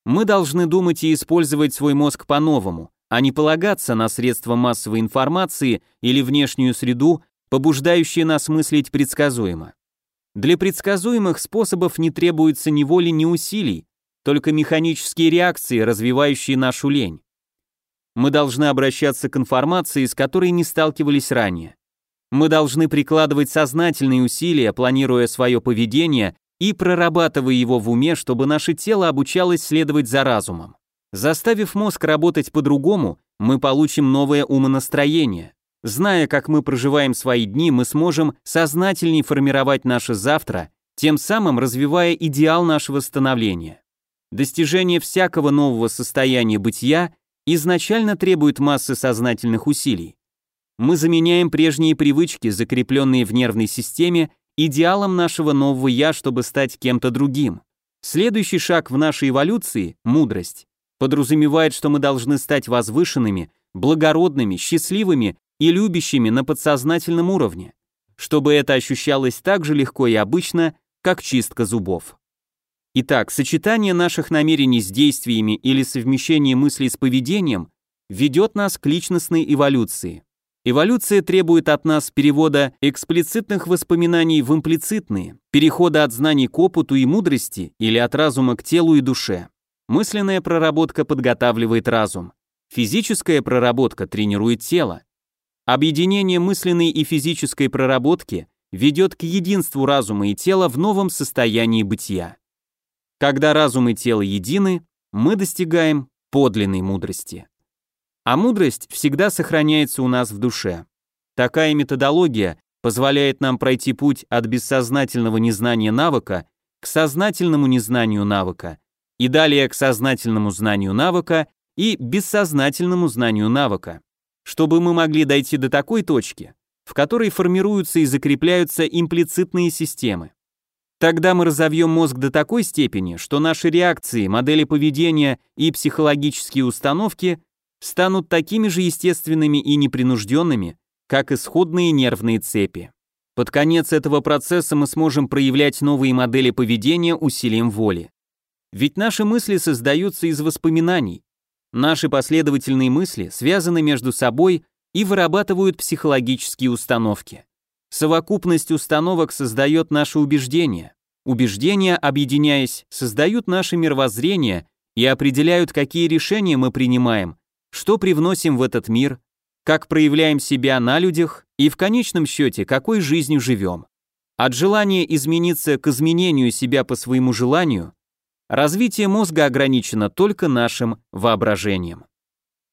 Мы должны думать и использовать свой мозг по-новому, а не полагаться на средства массовой информации или внешнюю среду, побуждающие нас мыслить предсказуемо. Для предсказуемых способов не требуется ни воли, ни усилий, только механические реакции, развивающие нашу лень. Мы должны обращаться к информации, с которой не сталкивались ранее. Мы должны прикладывать сознательные усилия, планируя свое поведение и прорабатывая его в уме, чтобы наше тело обучалось следовать за разумом. Заставив мозг работать по-другому, мы получим новое умонастроение. Зная, как мы проживаем свои дни, мы сможем сознательнее формировать наше завтра, тем самым развивая идеал нашего становления. Достижение всякого нового состояния бытия изначально требует массы сознательных усилий. Мы заменяем прежние привычки, закрепленные в нервной системе, идеалом нашего нового «я», чтобы стать кем-то другим. Следующий шаг в нашей эволюции – мудрость. Подразумевает, что мы должны стать возвышенными, благородными, счастливыми и любящими на подсознательном уровне, чтобы это ощущалось так же легко и обычно, как чистка зубов. Итак, сочетание наших намерений с действиями или совмещение мыслей с поведением ведет нас к личностной эволюции. Эволюция требует от нас перевода эксплицитных воспоминаний в имплицитные, перехода от знаний к опыту и мудрости или от разума к телу и душе. Мысленная проработка подготавливает разум. Физическая проработка тренирует тело. Объединение мысленной и физической проработки ведет к единству разума и тела в новом состоянии бытия. Когда разум и тело едины, мы достигаем подлинной мудрости. А мудрость всегда сохраняется у нас в душе. Такая методология позволяет нам пройти путь от бессознательного незнания навыка к сознательному незнанию навыка, и далее к сознательному знанию навыка и бессознательному знанию навыка, чтобы мы могли дойти до такой точки, в которой формируются и закрепляются имплицитные системы. Тогда мы разовьем мозг до такой степени, что наши реакции, модели поведения и психологические установки станут такими же естественными и непринужденными, как исходные нервные цепи. Под конец этого процесса мы сможем проявлять новые модели поведения усилием воли. Ведь наши мысли создаются из воспоминаний. Наши последовательные мысли связаны между собой и вырабатывают психологические установки. Совокупность установок создает наши убеждения. Убеждения, объединяясь, создают наше мировоззрение и определяют, какие решения мы принимаем, что привносим в этот мир, как проявляем себя на людях и в конечном счете, какой жизнью живем. От желания измениться к изменению себя по своему желанию, развитие мозга ограничено только нашим воображением.